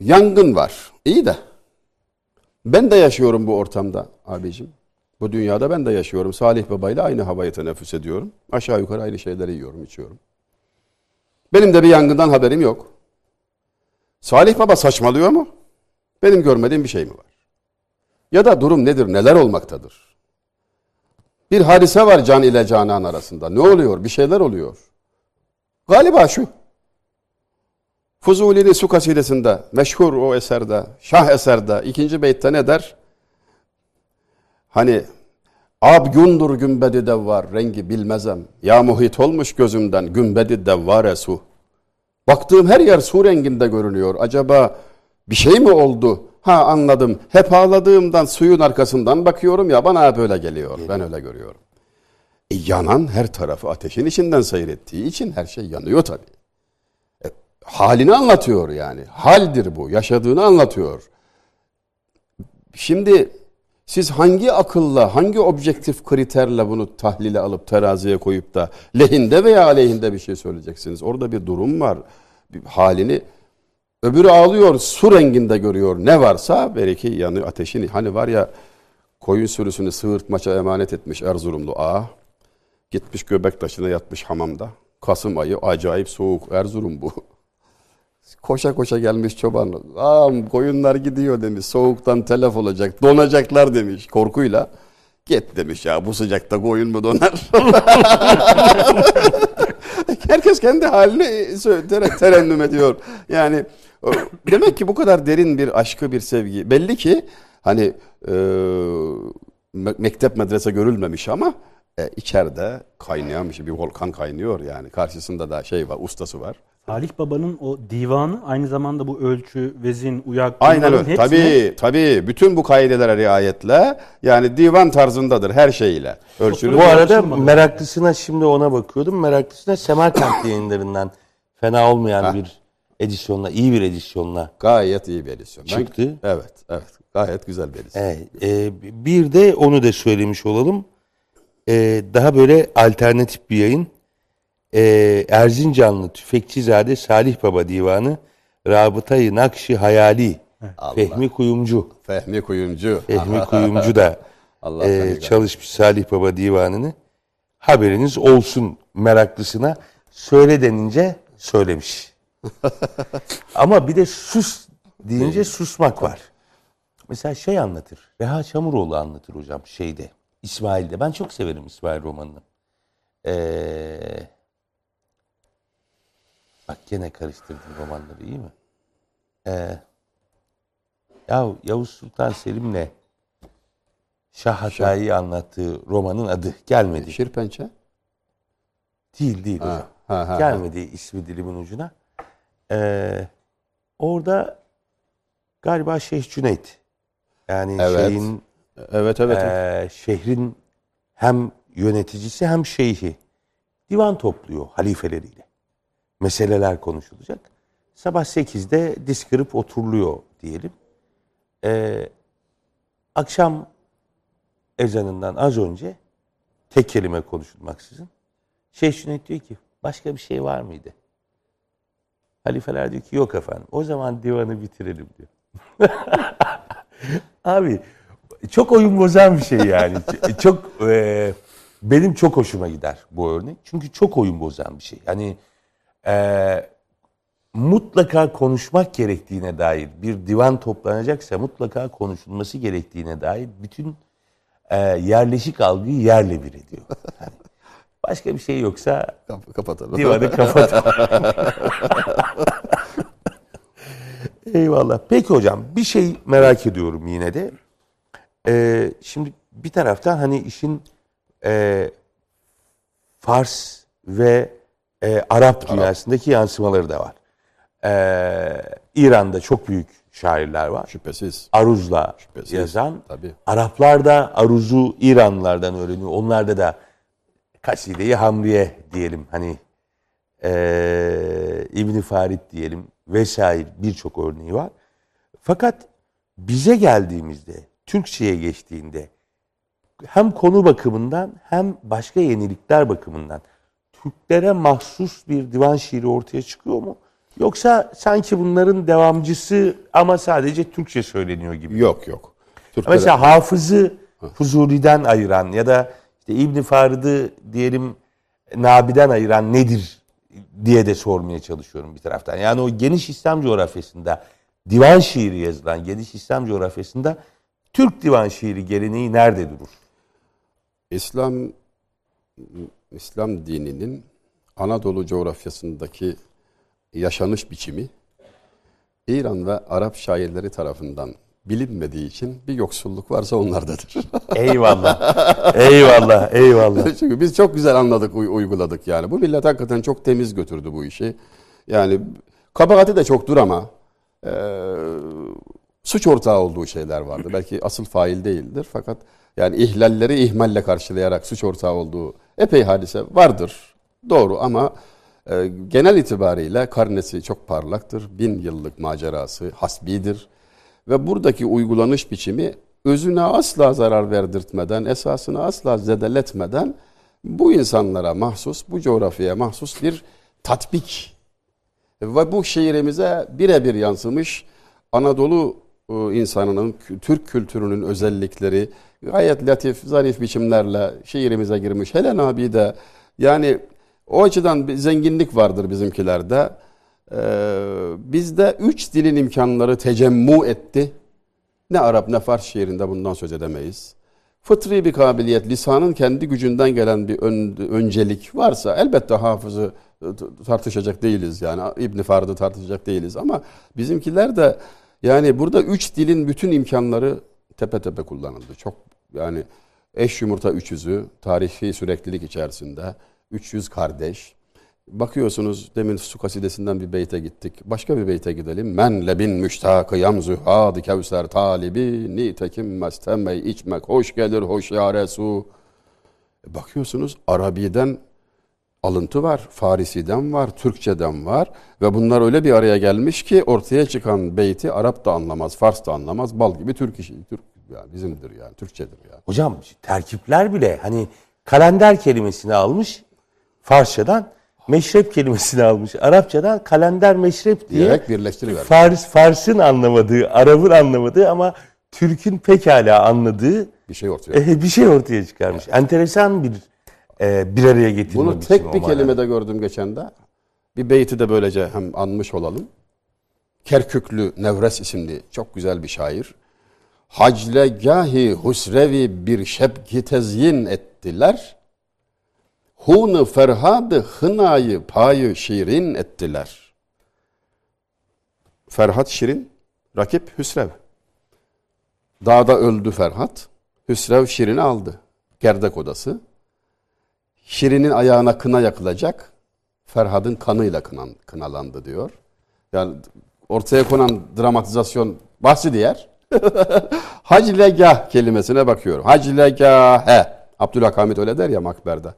yangın var. İyi de ben de yaşıyorum bu ortamda abicim. Bu dünyada ben de yaşıyorum. Salih Baba ile aynı havayı teneffüs ediyorum. Aşağı yukarı aynı şeyleri yiyorum, içiyorum. Benim de bir yangından haberim yok. Salih Baba saçmalıyor mu? Benim görmediğim bir şey mi var? Ya da durum nedir, neler olmaktadır? Bir hadise var can ile canan arasında. Ne oluyor? Bir şeyler oluyor. Galiba şu. Fuzuli'nin su kasidesinde, meşhur o eserde, şah eserde, ikinci beytte ne der? Hani Abgundur gümbedi devvar, rengi bilmezem. Ya muhit olmuş gözümden, gümbedi devvare su. Baktığım her yer su renginde görünüyor. Acaba bir şey mi oldu? Ha anladım. Hep ağladığımdan suyun arkasından bakıyorum ya bana hep öyle geliyor. Ben öyle görüyorum. E, yanan her tarafı ateşin içinden seyrettiği için her şey yanıyor tabii. E, halini anlatıyor yani. Haldir bu. Yaşadığını anlatıyor. Şimdi siz hangi akılla, hangi objektif kriterle bunu tahlile alıp teraziye koyup da lehinde veya aleyhinde bir şey söyleyeceksiniz? Orada bir durum var. Bir halini öbürü ağlıyor, su renginde görüyor. Ne varsa belki yanı ateşin. Hani var ya koyun sürüsünü sığırtmaça emanet etmiş Erzurumlu ağa. Gitmiş göbek taşına yatmış hamamda. Kasım ayı acayip soğuk Erzurum bu. [LAUGHS] Koşa koşa gelmiş çoban. Ağam koyunlar gidiyor demiş. Soğuktan telef olacak. Donacaklar demiş korkuyla. Git demiş ya bu sıcakta koyun mu donar? [LAUGHS] Herkes kendi halini tere- terennüm ediyor. Yani demek ki bu kadar derin bir aşkı bir sevgi. Belli ki hani e, me- mektep medrese görülmemiş ama e, içeride kaynayan bir şey. Bir volkan kaynıyor yani. Karşısında da şey var, ustası var. Salih Baba'nın o divanı aynı zamanda bu ölçü, vezin, uyak Aynen öyle. hepsine- Tabii tabii. Bütün bu kaidelere riayetle yani divan tarzındadır her şeyiyle. Ölçülü. Bu arada meraklısına şimdi ona bakıyordum. Meraklısına Semerkant [LAUGHS] yayınlarından fena olmayan bir edisyonla, iyi bir edisyonla. Gayet iyi bir edisyon. Ben- Çıktı. evet, evet. Gayet güzel bir edisyon. Evet, e, bir de onu da söylemiş olalım. E, daha böyle alternatif bir yayın. E, Erzincanlı Tüfekçizade Salih Baba Divanı Rabıtayı Nakşi Hayali Fehmi Kuyumcu. Fehmi Kuyumcu. Fehmi [LAUGHS] Kuyumcu da Allah e, çalışmış Salih Baba Divanı'nı. Haberiniz olsun meraklısına söyle denince söylemiş. [LAUGHS] Ama bir de sus deyince susmak var. Mesela şey anlatır. Reha Çamuroğlu anlatır hocam şeyde. İsmail'de. Ben çok severim İsmail romanını. Ee, bak gene karıştırdım romanları iyi mi? Ee, Ya Yavuz Sultan Selim'le Şah Hatay'ı anlattığı romanın adı gelmedi. Şirpençe? Değil değil hocam. Ha, ha, Gelmedi ismi dilimin ucuna. Ee, orada galiba Şeyh Cüneyt. Yani Evet. şeyin Evet evet. Ee, şehrin hem yöneticisi hem şeyhi divan topluyor halifeleriyle. Meseleler konuşulacak. Sabah 8'de diz kırıp oturuluyor diyelim. Ee, akşam ezanından az önce tek kelime konuşulmaksızın Şeyh Cüneyt diyor ki başka bir şey var mıydı? Halifeler diyor ki yok efendim. O zaman divanı bitirelim diyor. [LAUGHS] Abi çok oyun bozan bir şey yani. Ç- çok e, benim çok hoşuma gider bu örnek. Çünkü çok oyun bozan bir şey. Yani e, mutlaka konuşmak gerektiğine dair bir divan toplanacaksa mutlaka konuşulması gerektiğine dair bütün e, yerleşik algıyı yerle bir ediyor. Yani başka bir şey yoksa Kap- kapatalım. divanı kapat. [LAUGHS] [LAUGHS] Eyvallah. Peki hocam bir şey merak ediyorum yine de. Ee, şimdi bir taraftan hani işin e, Fars ve e, Arap dünyasındaki yansımaları da var. Ee, İran'da çok büyük şairler var. Şüphesiz. Aruz'la Şüphesiz. yazan. Tabii. Araplar da Aruz'u İranlılardan öğreniyor. Onlarda da Kaside-i Hamriye diyelim hani eee İbn Farid diyelim vesaire birçok örneği var. Fakat bize geldiğimizde, Türkçe'ye geçtiğinde hem konu bakımından hem başka yenilikler bakımından Türklere mahsus bir divan şiiri ortaya çıkıyor mu? Yoksa sanki bunların devamcısı ama sadece Türkçe söyleniyor gibi. Yok yok. Türkler, Mesela Hafız'ı Fuzuri'den ayıran ya da işte İbn Farid'i diyelim Nabi'den ayıran nedir diye de sormaya çalışıyorum bir taraftan. Yani o geniş İslam coğrafyasında divan şiiri yazılan geniş İslam coğrafyasında Türk divan şiiri geleneği nerede durur? İslam İslam dininin Anadolu coğrafyasındaki yaşanış biçimi İran ve Arap şairleri tarafından bilinmediği için bir yoksulluk varsa onlardadır. [LAUGHS] Eyvallah. [LAUGHS] eyvallah. Eyvallah. Çünkü biz çok güzel anladık, uy- uyguladık yani. Bu millet hakikaten çok temiz götürdü bu işi. Yani kabahati de çoktur ama e, suç ortağı olduğu şeyler vardı. Belki asıl fail değildir fakat yani ihlalleri ihmalle karşılayarak suç ortağı olduğu epey hadise vardır. Doğru ama e, genel itibariyle karnesi çok parlaktır. Bin yıllık macerası hasbidir. Ve buradaki uygulanış biçimi özüne asla zarar verdirtmeden, esasını asla zedeletmeden bu insanlara mahsus, bu coğrafyaya mahsus bir tatbik ve bu şiirimize birebir yansımış Anadolu e, insanının, Türk kültürünün özellikleri gayet latif, zarif biçimlerle şiirimize girmiş. Helen abi de yani o açıdan bir zenginlik vardır bizimkilerde. Ee, bizde üç dilin imkanları tecemmu etti. Ne Arap ne Fars şiirinde bundan söz edemeyiz. Fıtri bir kabiliyet, lisanın kendi gücünden gelen bir ön- öncelik varsa elbette hafızı tartışacak değiliz yani İbn Farid'i tartışacak değiliz ama bizimkiler de yani burada üç dilin bütün imkanları tepe tepe kullanıldı. Çok yani eş yumurta üç yüzü tarihi süreklilik içerisinde 300 kardeş. Bakıyorsunuz demin su kasidesinden bir beyte gittik. Başka bir beyte gidelim. Men lebin müştakıyam zühad kevser talibi nitekim mestemey içmek hoş gelir hoş ya su. Bakıyorsunuz Arabi'den alıntı var, Farisi'den var, Türkçeden var ve bunlar öyle bir araya gelmiş ki ortaya çıkan beyti Arap da anlamaz, Fars da anlamaz. Bal gibi Türk işi, Türk yani bizimdir yani, Türkçedir yani. Hocam terkipler bile hani kalender kelimesini almış Farsçadan, meşrep kelimesini almış Arapçadan kalender meşrep diye Diyerek birleştiriver. Fars Fars'ın anlamadığı, Arap'ın anlamadığı ama Türk'ün pekala anladığı Bir şey ortaya. e, bir şey ortaya çıkarmış. Enteresan bir e, bir araya getirme Bunu tek bir kelimede gördüm geçen de. Bir beyti de böylece hem anmış olalım. Kerküklü Nevres isimli çok güzel bir şair. Haclegahi husrevi bir şebki tezyin ettiler. Hunu ferhadı hınayı payı şirin ettiler. Ferhat Şirin, rakip Hüsrev. Dağda öldü Ferhat. Hüsrev Şirin'i aldı. Gerdek odası. Şirin'in ayağına kına yakılacak. Ferhat'ın kanıyla kınan, kınalandı diyor. Yani ortaya konan dramatizasyon bahsi diğer. [LAUGHS] Haclegah kelimesine bakıyorum. Haclegahe. Abdülhakamit öyle der ya Makber'de.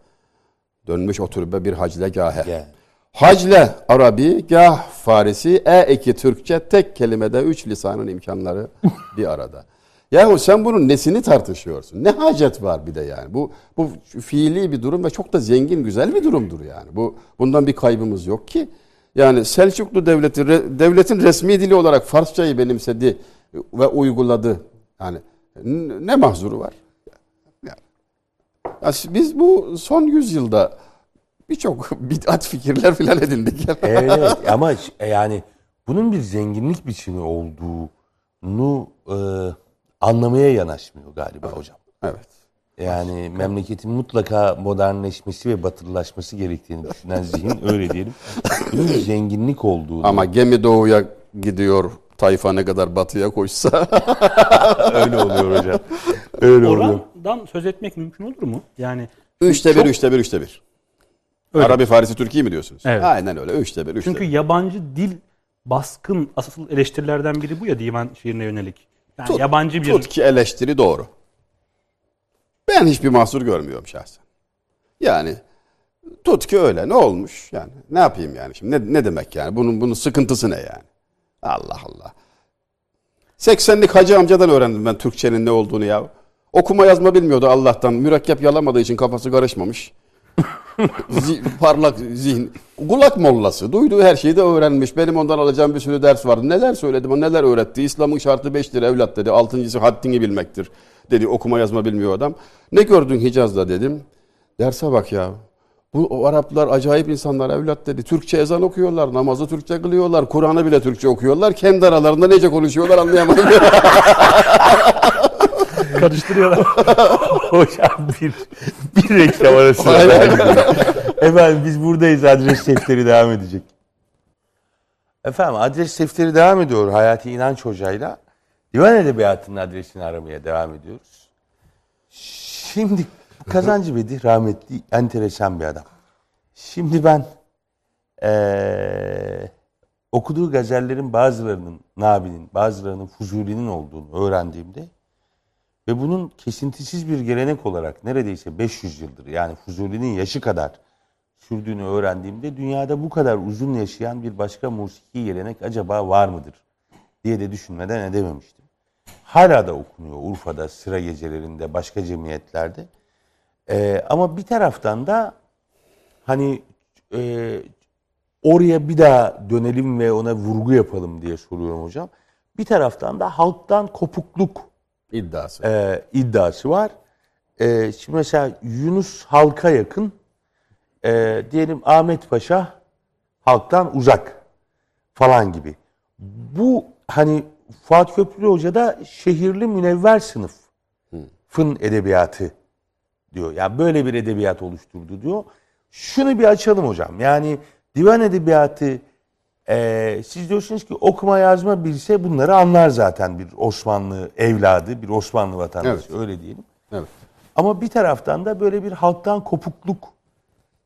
Dönmüş oturup bir haclegahe. Yani. Hacle Arabi, gah Farisi, e eki Türkçe tek kelimede üç lisanın imkanları [LAUGHS] bir arada. Yahu sen bunun nesini tartışıyorsun? Ne hacet var bir de yani? Bu bu fiili bir durum ve çok da zengin, güzel bir durumdur yani. Bu bundan bir kaybımız yok ki. Yani Selçuklu devleti re- devletin resmi dili olarak Farsçayı benimsedi ve uyguladı. Yani ne mahzuru var? Biz bu son yüzyılda birçok [LAUGHS] bid'at fikirler filan edindik. [LAUGHS] Evet ama ş- yani bunun bir zenginlik biçimi olduğunu e, anlamaya yanaşmıyor galiba hocam. evet. Yani memleketin mutlaka modernleşmesi ve batılılaşması gerektiğini düşünen zihin [LAUGHS] öyle diyelim. Bunun bir zenginlik olduğunu. Ama gemi doğuya gidiyor tayfa ne kadar batıya koşsa. öyle oluyor hocam. Öyle oluyor. Orandan söz etmek mümkün olur mu? Yani üçte bir, Çok- üçte bir, üçte bir. Öyle. Arabi, Farisi, Türkiye mi diyorsunuz? Evet. Aynen öyle. Üçte bir, üçte Çünkü bir. yabancı dil baskın asıl eleştirilerden biri bu ya divan şiirine yönelik. Yani Tut- yabancı bir Tut ki eleştiri doğru. Ben hiçbir mahsur görmüyorum şahsen. Yani tut ki öyle. Ne olmuş? Yani ne yapayım yani şimdi? Ne, ne demek yani? Bunun bunun sıkıntısı ne yani? Allah Allah. 80'lik hacı amcadan öğrendim ben Türkçenin ne olduğunu ya. Okuma yazma bilmiyordu Allah'tan. Mürekkep yalamadığı için kafası karışmamış. [LAUGHS] Zi- parlak zihin. Kulak mollası. Duyduğu her şeyi de öğrenmiş. Benim ondan alacağım bir sürü ders vardı. Neler söyledim, o neler öğretti. İslam'ın şartı beştir evlat dedi. Altıncısı haddini bilmektir. Dedi okuma yazma bilmiyor adam. Ne gördün Hicaz'da dedim. Derse bak ya. Bu o Araplar acayip insanlar evlat dedi. Türkçe ezan okuyorlar, namazı Türkçe kılıyorlar, Kur'an'ı bile Türkçe okuyorlar. Kendi aralarında nece konuşuyorlar anlayamadım. [LAUGHS] karıştırıyorlar. [LAUGHS] Hocam bir, bir reklam arası. Efendim biz buradayız. Adres defteri devam edecek. Efendim adres defteri devam ediyor. Hayati İnanç Hoca'yla. Divan Edebiyatı'nın adresini aramaya devam ediyoruz. Şimdi Kazancı Bedi rahmetli enteresan bir adam. Şimdi ben eee, okuduğu gazellerin bazılarının Nabi'nin, bazılarının Fuzuli'nin olduğunu öğrendiğimde ve bunun kesintisiz bir gelenek olarak neredeyse 500 yıldır yani Fuzuli'nin yaşı kadar sürdüğünü öğrendiğimde dünyada bu kadar uzun yaşayan bir başka musiki gelenek acaba var mıdır diye de düşünmeden edememiştim. Hala da okunuyor Urfa'da, sıra gecelerinde, başka cemiyetlerde. Ee, ama bir taraftan da hani e, oraya bir daha dönelim ve ona vurgu yapalım diye soruyorum hocam. Bir taraftan da halktan kopukluk İddiası. e, iddiası var. E, şimdi mesela Yunus halka yakın, e, diyelim Ahmet Paşa halktan uzak falan gibi. Bu hani Fuat Köprülü Hoca da şehirli münevver sınıfın edebiyatı diyor. Yani böyle bir edebiyat oluşturdu diyor. Şunu bir açalım hocam. Yani divan edebiyatı e, siz diyorsunuz ki okuma yazma bilse bunları anlar zaten bir Osmanlı evladı, bir Osmanlı vatandaşı Evet. öyle diyelim. Evet. Ama bir taraftan da böyle bir halktan kopukluk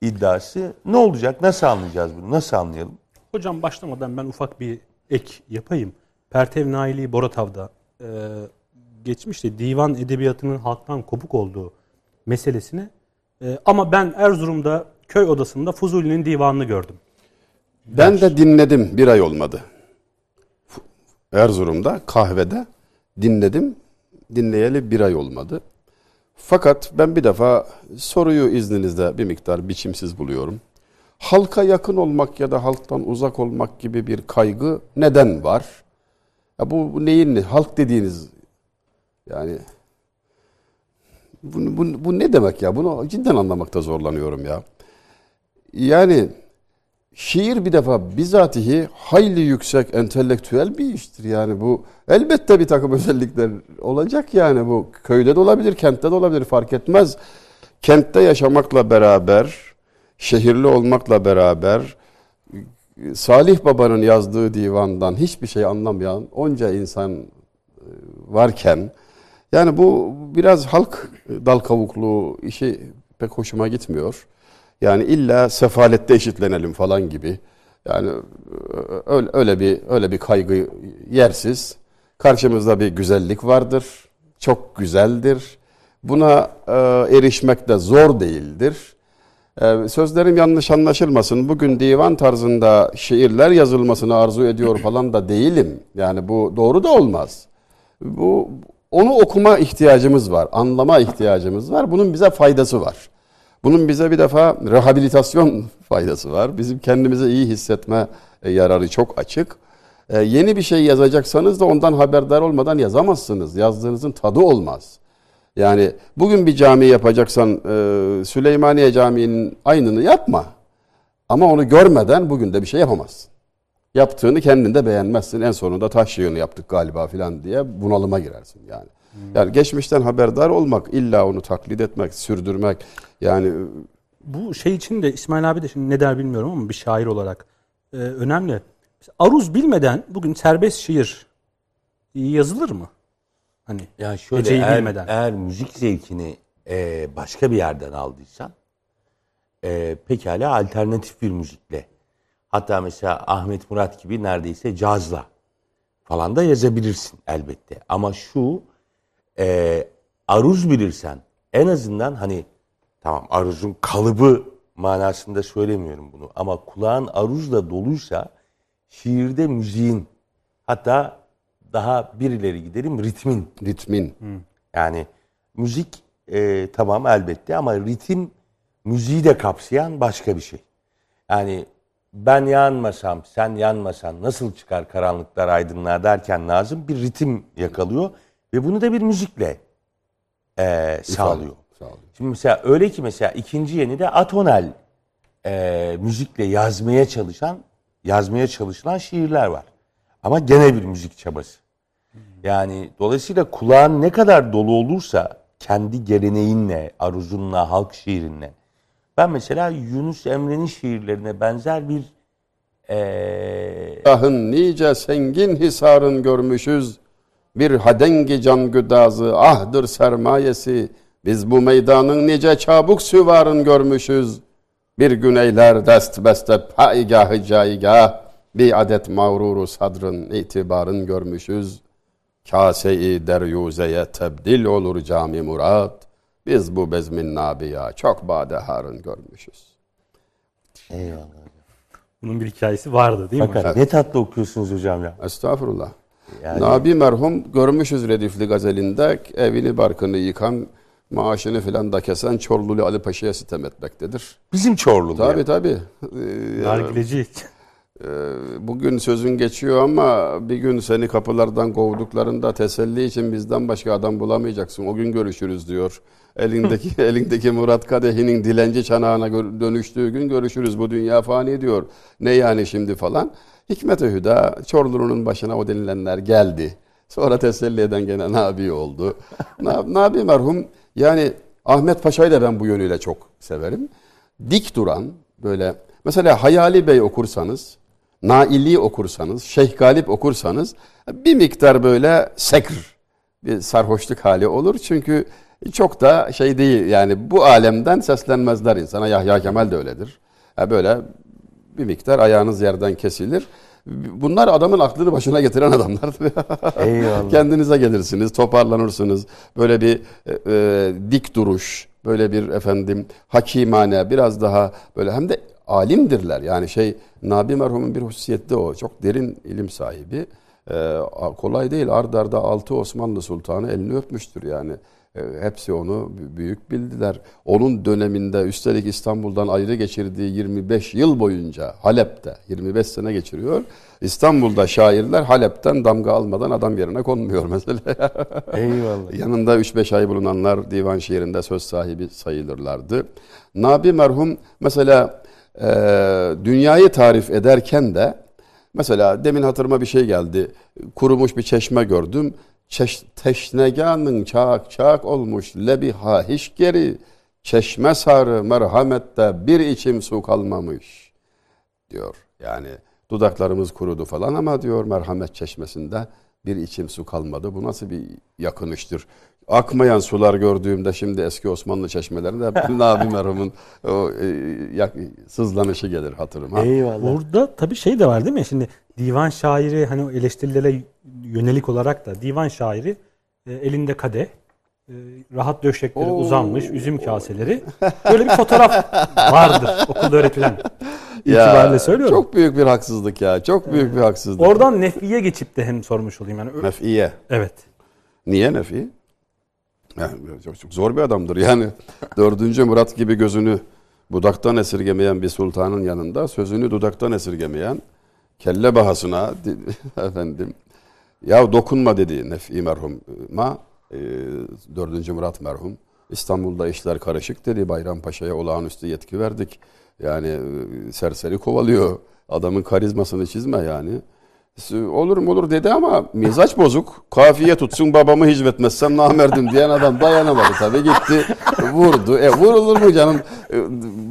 iddiası ne olacak? Nasıl anlayacağız bunu? Nasıl anlayalım? Hocam başlamadan ben ufak bir ek yapayım. Pertev Naili Boratav'da e, geçmişte divan edebiyatının halktan kopuk olduğu meselesine e, ama ben Erzurum'da köy odasında Fuzuli'nin divanını gördüm. Ben de dinledim. Bir ay olmadı. Erzurum'da kahvede dinledim. Dinleyeli bir ay olmadı. Fakat ben bir defa soruyu izninizle bir miktar biçimsiz buluyorum. Halka yakın olmak ya da halktan uzak olmak gibi bir kaygı neden var? Ya bu neyin halk dediğiniz yani bu, bu, bu ne demek ya? Bunu cidden anlamakta zorlanıyorum ya. Yani şiir bir defa bizatihi hayli yüksek entelektüel bir iştir. Yani bu elbette bir takım [LAUGHS] özellikler olacak yani. Bu köyde de olabilir kentte de olabilir fark etmez. Kentte yaşamakla beraber şehirli olmakla beraber Salih Baba'nın yazdığı divandan hiçbir şey anlamayan onca insan e, varken Yani bu biraz halk dal kavuklu işi pek hoşuma gitmiyor. Yani illa sefalette eşitlenelim falan gibi. Yani öyle, öyle bir öyle bir kaygı yersiz. Karşımızda bir güzellik vardır. Çok güzeldir. Buna e, erişmek de zor değildir. E, sözlerim yanlış anlaşılmasın. Bugün divan tarzında şiirler yazılmasını arzu ediyor falan da değilim. Yani bu doğru da olmaz. Bu onu okuma ihtiyacımız var, anlama ihtiyacımız var. Bunun bize faydası var. Bunun bize bir defa rehabilitasyon faydası var. Bizim kendimizi iyi hissetme e, yararı çok açık. Ee, yeni bir şey yazacaksanız da ondan haberdar olmadan yazamazsınız. Yazdığınızın tadı olmaz. Yani bugün bir cami yapacaksan e, Süleymaniye Camii'nin aynını yapma. Ama onu görmeden bugün de bir şey yapamazsın. Yaptığını kendinde beğenmezsin. En sonunda taş yığını yaptık galiba filan diye bunalıma girersin yani. Yani geçmişten haberdar olmak, illa onu taklit etmek, sürdürmek yani bu şey için de İsmail abi de şimdi ne der bilmiyorum ama bir şair olarak e, önemli. Aruz bilmeden bugün serbest şiir yazılır mı? Hani ya şöyle eğer, bilmeden. eğer müzik zevkini e, başka bir yerden aldıysan e, pekala alternatif bir müzikle hatta mesela Ahmet Murat gibi neredeyse cazla falan da yazabilirsin elbette. Ama şu e, aruz bilirsen en azından hani tamam aruzun kalıbı manasında söylemiyorum bunu ama kulağın aruzla doluysa şiirde müziğin hatta daha bir ileri gidelim ritmin. Ritmin. Yani müzik e, tamam elbette ama ritim müziği de kapsayan başka bir şey. Yani ben yanmasam, sen yanmasan nasıl çıkar karanlıklar aydınlığa derken lazım bir ritim yakalıyor ve bunu da bir müzikle e, sağlıyor. sağlıyor. Şimdi mesela öyle ki mesela ikinci yeni de atonel e, müzikle yazmaya çalışan yazmaya çalışılan şiirler var. Ama gene bir müzik çabası. Yani dolayısıyla kulağın ne kadar dolu olursa kendi geleneğinle, aruzunla, halk şiirinle. Ben mesela Yunus Emre'nin şiirlerine benzer bir ee... Ahın nice sengin hisarın görmüşüz. Bir hadengi can güdazı ahdır sermayesi. Biz bu meydanın nice çabuk süvarın görmüşüz. Bir gün eyler dest beste paygahı caygah, bir adet mağruru sadrın itibarın görmüşüz. Kase-i deryuzeye tebdil olur cami murat, biz bu bezmin nabiya çok badeharın görmüşüz. Eyvallah. Bunun bir hikayesi vardı değil Fakat mi? Fakat ne tatlı okuyorsunuz hocam ya. Estağfurullah. Yani... Nabi merhum görmüşüz Redifli gazelinde evini barkını yıkan maaşını filan da kesen Çorlulu Ali Paşa'ya sitem etmektedir. Bizim Çorlulu. Tabii ya. tabii. [LAUGHS] Ee, Nargileci. E, bugün sözün geçiyor ama bir gün seni kapılardan kovduklarında teselli için bizden başka adam bulamayacaksın. O gün görüşürüz diyor. Elindeki [LAUGHS] elindeki Murat Kadehi'nin dilenci çanağına dönüştüğü gün görüşürüz. Bu dünya fani diyor. Ne yani şimdi falan. Hikmet-i Hüda Çorlu'nun başına o denilenler geldi. Sonra teselli eden gene Nabi oldu. [LAUGHS] Nabi merhum yani Ahmet Paşa'yı da ben bu yönüyle çok severim. Dik duran böyle mesela Hayali Bey okursanız, Naili okursanız, Şeyh Galip okursanız bir miktar böyle sekr bir sarhoşluk hali olur. Çünkü çok da şey değil yani bu alemden seslenmezler insana. Yahya Kemal de öyledir. Yani böyle bir miktar ayağınız yerden kesilir. Bunlar adamın aklını başına getiren adamlar. [LAUGHS] Eyvallah. Kendinize gelirsiniz, toparlanırsınız. Böyle bir e, e, dik duruş, böyle bir efendim hakimane, biraz daha böyle hem de alimdirler. Yani şey Nabi merhumun bir hususiyeti o. Çok derin ilim sahibi. E, kolay değil. Ard arda altı Osmanlı Sultanı elini öpmüştür yani. E, hepsi onu büyük bildiler. Onun döneminde üstelik İstanbul'dan ayrı geçirdiği 25 yıl boyunca Halep'te 25 sene geçiriyor. İstanbul'da şairler Halep'ten damga almadan adam yerine konmuyor [LAUGHS] mesela. Eyvallah. Yanında 3-5 ay bulunanlar divan şiirinde söz sahibi sayılırlardı. Nabi merhum mesela e, dünyayı tarif ederken de mesela demin hatırıma bir şey geldi. Kurumuş bir çeşme gördüm teşneganın çak çak olmuş lebiha hiç geri çeşme sarı merhamette bir içim su kalmamış diyor. Yani dudaklarımız kurudu falan ama diyor merhamet çeşmesinde bir içim su kalmadı. Bu nasıl bir yakınıştır? Akmayan sular gördüğümde şimdi eski Osmanlı çeşmelerinde hep Nabi merhumun o e, yak- sızlanışı gelir hatırıma. Eyvallah. Burada tabii şey de var değil mi? Şimdi divan şairi hani o eleştirilere yönelik olarak da divan şairi e, elinde kadeh, e, rahat döşekleri Oo. uzanmış, üzüm kaseleri. Böyle bir fotoğraf vardır okulda öğretilen. itibariyle söylüyorum. Çok büyük bir haksızlık ya. Çok büyük bir haksızlık. Oradan nef'iye geçip de hem sormuş olayım. Yani, Nef'iye. evet. Niye Nefi? Yani çok, çok zor bir adamdır. Yani [LAUGHS] dördüncü Murat gibi gözünü budaktan esirgemeyen bir sultanın yanında sözünü dudaktan esirgemeyen kelle bahasına di- [LAUGHS] efendim ya dokunma dedi Nefi merhuma e, dördüncü Murat merhum. İstanbul'da işler karışık dedi. Bayrampaşa'ya olağanüstü yetki verdik. Yani e, serseri kovalıyor. Adamın karizmasını çizme yani. Olur mu olur dedi ama mizaç bozuk. Kafiye tutsun babamı hicvetmezsem namerdim diyen adam dayanamadı tabii gitti vurdu. E vurulur mu canım e,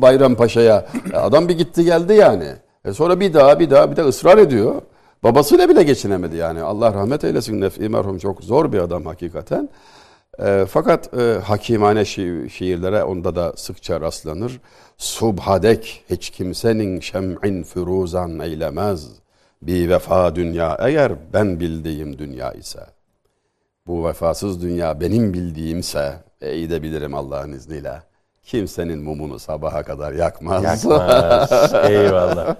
Bayrampaşa'ya? E, Adam bir gitti geldi yani. E sonra bir daha bir daha bir de ısrar ediyor. Babasıyla bile geçinemedi yani. Allah rahmet eylesin Nef'i merhum çok zor bir adam hakikaten. E, fakat e, hakimane şi- şiirlere onda da sıkça rastlanır. Subhadek hiç kimsenin şem'in firuzan eylemez. Bir vefa dünya eğer ben bildiğim dünya ise. Bu vefasız dünya benim bildiğimse iyi de bilirim Allah'ın izniyle. Kimsenin mumunu sabaha kadar yakmaz. Yakmaz. [LAUGHS] Eyvallah.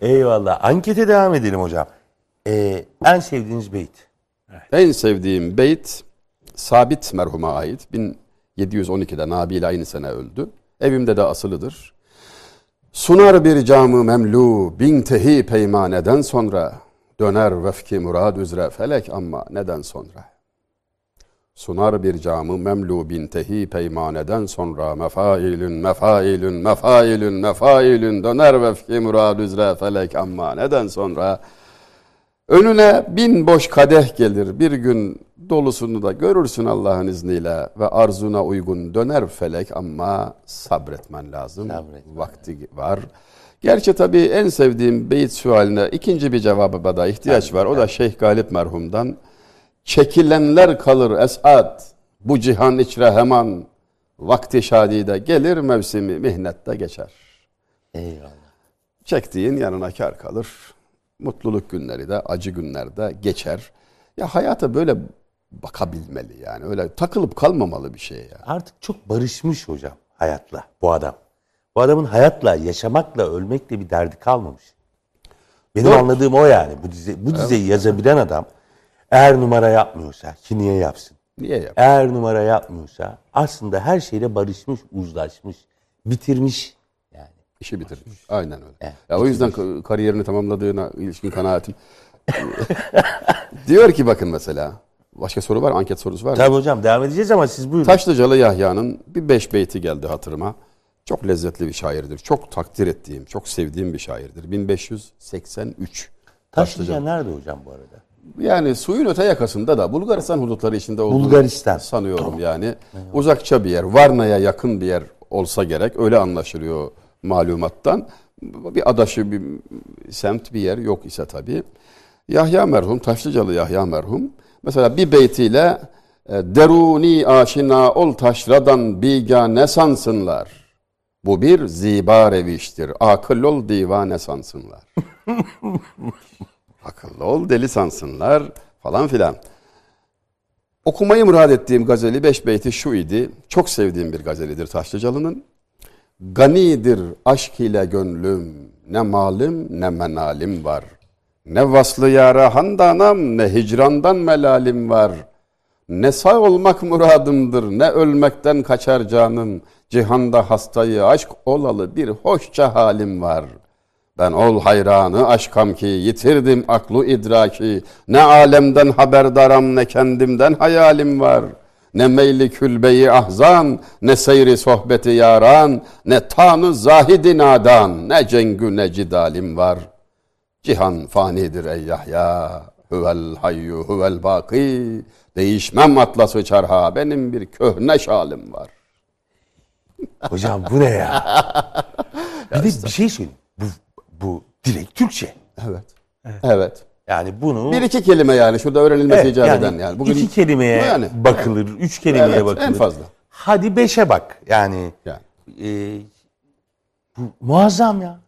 Eyvallah. Ankete devam edelim hocam. Ee, en sevdiğiniz beyt. En sevdiğim beyt Sabit merhuma ait. 1712'de Nabil aynı sene öldü. Evimde de asılıdır. Sunar bir camı memlu bin tehi peymaneden sonra döner vefki murad üzere felek ama neden sonra? Sunar bir camı memlu bin tehi peymaneden sonra mefailün mefailün mefailün mefailün döner vefki murad üzere felek ama neden sonra? Önüne bin boş kadeh gelir. Bir gün dolusunu da görürsün Allah'ın izniyle ve arzuna uygun döner felek ama sabretmen lazım. Sabretmen. Vakti var. Gerçi tabii en sevdiğim beyit sualine ikinci bir cevaba da ihtiyaç var. O da Şeyh Galip merhumdan. Çekilenler kalır esat. Bu cihan içre hemen. Vakti şadide gelir mevsimi mihnette geçer. Eyvallah. Çektiğin yanına kar kalır. Mutluluk günleri de acı günlerde geçer. Ya hayata böyle bakabilmeli yani. Öyle takılıp kalmamalı bir şey ya. Artık çok barışmış hocam hayatla bu adam. Bu adamın hayatla, yaşamakla, ölmekle bir derdi kalmamış. Benim Yok. anladığım o yani. Bu dizi, bu dizeyi yazabilen adam eğer numara yapmıyorsa ki niye yapsın? Niye yap? Eğer numara yapmıyorsa aslında her şeyle barışmış, uzlaşmış, bitirmiş yani. İşi bitirmiş. Aynen öyle. Evet, ya o yüzden ka- kariyerini tamamladığına ilişkin kanaatim. [LAUGHS] Diyor ki bakın mesela. Başka soru var? Anket sorusu var mı? Tabii hocam devam edeceğiz ama siz buyurun. Taşlıcalı Yahya'nın bir beş beyti geldi hatırıma. Çok lezzetli bir şairdir. Çok takdir ettiğim, çok sevdiğim bir şairdir. 1583. Taşlıca nerede hocam bu arada? Yani suyun öte yakasında da Bulgaristan hudutları içinde olduğunu Bulgaristan. sanıyorum yani. Uzakça bir yer, Varna'ya yakın bir yer olsa gerek. Öyle anlaşılıyor malumattan. Bir adaşı, bir semt bir yer yok ise tabii. Yahya merhum, Taşlıcalı Yahya merhum. Mesela bir beytiyle e, deruni aşina ol taşradan bigane sansınlar. Bu bir ziba reviştir. Akıl ol divane sansınlar. [LAUGHS] Akıllı ol deli sansınlar falan filan. Okumayı murad ettiğim gazeli beş beyti şu idi. Çok sevdiğim bir gazelidir Taşlıcalı'nın. Ganidir aşk ile gönlüm, ne malim ne menalim var. Ne vaslı yara handanam, ne hicrandan melalim var. Ne sağ olmak muradımdır, ne ölmekten kaçar canım. Cihanda hastayı aşk olalı bir hoşça halim var. Ben ol hayranı aşkam ki yitirdim aklı idraki. Ne alemden haberdaram ne kendimden hayalim var. Ne meyli külbeyi ahzan, ne seyri sohbeti yaran, ne tanı zahidi nadan, ne cengü ne cidalim var. Cihan fanidir ey Yahya, huvel hayyu huvel baki. Değişmem atlası çarha, benim bir köhne şalim var. Hocam bu ne ya? [LAUGHS] bir de bir şey söyleyeyim. Bu, bu direkt Türkçe. Evet. Evet. Yani bunu Bir iki kelime yani şurada öğrenilmesi Evet, icap yani eden yani. Bugün iki kelimeye Yani. bakılır, üç kelimeye Evet, bakılır. en fazla. Hadi beşe bak. Yani Yani. e, bu muazzam ya.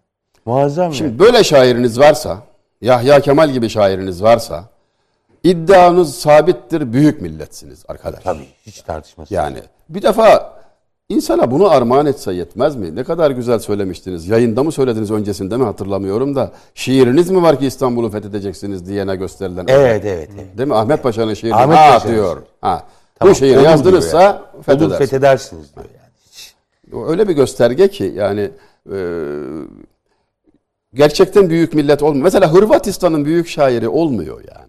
Muazzam ya. Şimdi böyle şairiniz varsa, Yahya Kemal gibi şairiniz varsa, iddianız sabittir, büyük milletsiniz arkadaş. Tabii hiç tartışmasız. Yani bir defa insana bunu armağan etse yetmez mi? Ne kadar güzel söylemiştiniz. Yayında mı söylediniz öncesinde mi hatırlamıyorum da. Şiiriniz mi var ki İstanbul'u fethedeceksiniz diyene gösterilen. Evet evet evet. Değil mi? Ahmet Paşa'nın şiiri. Ahmet ha Paşa'nın diyor. Ha. Tamam, Bu şiiri yazdınızsa yani. Olur fethedersiniz. fethedersiniz diyor yani. Hiç. Öyle bir gösterge ki yani e, gerçekten büyük millet olmuyor. Mesela Hırvatistan'ın büyük şairi olmuyor yani.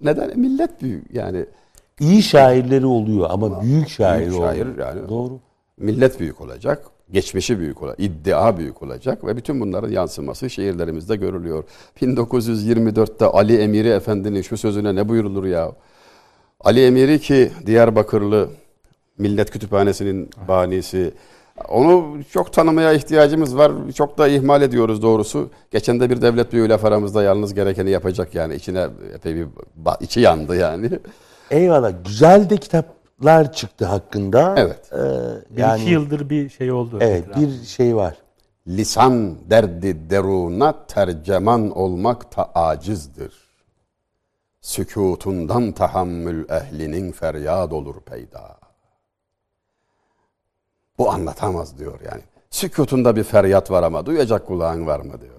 Neden? Millet büyük yani. İyi şairleri oluyor ama büyük şair Büyük şair olmuyor. yani. Doğru. Millet büyük olacak, geçmişi büyük olacak, iddia büyük olacak ve bütün bunların yansıması şehirlerimizde görülüyor. 1924'te Ali Emiri Efendi'nin şu sözüne ne buyurulur ya? Ali Emiri ki Diyarbakırlı Millet Kütüphanesi'nin banisi. Onu çok tanımaya ihtiyacımız var. Çok da ihmal ediyoruz doğrusu. Geçen de bir devlet büyüğü laf aramızda yalnız gerekeni yapacak yani. içine epey bir içi yandı yani. Eyvallah. Güzel de kitaplar çıktı hakkında. Evet. Ee, Bir yani iki yıldır bir şey oldu. evet etrafında. bir şey var. Lisan derdi deruna terceman olmak ta acizdir. Sükutundan tahammül ehlinin feryad olur peyda. Bu anlatamaz diyor yani. Sükutunda bir feryat var ama duyacak kulağın var mı diyor.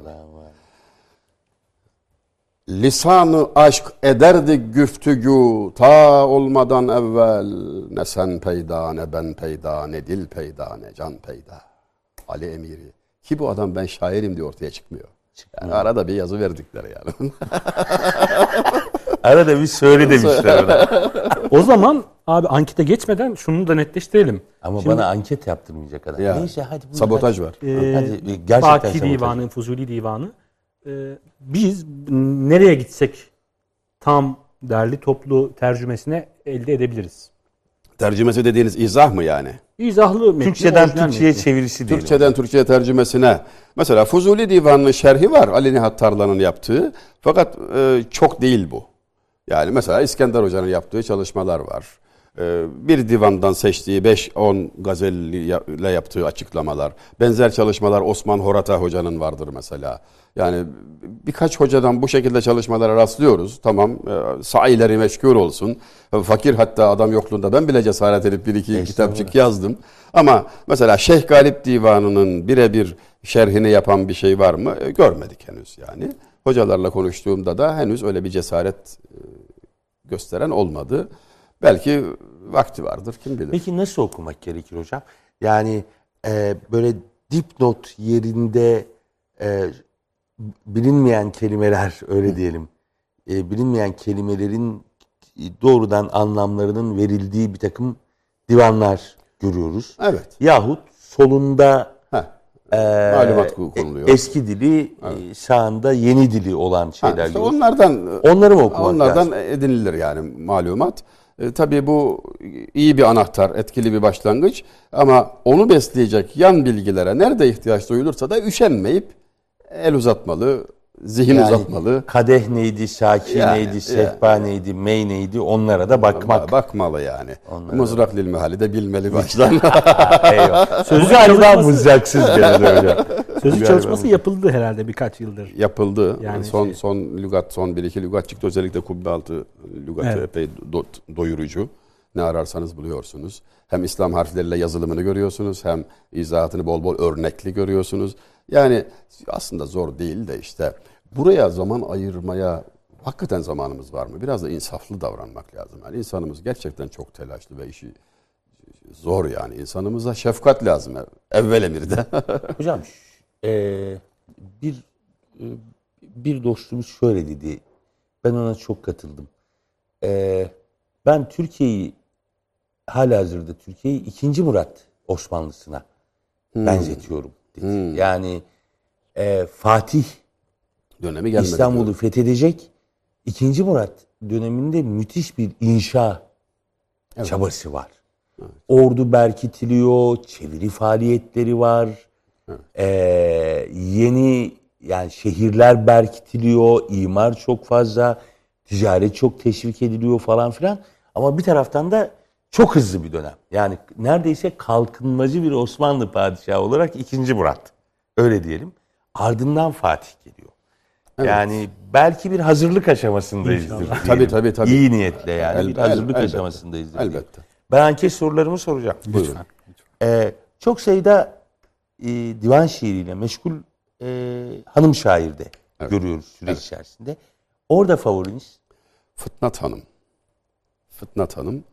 Lisanı aşk ederdi güftügü ta olmadan evvel ne sen peyda ne ben peyda ne dil peyda ne can peyda. Ali Emiri. Ki bu adam ben şairim diye ortaya çıkmıyor. Yani arada bir yazı verdikleri yani. [LAUGHS] Arada bir söyle demişler ona. O zaman abi ankete geçmeden şunu da netleştirelim. Ama Şimdi, bana anket yaptırmayacak adam. Ya, Neyse hadi. buyur, Sabotaj hadi. var. e, Hadi, gerçekten Baki sabotaj. Divanı, Fuzuli Divanı. e, biz nereye gitsek tam derli toplu tercümesine elde edebiliriz. Tercümesi dediğiniz izah mı yani? İzahlı metni, Türkçeden Türkçe'ye metni. çevirisi değil. Türkçeden Türkçe'ye tercümesine. Mesela Fuzuli Divanı'nın şerhi var Ali Nihat Tarlan'ın yaptığı. Fakat e, çok değil bu. Yani mesela İskender Hoca'nın yaptığı çalışmalar var. E, bir divandan seçtiği 5-10 gazelle yaptığı açıklamalar. Benzer çalışmalar Osman Horata Hoca'nın vardır mesela. Yani birkaç hocadan bu şekilde çalışmalara rastlıyoruz. Tamam e, saileri meşgul olsun. Fakir hatta adam yokluğunda ben bile cesaret edip bir iki kitapçık yazdım. Ama mesela Şeyh Galip Divanı'nın birebir şerhini yapan bir şey var mı? E, görmedik henüz yani. Hocalarla konuştuğumda da henüz öyle bir cesaret e, gösteren olmadı. Belki vakti vardır kim bilir. Peki nasıl okumak gerekir hocam? Yani e, böyle dipnot yerinde e, bilinmeyen kelimeler öyle diyelim. E, bilinmeyen kelimelerin doğrudan anlamlarının verildiği bir takım divanlar görüyoruz. Evet. Yahut solunda e, Malumat konuluyor. eski dili, e, sağında yeni dili olan Ha, şeyler işte görüyoruz. onlardan Onları mı okumak onlardan lazım? edinilir yani malumat. E, tabii bu iyi bir anahtar, etkili bir başlangıç ama onu besleyecek yan bilgilere nerede ihtiyaç duyulursa da üşenmeyip el uzatmalı, zihin Yani uzatmalı. kadeh neydi, şaki Yani, neydi, sehpa neydi, mey neydi onlara da bakmak. Ba- bakmalı yani. Onlara Mızrak lil mehali de bilmeli baştan. [LAUGHS] Bu galiba [LAUGHS] çalışması- mızraksız geldi hocam. [LAUGHS] Sözlü Galiba çalışması yapıldı herhalde birkaç yıldır. Yapıldı. Yani son şey- son lügat, son bir iki lügat çıktı. Özellikle kubbe altı lügatı Evet. epey do- doyurucu. Ne ararsanız buluyorsunuz. Hem İslam harfleriyle yazılımını görüyorsunuz hem izahatını bol bol örnekli görüyorsunuz. Yani aslında zor değil de işte buraya zaman ayırmaya hakikaten zamanımız var mı? Biraz da insaflı davranmak lazım. Yani insanımız gerçekten çok telaşlı ve işi zor yani. İnsanımıza şefkat lazım evvel emirde. [LAUGHS] Hocam ş- e, bir e, bir dostumuz şöyle dedi. Ben ona çok katıldım. E, ben Türkiye'yi halihazırda Türkiye'yi 2. Murat Osmanlısına benzetiyorum dedi. Yani e, Fatih Dönemi gelmedi. İstanbul'u fethedecek. 2. Murat döneminde müthiş bir inşa çabası var. Ordu berkitiliyor, çeviri faaliyetleri var. Ee, yeni yani şehirler berkitiliyor, imar çok fazla, ticaret çok teşvik ediliyor falan filan. Ama bir taraftan da çok hızlı bir dönem. Yani neredeyse kalkınmacı bir Osmanlı padişahı olarak 2. Murat. Öyle diyelim. Ardından Fatih geliyor. Yani belki bir hazırlık aşamasındayızdır. diyelim. Tabii, tabii, tabii. İyi niyetle yani El- bir hazırlık elbette. aşamasındayızdır. diyelim. Elbette. Ben anket sorularımı soracağım. Buyurun. Ee, çok sayıda e, divan şiiriyle meşgul e, hanım şairde görüyoruz süreç içerisinde. Orada favoriniz Fıtnat Hanım. Fıtnat Hanım.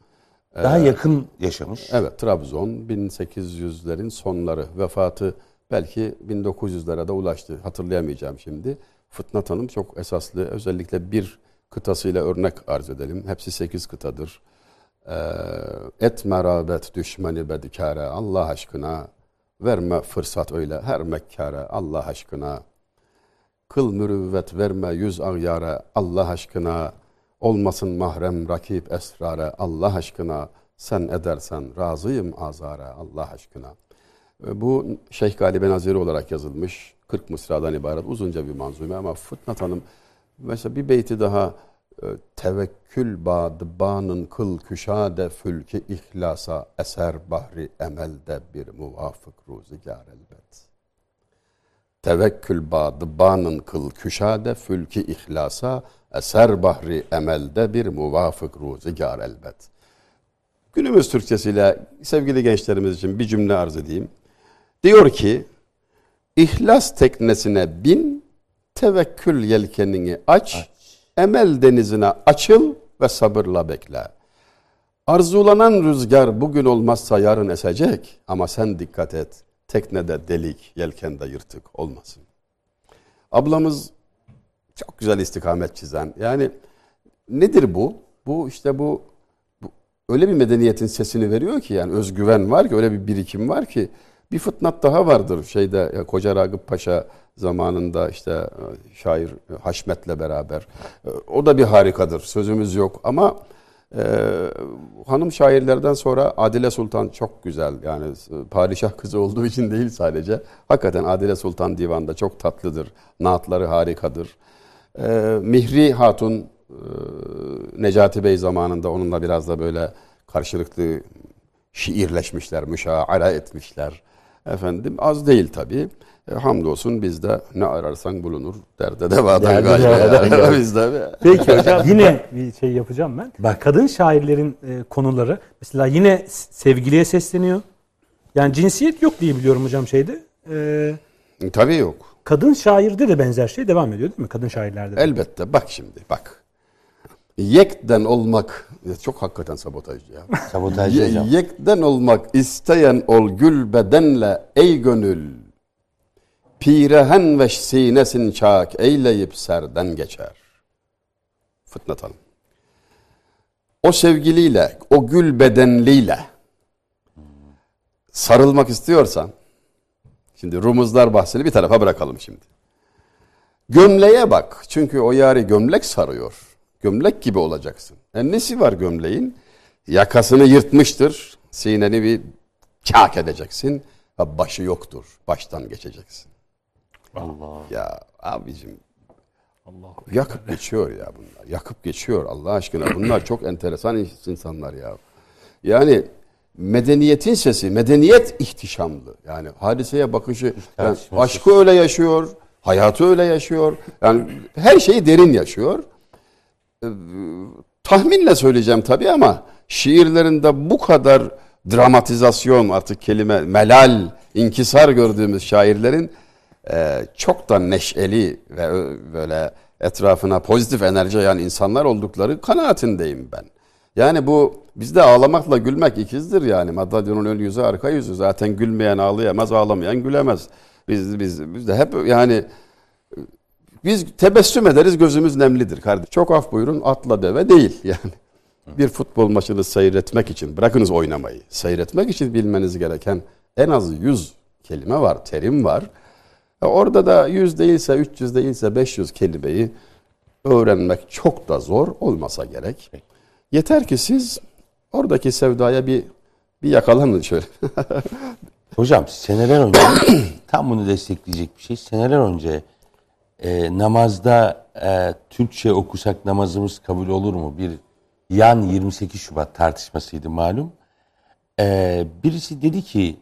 daha yakın yaşamış. Evet Trabzon 1800'lerin sonları vefatı belki 1900'lere de ulaştı. Hatırlayamayacağım şimdi. Fıtnat Hanım çok esaslı özellikle bir kıtasıyla örnek arz edelim. Hepsi 8 kıtadır. Ee, et merabet düşmeni bedikare Allah aşkına verme fırsat öyle her mekkare Allah aşkına Kıl mürüvvet verme yüz ağyara Allah aşkına. Olmasın mahrem rakip esrara Allah aşkına. Sen edersen razıyım azara Allah aşkına. E, Bu Şeyh Galibe Naziri olarak yazılmış. 40 mısradan ibaret uzunca bir manzume ama Fıtnat Hanım mesela bir beyti daha tevekkül badıbanın kıl küşade fülki ihlasa eser bahri emelde bir muvafık ruzigar elbet. Tevekkül badı banın kıl küşade fülki ihlasa eser bahri emelde bir muvafık ruzigar elbet. Günümüz Türkçesiyle sevgili gençlerimiz için bir cümle arz edeyim. Diyor ki İhlas teknesine bin, tevekkül yelkenini aç, emel denizine açıl ve sabırla bekle. Arzulanan rüzgar bugün olmazsa yarın esecek ama sen dikkat et. Teknede delik, yelkende yırtık olmasın. Ablamız çok güzel istikamet çizen. Yani nedir bu? Bu işte bu, bu öyle bir medeniyetin sesini veriyor ki yani özgüven var ki öyle bir birikim var ki bir fıtnat daha vardır şeyde Koca Ragıp Paşa zamanında işte e, şair Haşmet'le beraber. E, O da bir harikadır. Sözümüz yok ama e, hanım şairlerden sonra Adile Sultan çok güzel. Yani e, padişah kızı olduğu için değil sadece. Hakikaten Adile Sultan divanda çok tatlıdır. Naatları harikadır. E, Mihri Hatun e, Necati Bey zamanında onunla biraz da böyle karşılıklı şiirleşmişler, müşaara etmişler. Efendim az değil tabii. E, hamdolsun bizde ne ararsan bulunur. Derde devadan Derde galiba. devadan [LAUGHS] bizde. Peki hocam [LAUGHS] yine bir şey yapacağım ben. Bak. Kadın şairlerin e, konuları mesela yine sevgiliye sesleniyor. Yani cinsiyet yok diye biliyorum hocam şeyde. E, Tabii yok. kadın şairde de benzer şey devam ediyor değil mi? Kadın şairlerde de. Elbette bak şimdi bak. Yekten olmak çok hakikaten sabotajcı ya. Sabotajcı Ye- hocam. Yekten olmak isteyen ol gül bedenle ey gönül. Pirehen ve sinesin çak eyleyip serden geçer. Fıtnat Hanım. O sevgiliyle, o gül bedenliyle sarılmak istiyorsan, şimdi rumuzlar bahsini bir tarafa bırakalım şimdi. Gömleğe bak. Çünkü o yari gömlek sarıyor. Gömlek gibi olacaksın. E nesi var gömleğin? Yakasını yırtmıştır. Sineni bir çak edeceksin. Ha, başı yoktur. Baştan geçeceksin. Allah. Ya abicim yakıp geçiyor ya bunlar. Yakıp geçiyor Allah aşkına. Bunlar çok enteresan insanlar ya. Yani medeniyetin sesi, medeniyet ihtişamlı. Yani hadiseye bakışı, yani aşkı öyle yaşıyor, hayatı öyle yaşıyor. Yani her şeyi derin yaşıyor. Ee, tahminle söyleyeceğim tabii ama şiirlerinde bu kadar dramatizasyon artık kelime, melal, inkisar gördüğümüz şairlerin e, çok da neşeli ve böyle etrafına pozitif enerji yayan insanlar oldukları kanaatindeyim ben. Yani bu bizde ağlamakla gülmek ikizdir yani. Madalyonun ön yüzü arka yüzü. Zaten gülmeyen ağlayamaz, ağlamayan gülemez. Biz biz biz de hep yani biz tebessüm ederiz gözümüz nemlidir kardeşim. Çok af buyurun atla deve değil [LAUGHS] yani. Bir futbol maçını seyretmek için bırakınız oynamayı. Seyretmek için bilmeniz gereken en az 100 kelime var, terim var. E Orada da 100 değilse 300 değilse 500 kelimeyi öğrenmek çok da zor olmasa gerek. Yeter ki siz oradaki sevdaya bir bir yakalanın şöyle. [LAUGHS] Hocam seneler önce [CLEARS THROAT] tam bunu destekleyecek bir şey. Seneler önce e, namazda e, Türkçe okusak namazımız kabul olur mu? Bir yan 28 Şubat tartışmasıydı malum. E, birisi dedi ki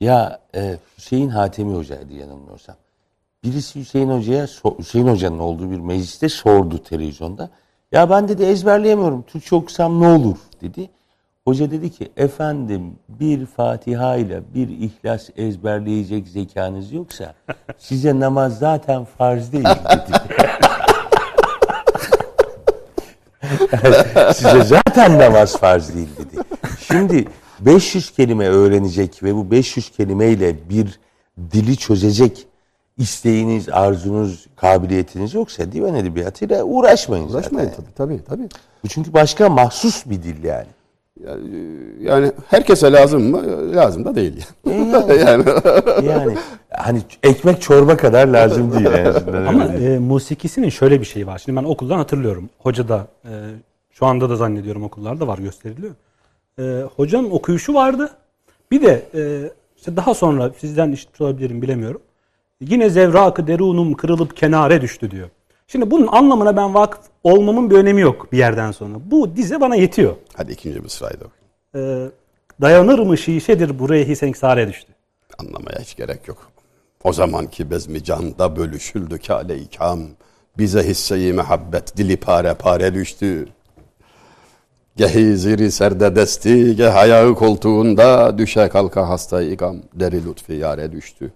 ya e, Hüseyin Hatemi Hoca'ydı yanılmıyorsam. Birisi Hüseyin Hoca'ya Hüseyin Hoca'nın olduğu bir mecliste sordu televizyonda. Ya ben dedi ezberleyemiyorum. Türkçe okusam ne olur dedi. Hoca dedi ki efendim bir Fatiha ile bir İhlas ezberleyecek zekanız yoksa size namaz zaten farz değil dedi. [LAUGHS] size zaten namaz farz değil dedi. Şimdi 500 kelime öğrenecek ve bu 500 kelimeyle bir dili çözecek isteğiniz, arzunuz, kabiliyetiniz yoksa divan edebiyatıyla uğraşmayın, Uğraşmayın zaten. tabii tabii tabii. Bu çünkü başka mahsus bir dil yani. Yani herkese lazım mı? Lazım da değil. [LAUGHS] Yani. yani. Yani hani ekmek çorba kadar lazım değil azından. Ama e, musikisinin şöyle bir şeyi var. Şimdi ben okuldan hatırlıyorum. Hoca da e, şu anda da zannediyorum okullarda var gösteriliyor. E, hocanın okuyuşu vardı. Bir de e, işte daha sonra sizden işitmiş olabilirim bilemiyorum. Yine zevrakı derunum kırılıp kenare düştü diyor. Şimdi bunun anlamına ben vakıf olmamın bir önemi yok bir yerden sonra. Bu dize bana yetiyor. Hadi ikinci mısrayı da okuyun. E, dayanır mı şişedir buraya hisenksare düştü. Anlamaya hiç gerek yok. O zamanki bezmi canda bölüşüldü kâle ikam. Bize hisseyi mehabbet dili pare pare düştü. Gehi ziri serde desti, geh ayağı koltuğunda, düşe kalka hasta ikam, deri lütfi yare düştü.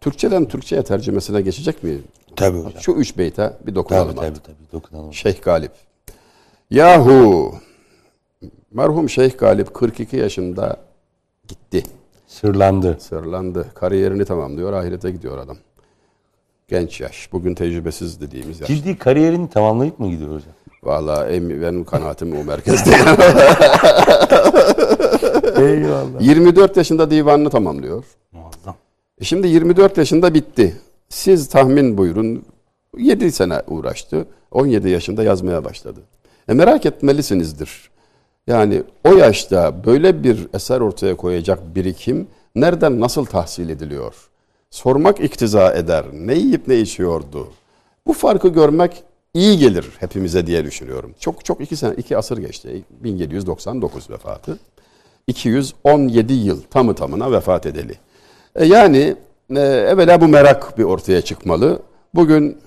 Türkçeden Türkçe'ye tercümesine geçecek miyim? Tabii hocam. Şu üç beyte bir dokunalım Tabii tabii artık. tabii dokunalım. Şeyh Galip. Yahu merhum Şeyh Galip 42 yaşında gitti. Sırlandı. Sırlandı. Kariyerini tamamlıyor. Ahirete gidiyor adam. Genç yaş. Bugün tecrübesiz dediğimiz yaş. Ciddi kariyerini tamamlayıp mı gidiyor hocam? Valla benim [LAUGHS] kanaatim o merkezde. Eyvallah. 24 yaşında divanını tamamlıyor. Muazzam. E Şimdi 24 yaşında bitti. Siz tahmin buyurun. 7 sene uğraştı. 17 yaşında yazmaya başladı. E merak etmelisinizdir. Yani o yaşta böyle bir eser ortaya koyacak birikim nereden nasıl tahsil ediliyor? Sormak iktiza eder. Ne yiyip ne içiyordu? Bu farkı görmek iyi gelir hepimize diye düşünüyorum. Çok çok iki sene, iki asır geçti. 1799 vefatı. 217 yıl tamı tamına vefat edeli. E yani e, evvela bu merak bir ortaya çıkmalı. Bugün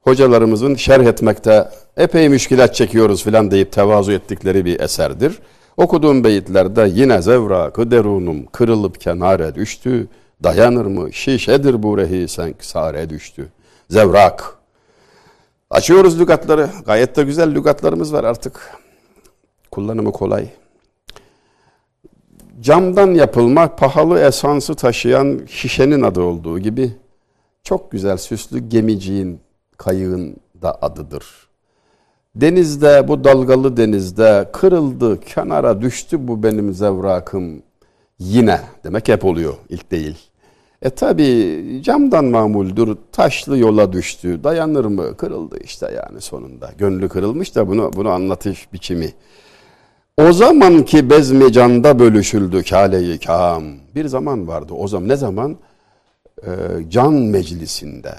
hocalarımızın şerh etmekte epey müşkilat çekiyoruz filan deyip tevazu ettikleri bir eserdir. Okuduğum beyitlerde yine zevrakı derunum kırılıp kenare düştü. Dayanır mı şişedir bu rehi sare düştü. Zevrak. Açıyoruz lügatları. Gayet de güzel lügatlarımız var artık. Kullanımı kolay. Camdan yapılma pahalı esansı taşıyan şişenin adı olduğu gibi çok güzel süslü gemiciğin kayığın da adıdır. Denizde bu dalgalı denizde kırıldı kenara düştü bu benim zevrakım yine demek hep oluyor ilk değil. E tabi camdan mamuldür taşlı yola düştü dayanır mı kırıldı işte yani sonunda gönlü kırılmış da bunu bunu anlatış biçimi. O zamanki bezmi canda bölüşüldü kâle-i kâm. Bir zaman vardı o zaman ne zaman? Ee, can meclisinde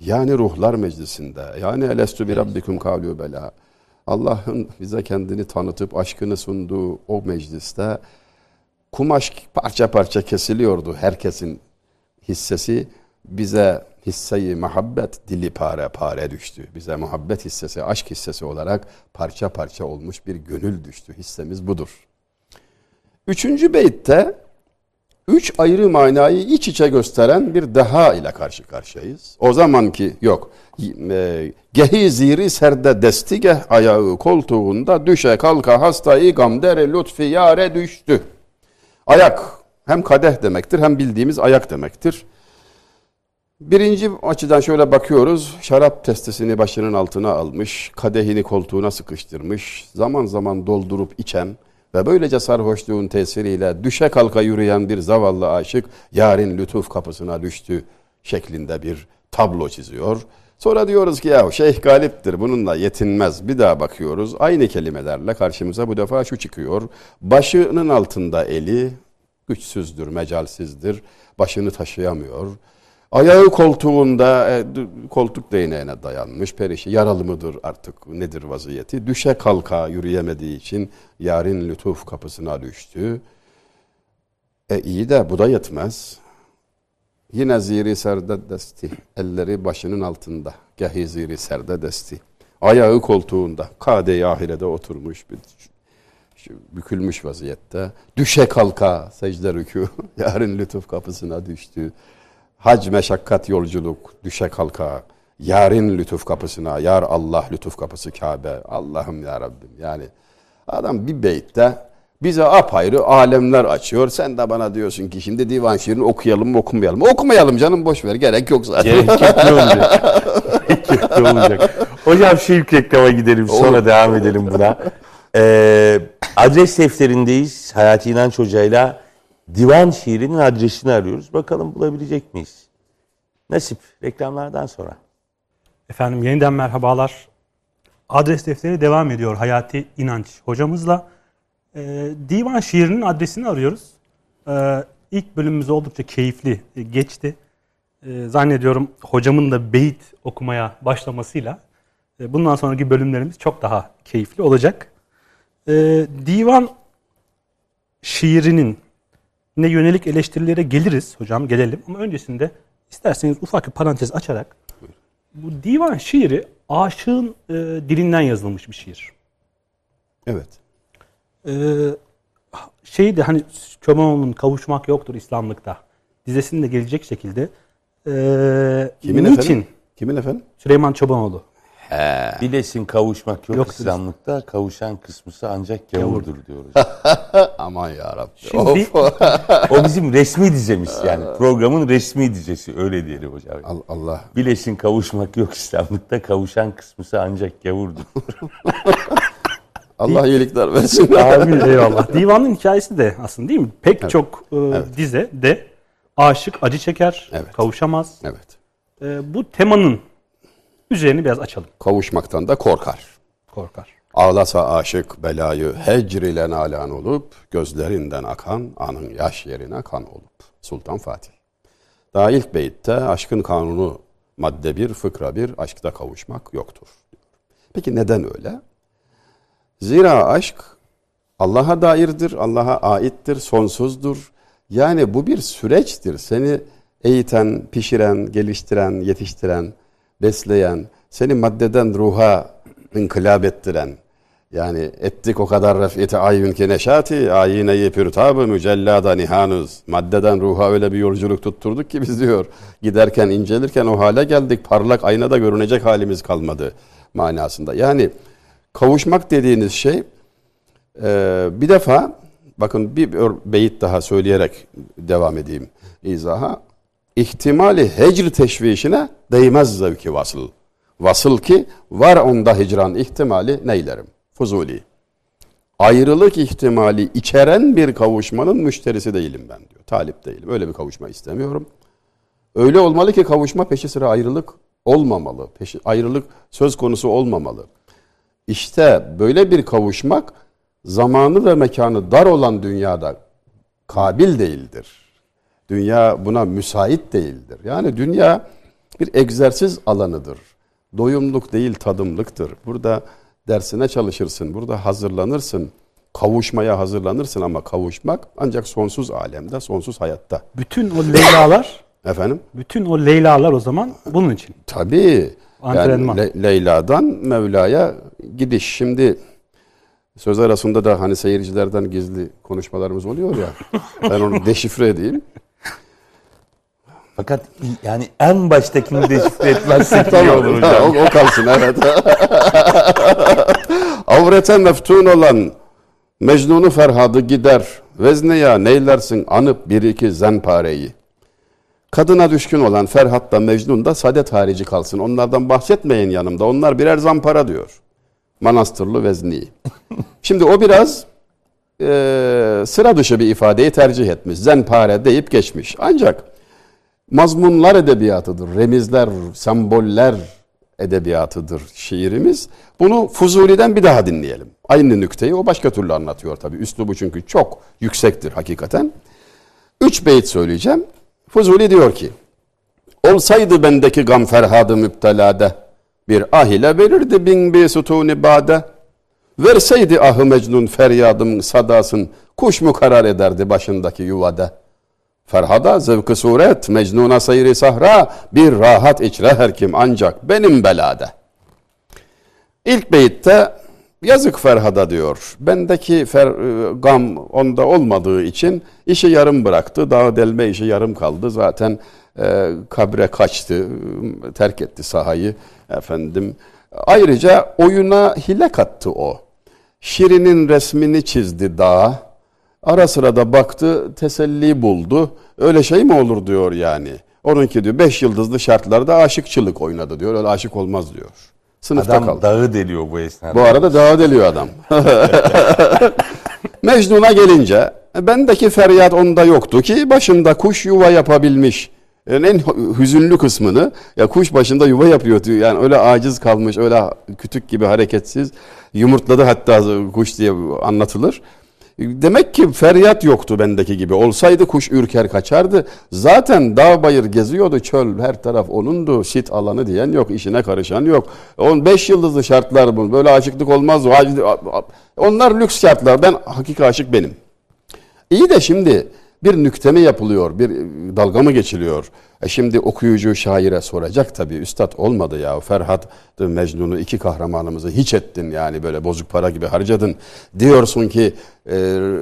yani ruhlar meclisinde yani elestü bi rabbikum kâlû bela. Allah'ın bize kendini tanıtıp aşkını sunduğu o mecliste kumaş parça parça kesiliyordu herkesin hissesi bize hisseyi muhabbet dili pare pare düştü. Bize muhabbet hissesi, aşk hissesi olarak parça parça olmuş bir gönül düştü. Hissemiz budur. Üçüncü beytte üç ayrı manayı iç içe gösteren bir deha ile karşı karşıyayız. O zamanki yok. E, gehi ziri serde destigeh ayağı koltuğunda düşe kalka hastayı gamdere lütfi yare düştü. Ayak hem kadeh demektir hem bildiğimiz ayak demektir. Birinci açıdan şöyle bakıyoruz. Şarap testesini başının altına almış, kadehini koltuğuna sıkıştırmış, zaman zaman doldurup içen ve böylece sarhoşluğun tesiriyle düşe kalka yürüyen bir zavallı aşık yarın lütuf kapısına düştü şeklinde bir tablo çiziyor. Sonra diyoruz ki ya Şeyh Galip'tir bununla yetinmez. Bir daha bakıyoruz aynı kelimelerle karşımıza bu defa şu çıkıyor. Başının altında eli güçsüzdür, mecalsizdir, başını taşıyamıyor. Ayağı koltuğunda e, koltuk değneğine dayanmış perişi yaralı mıdır artık nedir vaziyeti düşe kalka yürüyemediği için yarın lütuf kapısına düştü. E iyi de bu da yetmez. Yine ziri serde desti. Elleri başının altında. Gahi ziri serde desti. Ayağı koltuğunda. Kade-i ahirede oturmuş bir bükülmüş vaziyette. Düşe kalka secde rükû. [LAUGHS] Yarın lütuf kapısına düştü. Hac meşakkat yolculuk. Düşe kalka. Yarın lütuf kapısına. Yar Allah lütuf kapısı Kabe. Allah'ım ya Rabbim. Yani adam bir beytte bize apayrı alemler açıyor. Sen de bana diyorsun ki şimdi divan şiirini okuyalım mı okumayalım mı? Okumayalım canım boş ver. Gerek yok zaten. Gerek yok ne olacak? Gerek yok ne olacak? Hocam şu ilk reklama gidelim sonra devam edelim buna. Ee, adres defterindeyiz. Hayati İnanç Hoca'yla divan şiirinin adresini arıyoruz. Bakalım bulabilecek miyiz? Nasip reklamlardan sonra. Efendim yeniden merhabalar. Adres defteri devam ediyor Hayati İnanç hocamızla. Ee, divan şiirinin adresini arıyoruz. Ee, ilk bölümümüz oldukça keyifli e, geçti. Ee, zannediyorum hocamın da beyit okumaya başlamasıyla e, bundan sonraki bölümlerimiz çok daha keyifli olacak. Ee, divan şiirinin ne yönelik eleştirilere geliriz hocam gelelim ama öncesinde isterseniz ufak bir parantez açarak bu divan şiiri aşığın e, dilinden yazılmış bir şiir. Evet. Ee, şey de hani Çobanoğlu'nun kavuşmak yoktur İslamlıkta dizesinde gelecek şekilde ee, Kimin niçin efendim? Kimin efendim? Süleyman Çobanoğlu Bilesin kavuşmak yok, Yok, İslamlıkta. Kavuşan kısmısı ancak gavurdur diyoruz. [LAUGHS] Aman ya Rabbi. Şimdi [LAUGHS] o bizim resmi dizemiz yani. Programın resmi dizesi öyle diyelim hocam. Al- Allah Bilesin kavuşmak yok İslamlıkta. Kavuşan kısmısı ancak gavurdur. [LAUGHS] Allah iyilikler versin. Amin eyvallah. Divanın hikayesi de aslında değil mi? Pek çok e, dize de aşık acı çeker, Evet. kavuşamaz. evet. E, bu temanın üzerini biraz açalım. Kavuşmaktan da korkar. Korkar. Ağlasa aşık belayı hecr ile nalan olup gözlerinden akan anın yaş yerine kan olup. Sultan Fatih. Daha ilk beyitte aşkın kanunu madde bir, fıkra bir, aşkta kavuşmak yoktur. Peki neden öyle? Zira aşk Allah'a dairdir, Allah'a aittir, sonsuzdur. Yani bu bir süreçtir. Seni eğiten, pişiren, geliştiren, yetiştiren, besleyen, seni maddeden ruha inkılap ettiren, yani ettik o kadar refiyeti ayyün ki neşati, ayine-i pürtabı mücellada nihanuz. Maddeden ruha öyle bir yolculuk tutturduk ki biz diyor. Giderken, incelirken o hale geldik. Parlak aynada görünecek halimiz kalmadı manasında. Yani kavuşmak dediğiniz şey ee, bir defa bakın bir beyit daha söyleyerek devam edeyim izaha. İhtimali hecr teşvişine değmez zevki vasıl. Vasıl ki var onda hicran ihtimali neylerim? Fuzuli. Ayrılık ihtimali içeren bir kavuşmanın müşterisi değilim ben diyor. Talip değilim. Öyle bir kavuşma istemiyorum. Öyle olmalı ki kavuşma peşi sıra ayrılık olmamalı. Peşi, ayrılık söz konusu olmamalı. İşte böyle bir kavuşmak zamanı ve mekanı dar olan dünyada kabil değildir. Dünya buna müsait değildir. Yani dünya bir egzersiz alanıdır. Doyumluk değil tadımlıktır. Burada dersine çalışırsın, burada hazırlanırsın, kavuşmaya hazırlanırsın ama kavuşmak ancak sonsuz alemde, sonsuz hayatta. Bütün o Leyla'lar, [COUGHS] Efendim? bütün o Leyla'lar o zaman bunun için. Tabii. Yani Antrenman. Le- Leyla'dan Mevla'ya gidiş. Şimdi söz arasında da hani seyircilerden gizli konuşmalarımız oluyor ya. ben onu [LAUGHS] deşifre edeyim. Fakat yani en baştakini deşifre etmezsek iyi olur Ha, hocam. o, o kalsın evet. [LAUGHS] Avrete meftun olan Mecnun'u Ferhad'ı gider. Vezneya neylersin anıp bir iki zenpareyi. Kadına düşkün olan Ferhat da Mecnun da sadet harici kalsın. Onlardan bahsetmeyin yanımda. Onlar birer zampara diyor. Manastırlı Vezni. [LAUGHS] Şimdi o biraz e, sıra dışı bir ifadeyi tercih etmiş. Zenpare deyip geçmiş. Ancak mazmunlar edebiyatıdır. Remizler, semboller edebiyatıdır şiirimiz. Bunu Fuzuli'den bir daha dinleyelim. Aynı nükteyi o başka türlü anlatıyor tabii. Üslubu çünkü çok yüksektir hakikaten. Üç beyit söyleyeceğim. Fuzuli diyor ki, Olsaydı bendeki gam ferhadı müptelade. Bir ah ile verirdi bin bir sütuni bade. Verseydi ahı mecnun feryadım sadasın. Kuş mu karar ederdi başındaki yuvada. Ferhada zevkı suret, mecnuna seyri sahra, bir rahat içre her kim ancak benim belade. İlk beyitte yazık Ferhada diyor. Bendeki fer, e, gam onda olmadığı için işi yarım bıraktı. Dağ delme işi yarım kaldı. Zaten e, kabre kaçtı, e, terk etti sahayı efendim. Ayrıca oyuna hile kattı o. Şirin'in resmini çizdi dağa. Ara sıra da baktı, teselli buldu. Öyle şey mi olur diyor yani. Onunki diyor beş yıldızlı şartlarda aşıkçılık oynadı diyor. Öyle aşık olmaz diyor. Sınıfta Adam kaldı. dağı deliyor bu esnada. Bu arada dağa deliyor adam. [LAUGHS] Mecnun'a gelince e, bendeki feryat onda yoktu ki başında kuş yuva yapabilmiş. Yani en hüzünlü kısmını ya kuş başında yuva yapıyor diyor. Yani öyle aciz kalmış, öyle kütük gibi hareketsiz. Yumurtladı hatta kuş diye anlatılır. Demek ki feryat yoktu bendeki gibi. Olsaydı kuş ürker kaçardı. Zaten dağ bayır geziyordu çöl. Her taraf onundu. Sit alanı diyen yok. işine karışan yok. On beş yıldızlı şartlar bu. Böyle aşıklık olmaz. Onlar lüks şartlar. Ben hakiki aşık benim. İyi de şimdi bir nükte mi yapılıyor, bir dalga mı geçiliyor? E şimdi okuyucu şaire soracak tabii. Üstad olmadı ya. Ferhat Mecnun'u iki kahramanımızı hiç ettin yani böyle bozuk para gibi harcadın. Diyorsun ki e,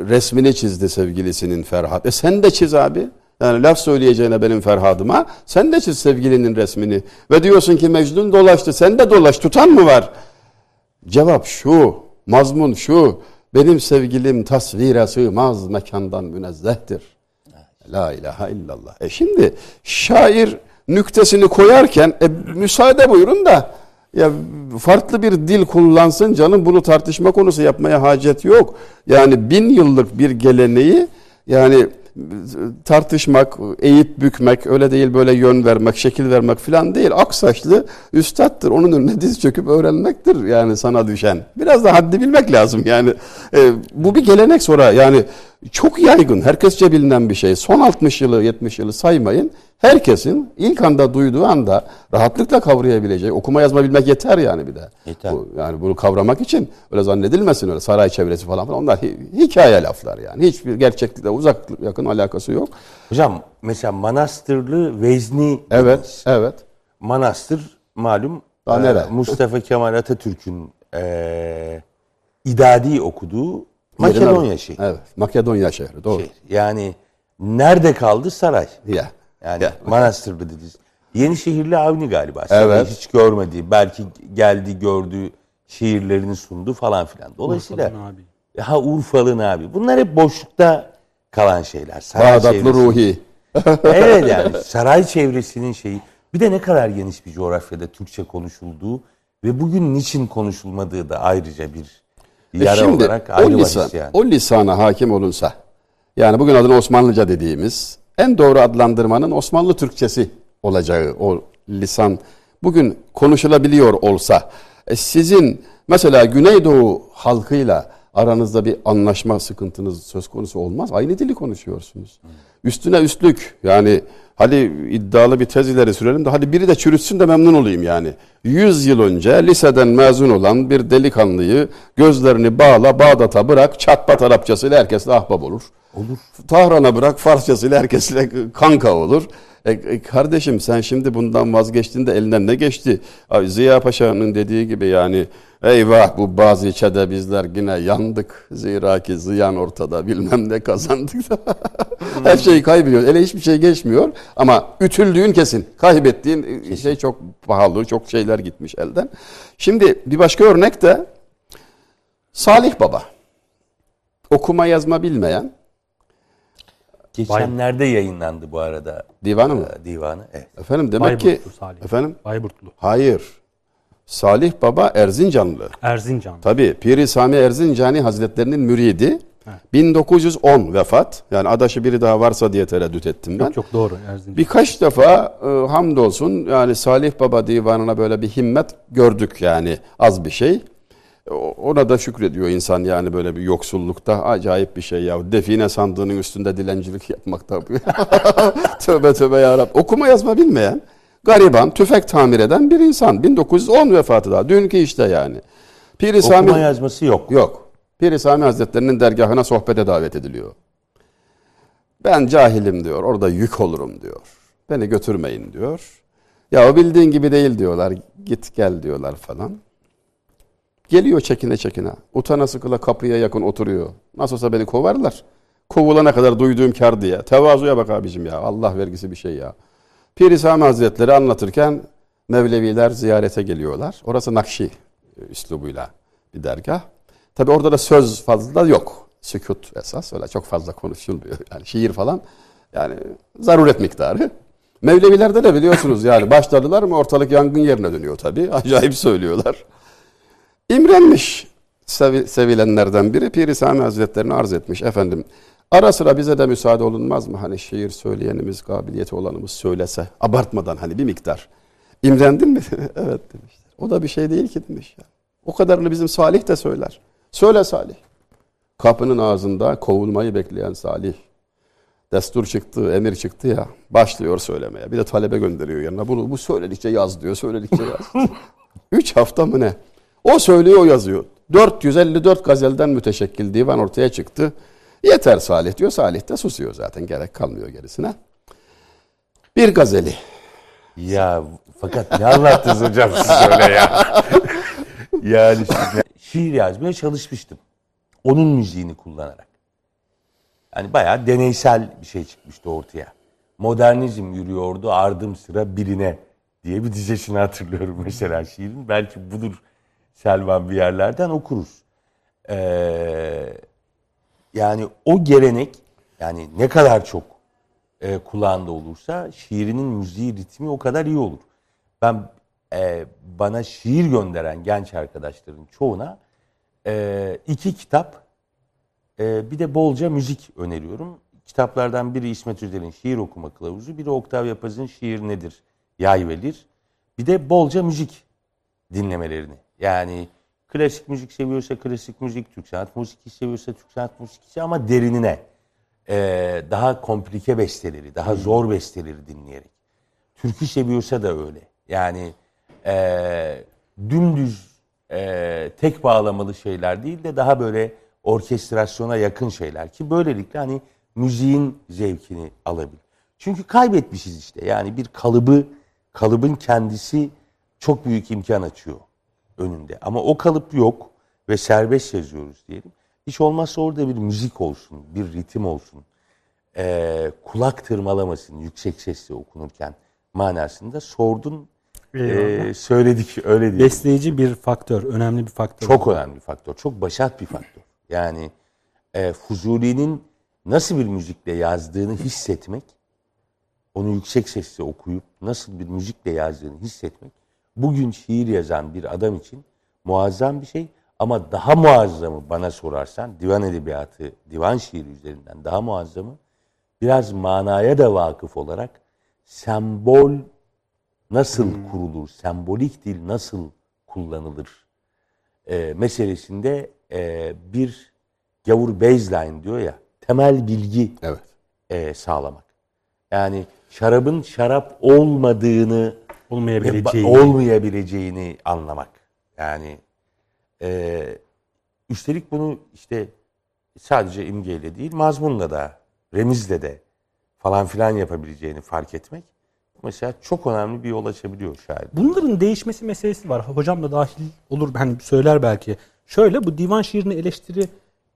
resmini çizdi sevgilisinin Ferhat. E sen de çiz abi. Yani laf söyleyeceğine benim Ferhadıma sen de çiz sevgilinin resmini. Ve diyorsun ki Mecnun dolaştı. Sen de dolaş. Tutan mı var? Cevap şu. Mazmun şu. Benim sevgilim tasvire sığmaz mekandan münezzehtir. La ilahe illallah. E şimdi şair nüktesini koyarken e, müsaade buyurun da ya farklı bir dil kullansın canım bunu tartışma konusu yapmaya hacet yok. Yani bin yıllık bir geleneği yani tartışmak, eğip bükmek, öyle değil böyle yön vermek, şekil vermek falan değil. Aksaçlı üstattır. Onun önüne diz çöküp öğrenmektir yani sana düşen. Biraz da haddi bilmek lazım yani. E, bu bir gelenek sonra yani çok yaygın, herkesçe bilinen bir şey. Son 60 yılı, 70 yılı saymayın. Herkesin ilk anda duyduğu anda rahatlıkla kavrayabileceği, okuma yazma bilmek yeter yani bir de. Yeter. Bu, yani bunu kavramak için öyle zannedilmesin öyle saray çevresi falan falan. Onlar hikaye laflar yani. Hiçbir gerçeklikle uzak yakın alakası yok. Hocam mesela Manastırlı Vezni Evet, dediniz. evet. Manastır malum Daha e? Mustafa Kemal Atatürk'ün e, idadi okuduğu Makedonya şehri. Evet, Makedonya şehri doğru. Şehir. Yani nerede kaldı saray? Ya. Yani Ya. Manastırlı dediniz. Yenişehirli Avni galiba. Evet. hiç görmedi. Belki geldi gördü şiirlerini sundu falan filan. Dolayısıyla Urfa'nın abi. ha Urfalı'nın abi. Bunlar hep boşlukta kalan şeyler. Saray Bağdatlı. Ruhi. [LAUGHS] evet [LAUGHS] yani saray çevresinin şeyi. Bir de ne kadar geniş bir coğrafyada Türkçe konuşulduğu ve bugün niçin konuşulmadığı da ayrıca bir E yara şimdi olarak o, ayrı lisan, bahis yani. o lisana hakim olunsa, yani bugün adına Osmanlıca dediğimiz en doğru adlandırmanın Osmanlı Türkçesi olacağı o lisan bugün konuşulabiliyor olsa, e, sizin mesela Güneydoğu halkıyla aranızda bir anlaşma sıkıntınız söz konusu olmaz. Aynı dili konuşuyorsunuz. Üstüne üstlük yani hadi iddialı bir tez ileri sürelim de hadi biri de çürütsün de memnun olayım yani. 100 yıl önce liseden mezun olan bir delikanlıyı gözlerini bağla Bağdat'a bırak çatpat Arapçasıyla herkesle ahbap olur. Olur. Tahran'a bırak Farsçasıyla herkesle kanka olur. E, e, kardeşim sen şimdi bundan vazgeçtin de elinden ne geçti? Abi, Ziya Paşa'nın dediği gibi yani eyvah bu bazı içede bizler yine yandık. Zira ki ziyan ortada bilmem ne kazandık da. [LAUGHS] Her şeyi kaybediyoruz. Ele hiçbir şey geçmiyor. Ama ütüldüğün kesin. Kaybettiğin e, şey çok pahalı. Çok şeyler gitmiş elden. Şimdi bir başka örnek de Salih Baba. Okuma yazma bilmeyen Geçenlerde yayınlandı bu arada divanı mı? e, divanı. Evet. Efendim demek ki Bayburtlu Salih. efendim Bayburtlu. hayır. Salih Baba Erzincanlı. Erzincan. Tabii Piri Sami Erzincani Hazretlerinin müridi. 1910 vefat. Yani adaşı biri daha varsa diye tereddüt ettim ben. Çok çok doğru Erzincan. Birkaç defa e, hamdolsun yani Salih Baba divanına böyle bir himmet gördük yani az bir şey. Ona da şükrediyor insan yani böyle bir yoksullukta acayip bir şey ya. Define sandığının üstünde dilencilik yapmak da [LAUGHS] tövbe tövbe ya. Okuma yazma bilmeyen, gariban, tüfek tamir eden bir insan. 1910 vefatı daha. Dünkü işte yani. Piri Sami Okuma yazması yok. yok. Piri Sami Hazretleri'nin dergahına sohbete davet ediliyor. Ben cahilim diyor. Orada yük olurum diyor. Beni götürmeyin diyor. Ya o bildiğin gibi değil diyorlar. Git gel diyorlar falan. Geliyor çekine çekine. Utana sıkıla kapıya yakın oturuyor. Nasıl olsa beni kovarlar. Kovulana kadar duyduğum kar diye. Tevazuya bak abicim ya. Allah vergisi bir şey ya. Pir-i Sami Hazretleri anlatırken Mevleviler ziyarete geliyorlar. Orası Nakşi üslubuyla bir dergah. Tabi orada da söz fazla yok. Sükut esas. Öyle çok fazla konuşulmuyor. Yani şiir falan. Yani zaruret miktarı. Mevlevilerde de biliyorsunuz yani başladılar mı ortalık yangın yerine dönüyor tabi. [LAUGHS] Acayip söylüyorlar. İmrenmiş sevi- sevilenlerden biri Pir-i Sami Hazretlerini arz etmiş. Efendim ara sıra bize de müsaade olunmaz mı? Hani şiir söyleyenimiz, kabiliyeti olanımız söylese. Abartmadan hani bir miktar. İmrendin mi? [LAUGHS] evet demişler. O da bir şey değil ki demiş. Ya. O kadarını bizim Salih de söyler. Söyle Salih. Kapının ağzında kovulmayı bekleyen Salih. Destur çıktı, emir çıktı ya. Başlıyor söylemeye. Bir de talebe gönderiyor yanına. Bunu bu söyledikçe yaz diyor. Söyledikçe yaz. [LAUGHS] Üç hafta mı ne? O söylüyor, o yazıyor. 454 gazelden müteşekkil divan ortaya çıktı. Yeter Salih diyor. Salih de susuyor zaten. Gerek kalmıyor gerisine. Bir gazeli. Ya fakat ne anlattınız hocam siz öyle ya. [LAUGHS] yani şimdi şiir yazmaya çalışmıştım. Onun müziğini kullanarak. Yani bayağı deneysel bir şey çıkmıştı ortaya. Modernizm yürüyordu ardım sıra birine diye bir dizesini hatırlıyorum mesela şiirin. Belki budur Selvan bir yerlerden okuruz. Ee, yani o gelenek yani ne kadar çok e, kulağında olursa şiirinin müziği ritmi o kadar iyi olur. Ben e, bana şiir gönderen genç arkadaşların çoğuna e, iki kitap e, bir de bolca müzik öneriyorum. Kitaplardan biri İsmet Özel'in Şiir Okuma Kılavuzu, biri Oktav Yapaz'ın Şiir Nedir? Yay Velir. Bir de bolca müzik dinlemelerini. Yani klasik müzik seviyorsa klasik müzik, Türk sanat müziği seviyorsa Türk sanat müziği ama derinine e, daha komplike besteleri, daha zor besteleri dinleyerek. Türkü seviyorsa da öyle. Yani dümdüz e, tek bağlamalı şeyler değil de daha böyle orkestrasyona yakın şeyler ki böylelikle hani müziğin zevkini alabilir. Çünkü kaybetmişiz işte. Yani bir kalıbı, kalıbın kendisi çok büyük imkan açıyor önünde. Ama o kalıp yok ve serbest yazıyoruz diyelim. Hiç olmazsa orada bir müzik olsun, bir ritim olsun. Ee, kulak tırmalamasın yüksek sesle okunurken manasında sordun, Ee, söyledik öyle diyelim. Besleyici bir faktör, önemli bir faktör. Çok önemli bir faktör. Çok başat bir faktör. Yani e, Fuzuli'nin nasıl bir müzikle yazdığını hissetmek, onu yüksek sesle okuyup nasıl bir müzikle yazdığını hissetmek, bugün şiir yazan bir adam için muazzam bir şey. Ama daha muazzamı bana sorarsan, divan edebiyatı, divan şiiri üzerinden daha muazzamı, biraz manaya da vakıf olarak sembol nasıl kurulur, sembolik dil nasıl kullanılır e, meselesinde e, bir gavur baseline diyor ya, temel bilgi Evet. e, sağlamak. Yani şarabın şarap olmadığını olmayabileceği. olmayabileceğini anlamak. Yani e, üstelik bunu işte sadece imgeyle değil mazmunla da remizle de falan filan yapabileceğini fark etmek mesela çok önemli bir yol açabiliyor şair. Bunların değişmesi meselesi var. Hocam da dahil olur hani söyler belki. Şöyle bu divan şiirine eleştiri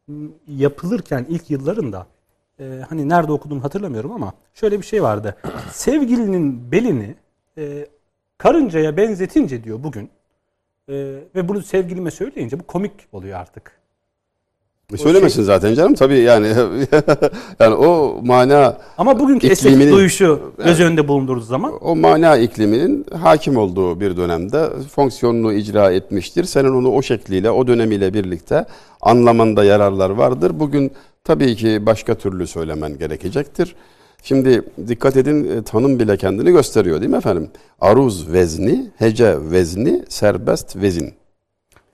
m, yapılırken ilk yıllarında e, hani nerede okudum hatırlamıyorum ama şöyle bir şey vardı. [CLEARS THROAT] Sevgilinin belini e, karıncaya benzetince diyor bugün e, ve bunu sevgilime söyleyince bu komik oluyor artık. Söylemesin zaten canım tabii yani [LAUGHS] yani o mana Ama bugünkü estetik duyuşu göz önünde bulundurduğu zaman o mana ikliminin hakim olduğu bir dönemde fonksiyonunu icra etmiştir. Senin onu o şekliyle, o dönemiyle birlikte anlamanda yararlar vardır. Bugün tabii ki başka türlü söylemen gerekecektir. Şimdi dikkat edin e, tanım bile kendini gösteriyor değil mi efendim? Aruz vezni, hece vezni, serbest vezin.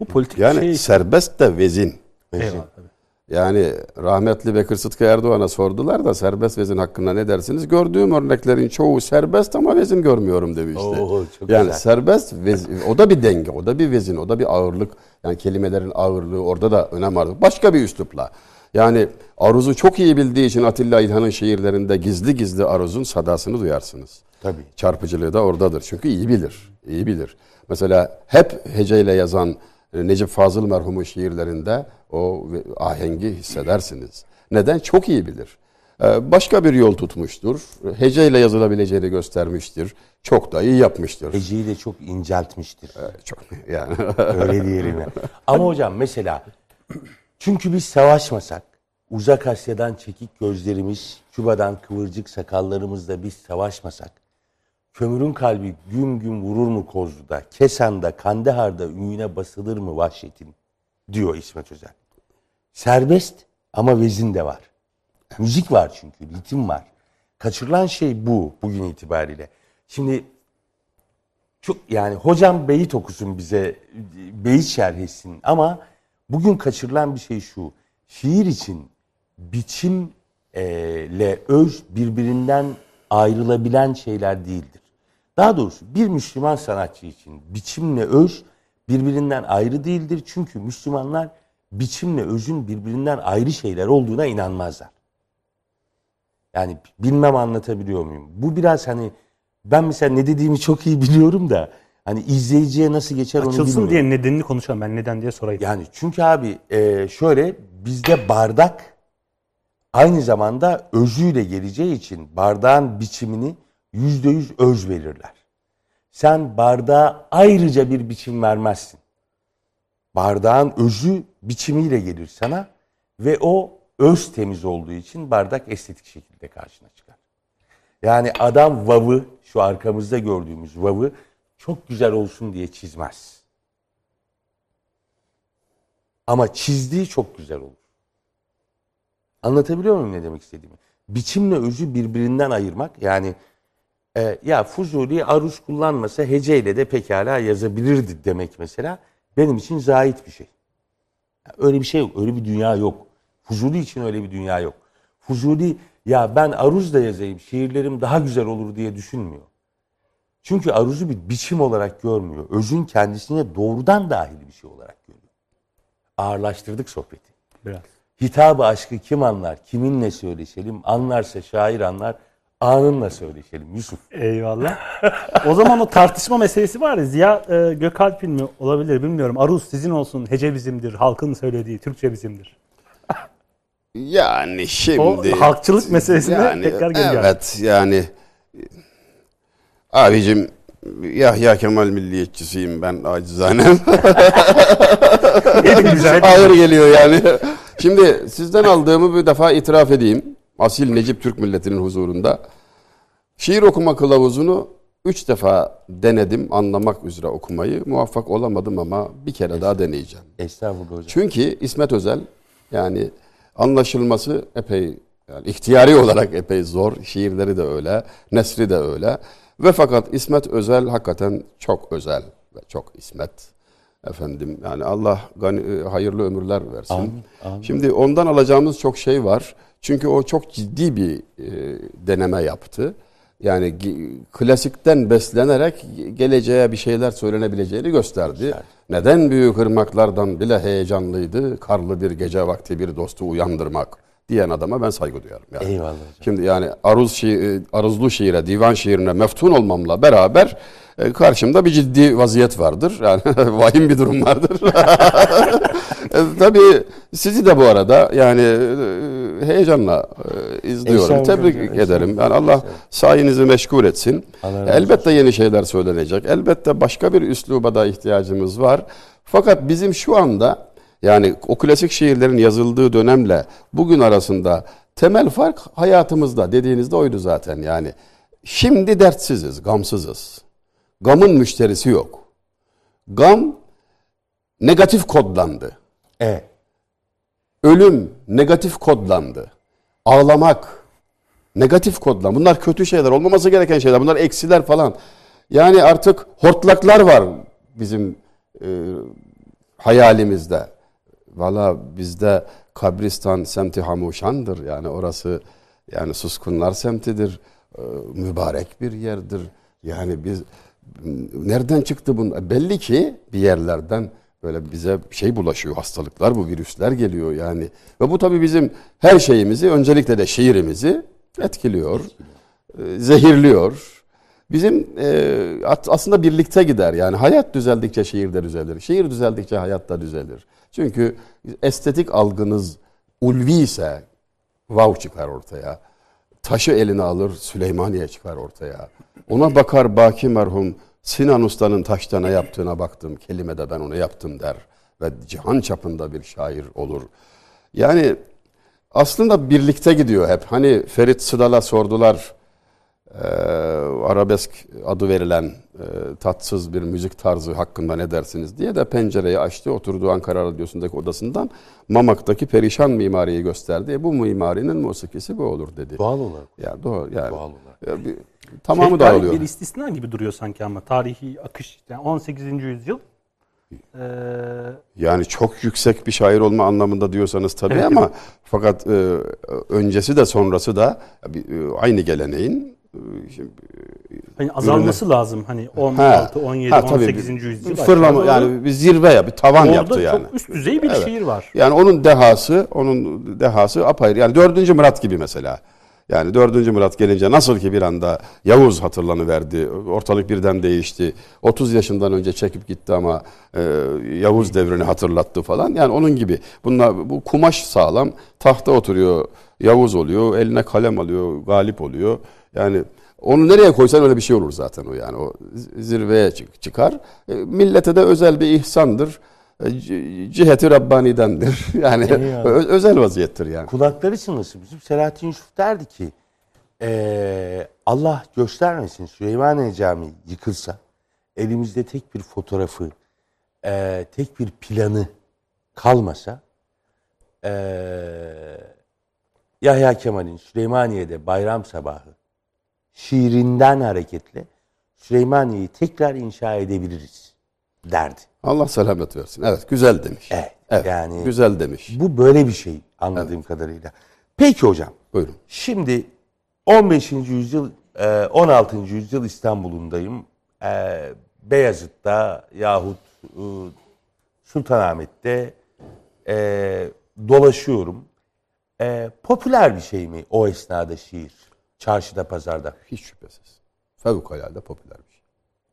Bu politik Yani şey. serbest de vezin. Eyvallah, tabii. Yani rahmetli Bekir Sıtkı Erdoğan'a sordular da serbest vezin hakkında ne dersiniz? Gördüğüm örneklerin çoğu serbest ama vezin görmüyorum demişti. Oo, çok yani güzel. serbest vez, o da bir denge, o da bir vezin, o da bir ağırlık. Yani kelimelerin ağırlığı orada da önem var. Başka bir üslupla. Yani aruzu çok iyi bildiği için Atilla İlhan'ın şiirlerinde gizli gizli aruzun sadasını duyarsınız. Tabii. Çarpıcılığı da oradadır. Çünkü iyi bilir. iyi bilir. Mesela hep heceyle yazan Necip Fazıl merhumun şiirlerinde o ahengi hissedersiniz. Neden? Çok iyi bilir. Ee, Başka bir yol tutmuştur. Heceyle yazılabileceğini göstermiştir. Çok da iyi yapmıştır. Heceyi de çok inceltmiştir. Çok [LAUGHS] yani. Öyle diyelim ya. Ama hocam mesela çünkü biz savaşmasak uzak Asya'dan çekik gözlerimiz, Küba'dan kıvırcık sakallarımızla biz savaşmasak kömürün kalbi güm güm vurur mu Kozlu'da, Kesan'da, Kandahar'da ümüğüne basılır mı vahşetin diyor İsmet Özel. Serbest ama vezin de var. Müzik var çünkü, ritim var. Kaçırılan şey bu bugün itibariyle. Şimdi çok yani hocam beyit okusun bize, beyit şerh etsin ama bugün kaçırılan bir şey şu. Şiir için biçimle öz birbirinden ayrılabilen şeyler değildir. Daha doğrusu bir Müslüman sanatçı için biçimle öz birbirinden ayrı değildir. Çünkü Müslümanlar biçimle özün birbirinden ayrı şeyler olduğuna inanmazlar. Yani bilmem anlatabiliyor muyum? Bu biraz hani ben mesela ne dediğimi çok iyi biliyorum da hani izleyiciye nasıl geçer onu Açılsın bilmiyorum. diye nedenini konuşalım. Ben neden diye sorayım. Yani çünkü abi e, şöyle bizde bardak aynı zamanda özüyle geleceği için bardağın biçimini yüzde yüz öz verirler. Sen bardağa ayrıca bir biçim vermezsin. Bardağın özü biçimiyle gelir sana ve o öz temiz olduğu için bardak estetik şekilde karşına çıkar. Yani adam vavı, şu arkamızda gördüğümüz vavı çok güzel olsun diye çizmez. Ama çizdiği çok güzel olur. Anlatabiliyor muyum ne demek istediğimi? Biçimle özü birbirinden ayırmak yani e, ya Fuzuli aruz kullanmasa heceyle de pekala yazabilirdi demek mesela benim için zahit bir şey. Öyle bir şey yok. Öyle bir dünya yok. Fuzuli için öyle bir dünya yok. Fuzuli ya ben aruz da yazayım şiirlerim daha güzel olur diye düşünmüyor. Çünkü aruzu bir biçim olarak görmüyor. Özün kendisine doğrudan dahil bir şey olarak görüyor. Ağırlaştırdık sohbeti. Biraz. Hitabı aşkı kim anlar? Kiminle söyleşelim? Anlarsa şair anlar. Anınla söyleşelim Yusuf. Eyvallah. o zaman o tartışma meselesi var ya Ziya e, Gökalp filmi olabilir bilmiyorum. Aruz sizin olsun, hece bizimdir, halkın söylediği Türkçe bizimdir. Yani O şimdi halkçılık meselesine tekrar geleceğim. Evet yani abicim Yahya Kemal milliyetçisiyim ben acizanem. Güzel. Ağır geliyor yani. Şimdi sizden aldığımı bir defa itiraf edeyim. Asil Necip Türk milletinin huzurunda. Şiir okuma kılavuzunu üç defa denedim anlamak üzere okumayı. Muvaffak olamadım ama bir kere daha deneyeceğim. Estağfurullah hocam. Çünkü İsmet Özel yani anlaşılması epey yani ihtiyari olarak epey zor. Şiirleri de öyle, nesri de öyle. Ve fakat İsmet Özel hakikaten çok özel ve çok İsmet. Efendim yani Allah gani, hayırlı ömürler versin. Amin, amin. Şimdi ondan alacağımız çok şey var. Çünkü o çok ciddi bir e, deneme yaptı. Yani klasikten beslenerek geleceğe bir şeyler söylenebileceğini gösterdi. Neden büyük ırmaklardan bile heyecanlıydı karlı bir gece vakti bir dostu uyandırmak diyen adama ben saygı duyarım. Yani. Eyvallah hocam. Şimdi yani aruz şiir, aruzlu şiire, divan şiirine meftun olmamla beraber e, karşımda bir ciddi vaziyet vardır. [LAUGHS] Yani vahim bir durum vardır. [LAUGHS] e, tabii sizi de bu arada yani e, heyecanla e, izliyorum. Estağfurullah Tebrik hocam, ederim. Yani Allah sayenizi meşgul etsin. Razı Elbette yeni şeyler söylenecek. Elbette başka bir üsluba da ihtiyacımız var. Fakat bizim şu anda yani o klasik şiirlerin yazıldığı dönemle bugün arasında temel fark hayatımızda dediğinizde oydu zaten yani. Şimdi dertsiziz, gamsızız. Gamın müşterisi yok. Gam negatif kodlandı. Evet. Ölüm negatif kodlandı. Ağlamak negatif kodlandı. Bunlar kötü şeyler, olmaması gereken şeyler. Bunlar eksiler falan. Yani artık hortlaklar var bizim e, hayalimizde valla bizde kabristan semti hamuşandır. Yani orası yani suskunlar semtidir. E, mübarek bir yerdir. Yani biz nereden çıktı bunlar belli ki bir yerlerden böyle bize şey bulaşıyor hastalıklar bu virüsler geliyor yani. Ve bu tabii bizim her şeyimizi öncelikle de şiirimizi etkiliyor e, zehirliyor. Bizim e, aslında birlikte gider yani. Hayat düzeldikçe şiir de düzelir. Şiir düzeldikçe hayat da düzelir. Çünkü estetik algınız ulvi ise vav çıkar ortaya. Taşı eline alır Süleymaniye çıkar ortaya. Ona bakar Baki merhum Sinan Usta'nın taşta ne yaptığına baktım. Kelimede ben onu yaptım der. Ve cihan çapında bir şair olur. Yani aslında birlikte gidiyor hep. Hani Ferit Sıdal'a sordular e, arabesk adı verilen tatsız bir müzik tarzı hakkında ne dersiniz diye de pencereyi açtı. Oturduğu Ankara Radyosu'ndaki odasından Mamak'taki perişan mimariyi gösterdi. E, bu mimarinin musikisi bu olur dedi. Doğal olarak. Ya doğal yani. Doğal olarak. Ya, bir, tamamı şey, dağılıyor. Bir istisna gibi duruyor sanki ama tarihi akış yani 18. yüzyıl ee, yani çok yüksek bir şair olma anlamında diyorsanız tabii Evet, ama fakat e, öncesi de sonrası da e, aynı geleneğin e, şimdi, hani azalması lazım hani 16, Ha, 17, ha, tabii 18. bir- yüzyıl. fırlama doğru. yani bir zirve ya bir tavan Orada yaptı yani. çok üst düzey bir Evet. şiir var. Yani onun dehası, onun dehası apayrı. Yani dördüncü Murat gibi mesela. Yani dördüncü Murat gelince nasıl ki bir anda Yavuz hatırlanıverdi. Ortalık birden değişti. 30 yaşından önce çekip gitti ama e, Yavuz devrini hatırlattı falan. Yani onun gibi. Bunlar bu kumaş sağlam. Tahta oturuyor. Yavuz oluyor. Eline kalem alıyor. Galip oluyor. Yani onu nereye koysan öyle bir şey olur zaten o yani. O zirveye çık- çıkar. E, millete de özel bir ihsandır. E, Ciheti Rabbani'dendir. [LAUGHS] Yani ö- özel vaziyettir yani. Kulakları çınlasın. Bizim Selahattin Yusuf derdi ki eee, Allah göstermesin Süleymaniye Camii yıkılsa elimizde tek bir fotoğrafı eee, tek bir planı kalmasa eee, Yahya Kemal'in Süleymaniye'de bayram sabahı şiirinden hareketle Süleymaniye'yi tekrar inşa edebiliriz derdi. Allah selamet versin. Evet güzel demiş. Evet, yani- güzel demiş. Bu böyle bir şey anladığım kadarıyla. Peki hocam. Buyurun. Şimdi 15. yüzyıl, e, 16. yüzyıl İstanbul'undayım. E, Beyazıt'ta yahut e, Sultanahmet'te e, dolaşıyorum. E, popüler bir şey mi o esnada şiir? Çarşıda, pazarda. Hiç şüphesiz. Fevkalade popüler bir şey.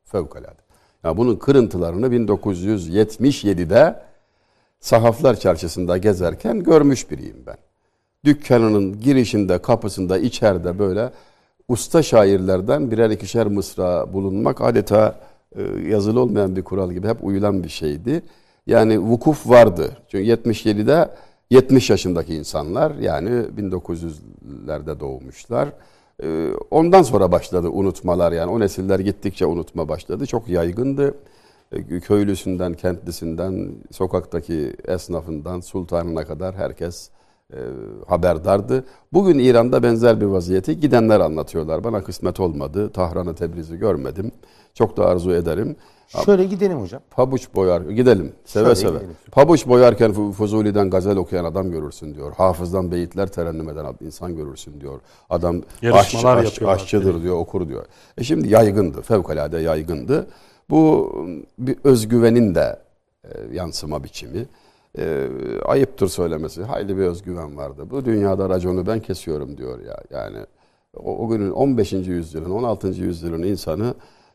Fevkalade. Ya bunun kırıntılarını 1977'de Sahaflar Çarşısı'nda gezerken görmüş biriyim ben. Dükkanının girişinde, kapısında, içeride böyle usta şairlerden birer ikişer mısra bulunmak adeta e, yazılı olmayan bir kural gibi hep uyulan bir şeydi. Yani vukuf vardı. Çünkü 77'de 70 yaşındaki insanlar yani 1900'lerde doğmuşlar. Ee, Ondan sonra başladı unutmalar yani o nesiller gittikçe unutma başladı. Çok yaygındı. Ee, Köylüsünden, kentlisinden, sokaktaki esnafından, sultanına kadar herkes e, haberdardı. Bugün İran'da benzer bir vaziyeti gidenler anlatıyorlar. Bana kısmet olmadı. Tahran'ı, Tebriz'i görmedim. Çok da arzu ederim. Şöyle gidelim hocam. Pabuç boyar, gidelim seve Şöyle seve. gidelim. Pabuç boyarken Fu- Fuzuli'den gazel okuyan adam görürsün diyor. Hafızdan beyitler terennüm eden insan görürsün diyor. Adam Yarışmalar aşçı, aşçı- aşçıdır diyor, okur diyor. E şimdi yaygındı, fevkalade yaygındı. Bu bir özgüvenin de e, yansıma biçimi. E, ayıptır söylemesi. Hayli bir özgüven vardı. Bu dünyada raconu ben kesiyorum diyor ya. Yani o, o günün 15. yüzyılın, 16. yüzyılın insanı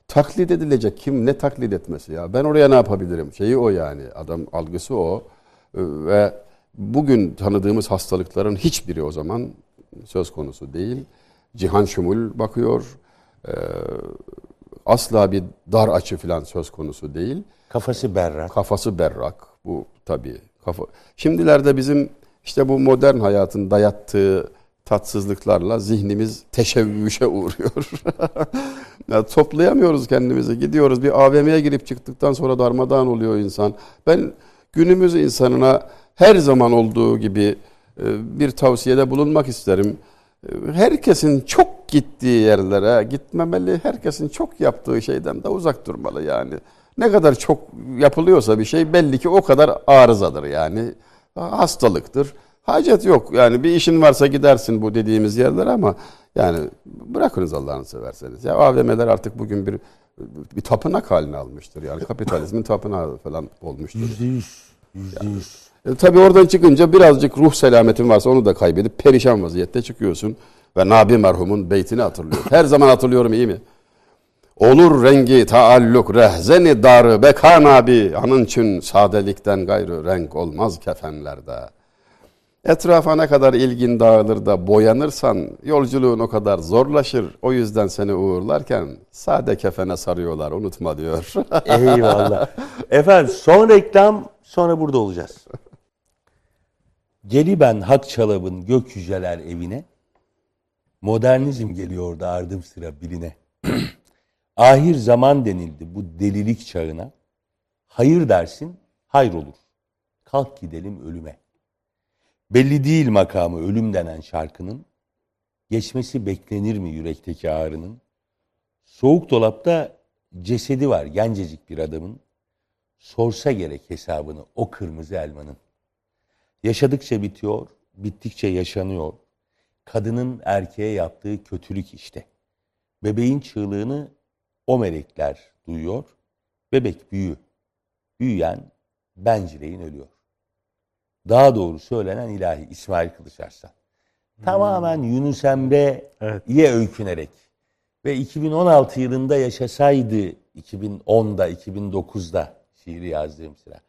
taklit edilecek kim ne taklit etmesi ya ben oraya ne yapabilirim şeyi o yani adam algısı o Ee, ve bugün tanıdığımız hastalıkların hiçbiri o zaman söz konusu değil cihan şumul bakıyor Ee, asla bir dar açı falan söz konusu değil Kafası berrak. kafası berrak bu tabii kafa şimdilerde bizim işte bu modern hayatın dayattığı tatsızlıklarla zihnimiz teşebbüşe uğruyor. [LAUGHS] ya toplayamıyoruz kendimizi. Gidiyoruz bir AVM'ye girip çıktıktan sonra darmadağın oluyor insan. Ben günümüz insanına her zaman olduğu gibi e, bir tavsiyede bulunmak isterim. E, Herkesin çok gittiği yerlere gitmemeli. Herkesin çok yaptığı şeyden de uzak durmalı yani. Ne kadar çok yapılıyorsa bir şey belli ki o kadar arızadır yani. Hastalıktır. Hacet yok. Yani bir işin varsa gidersin bu dediğimiz yerlere ama yani bırakınız Allah'ını severseniz. Ya AVM'ler artık bugün bir bir tapınak haline almıştır. Yani kapitalizmin tapınağı falan olmuştur. Yüzde yüz. Yüzde yüz. E, tabii oradan çıkınca birazcık ruh selametin varsa onu da kaybedip perişan vaziyette çıkıyorsun. Ve Nabi merhumun beytini hatırlıyor. Her zaman hatırlıyorum iyi mi? Olur rengi taalluk rehzeni darı beka nabi. Anın için sadelikten gayrı renk olmaz kefenlerde. Etrafa ne kadar ilgin dağılır da boyanırsan yolculuğun o kadar zorlaşır. O yüzden seni uğurlarken sade kefene sarıyorlar unutma diyor. [LAUGHS] Eyvallah. Efendim son reklam sonra burada olacağız. Geli ben hak çalabın gök hücreler evine. Modernizm geliyordu ardım sıra birine. [CLEARS THROAT] Ahir zaman denildi bu delilik çağına. Hayır dersin, hayır olur. Kalk gidelim ölüme. Belli değil makamı ölüm denen şarkının. Geçmesi beklenir mi yürekteki ağrının? Soğuk dolapta cesedi var gencecik bir adamın. Sorsa gerek hesabını o kırmızı elmanın. Yaşadıkça bitiyor, bittikçe yaşanıyor. Kadının erkeğe yaptığı kötülük işte. Bebeğin çığlığını o melekler duyuyor. Bebek büyü. Büyüyen bencileyin ölüyor. Daha doğru söylenen ilahi İsmail Kılıç Arslan. Tamamen Yunus Emre'ye Evet. öykünerek ve 2016 yılında yaşasaydı 2010'da 2009'da şiiri yazdığım sıra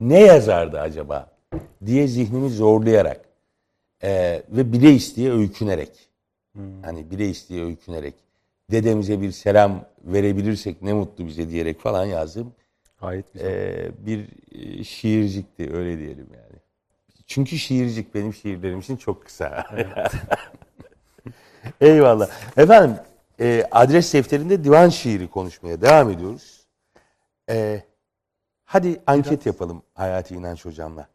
ne yazardı acaba diye zihnimi zorlayarak eee, ve bile isteye öykünerek hani bile isteye öykünerek dedemize bir selam verebilirsek ne mutlu bize diyerek falan yazdığım Gayet güzel. eee, bir e, şiircikti öyle diyelim yani. Çünkü şiircik benim şiirlerim için çok kısa. [LAUGHS] Eyvallah. Efendim e, adres defterinde divan şiiri konuşmaya devam ediyoruz. E, hadi anket yapalım Hayati İnanç Hocam'la.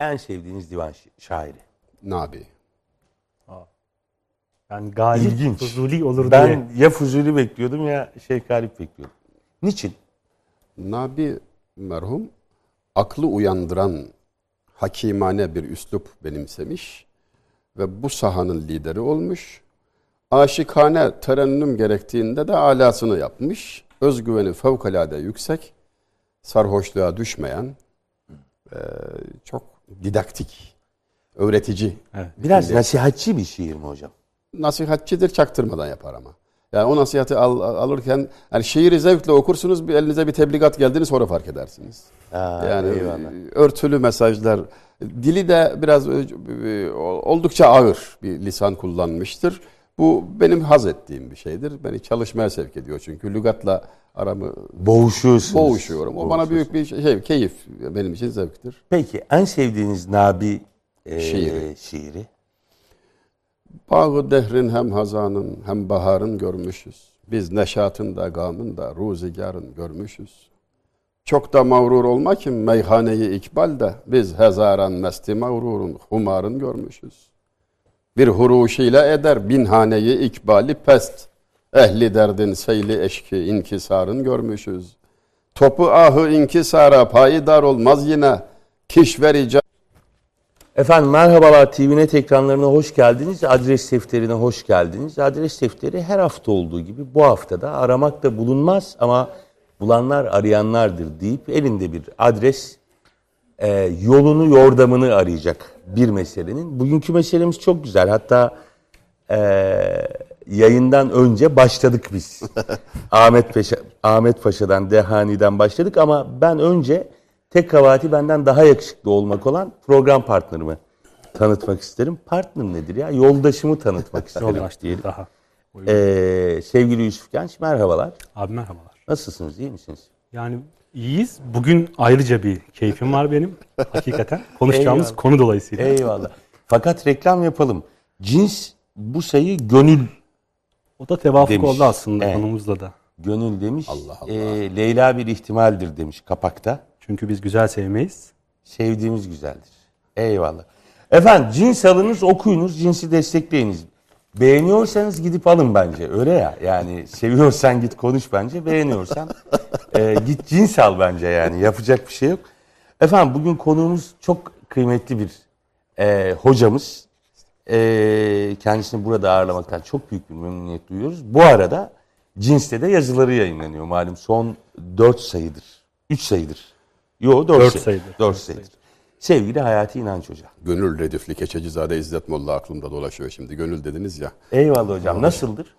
En sevdiğiniz divan şi- şairi. Nabi. Yani Galip İlginç. Fuzuli olur Ben diye. ya Fuzuli bekliyordum ya Şeyh Galip bekliyordum. Niçin? Nabi merhum aklı uyandıran hakimane bir üslup benimsemiş ve bu sahanın lideri olmuş. Aşikane terennüm gerektiğinde de alasını yapmış. Özgüveni fevkalade yüksek, sarhoşluğa düşmeyen, eee, çok didaktik, öğretici. Evet. Biraz nasihatçi bir şiir mi hocam? Nasihatçidir çaktırmadan yapar ama. Yani o nasihati al- alırken yani şiiri zevkle okursunuz bir elinize bir tebligat geldiğini sonra fark edersiniz. Aa, Yani eyvallah. örtülü mesajlar. Dili de biraz e, oldukça ağır bir lisan kullanmıştır. Bu benim haz ettiğim bir şeydir. Beni çalışmaya sevk ediyor çünkü lügatla aramı Boğuşuyorsunuz. boğuşuyorum. O bana büyük bir şey, keyif. Benim için zevktir. Peki en sevdiğiniz Nabi e, Şiiri. şiiri? Bağı dehrin hem hazanın hem baharın görmüşüz. Biz neşatın da gamın da ruzigarın görmüşüz. Çok da mağrur olma ki meyhaneyi ikbalde biz hezaran mesti mağrurun humarın görmüşüz. Bir huruşiyle eder binhaneyi ikbali pest. Ehli derdin seyli eşki inkisarın görmüşüz. Topu ahı inkisara payidar olmaz yine. Kişveri Efendim merhabalar TVNet ekranlarına hoş geldiniz. Adres defterine hoş geldiniz. Adres defteri her hafta olduğu gibi bu haftada aramakta bulunmaz ama bulanlar arayanlardır deyip elinde bir adres e, yolunu yordamını arayacak bir meselenin. Bugünkü meselemiz çok güzel. Hatta e, yayından önce başladık biz. [LAUGHS] Ahmet Paşa, Ahmet Paşa'dan, Dehani'den başladık ama ben önce tek kabahati benden daha yakışıklı olmak olan program partnerimi tanıtmak isterim. Partner nedir ya? Yoldaşımı tanıtmak [LAUGHS] isterim Yoldaş diyelim. Daha. Ee, sevgili Yusuf Genç merhabalar. Abi merhabalar. Nasılsınız? iyi misiniz? Yani iyiyiz. Bugün ayrıca bir keyfim var benim. Hakikaten. [LAUGHS] Konuşacağımız Eyvallah. konu dolayısıyla. Eyvallah. Fakat reklam yapalım. Cins bu sayı gönül O da tevafuk Demiş. oldu aslında Evet. konumuzla da. gönül demiş. Allah Allah. Ee, Leyla bir ihtimaldir demiş kapakta. Çünkü biz güzel sevmeyiz. Sevdiğimiz güzeldir. Eyvallah. Efendim cins alınız okuyunuz cinsi destekleyiniz. Beğeniyorsanız gidip alın bence öyle ya. Yani seviyorsan git konuş bence beğeniyorsan Ee, git cins al bence yani. Yapacak bir şey yok. Efendim bugün konuğumuz çok kıymetli bir e, hocamız. E, kendisini burada ağırlamaktan çok büyük bir memnuniyet duyuyoruz. Bu arada Cins'te de yazıları yayınlanıyor malum. Son 4 sayıdır. 3 sayıdır. Yo 4, Dört sayıdır. sayıdır. 4 Dört sayıdır. Sevgili Hayati İnanç Hoca. Gönül Redifli Keçecizade İzzet Molla aklımda dolaşıyor şimdi. Gönül dediniz ya. Eyvallah hocam. Nasıldır?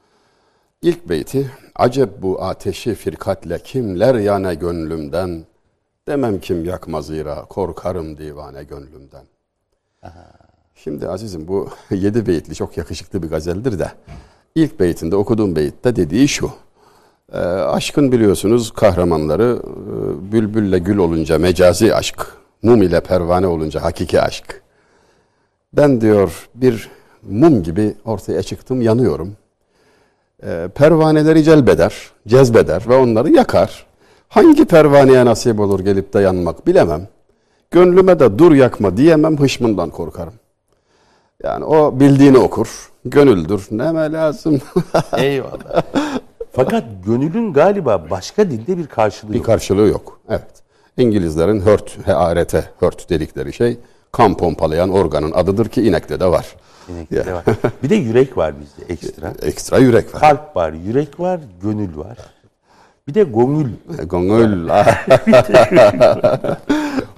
İlk beyti Acep bu ateşi firkatle kimler yane gönlümden Demem kim yakmaz zira korkarım divane gönlümden. Şimdi azizim bu [LAUGHS] yedi beyitli çok yakışıklı bir gazeldir de ilk beytinde okuduğum beyitte dediği şu. E, aşkın biliyorsunuz kahramanları e, bülbülle gül olunca mecazi aşk, mum ile pervane olunca hakiki aşk. Ben diyor bir mum gibi ortaya çıktım yanıyorum. E, pervaneleri celbeder, cezbeder ve onları yakar. Hangi pervaneye nasip olur gelip de yanmak bilemem. Gönlüme de dur yakma diyemem hışmından korkarım. Yani o bildiğini okur. Gönüldür. Neme lazım. [LAUGHS] Eyvallah. Fakat gönülün galiba başka dilde bir karşılığı bir yok. karşılığı yok. Evet. İngilizlerin hört, HRT, hört dedikleri şey kan pompalayan organın adıdır ki inekte de var. İnekte de var. Bir de yürek var bizde ekstra. [LAUGHS] Ekstra yürek var. Kalp var, yürek var, gönül var. Bir de gongül. Gönül. [LAUGHS]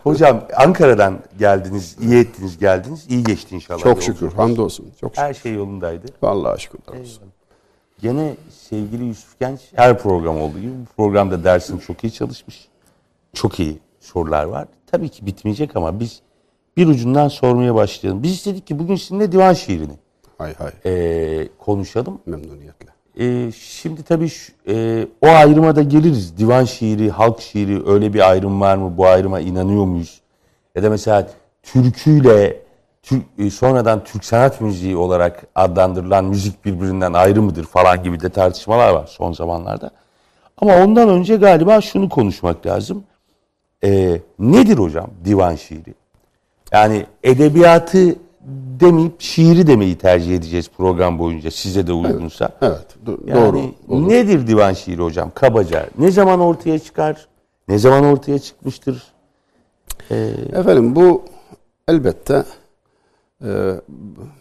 Hocam Ankara'dan geldiniz, iyi ettiniz geldiniz. İyi geçti inşallah. Çok şükür. Hamdolsun. Çok şükür. Her şey yolundaydı. Vallahi şükürler olsun. Gene sevgili Yusuf Genç her program olduğu gibi bu programda dersini çok iyi çalışmış. Çok iyi sorular var. Tabii ki bitmeyecek ama biz bir ucundan sormaya başlayalım. Biz istedik ki bugün sizinle divan şiirini Hay hay. eee, konuşalım. Memnuniyetle. Ee, şimdi tabii şu- e, o ayrıma da geliriz. Divan şiiri, halk şiiri öyle bir ayrım var mı? Bu ayrıma inanıyor muyuz? Ya da mesela türküyle Türk, e, sonradan Türk sanat müziği olarak adlandırılan müzik birbirinden ayrı mıdır falan gibi de tartışmalar var son zamanlarda. Ama ondan önce galiba şunu konuşmak lazım. Ee, nedir hocam divan şiiri? Yani edebiyatı demeyip şiiri demeyi tercih edeceğiz program boyunca size de uygunsa. Evet. do- Yani doğru. Olur. nedir divan şiiri hocam kabaca? Ne zaman ortaya çıkar? Ne zaman ortaya çıkmıştır? Efendim bu elbette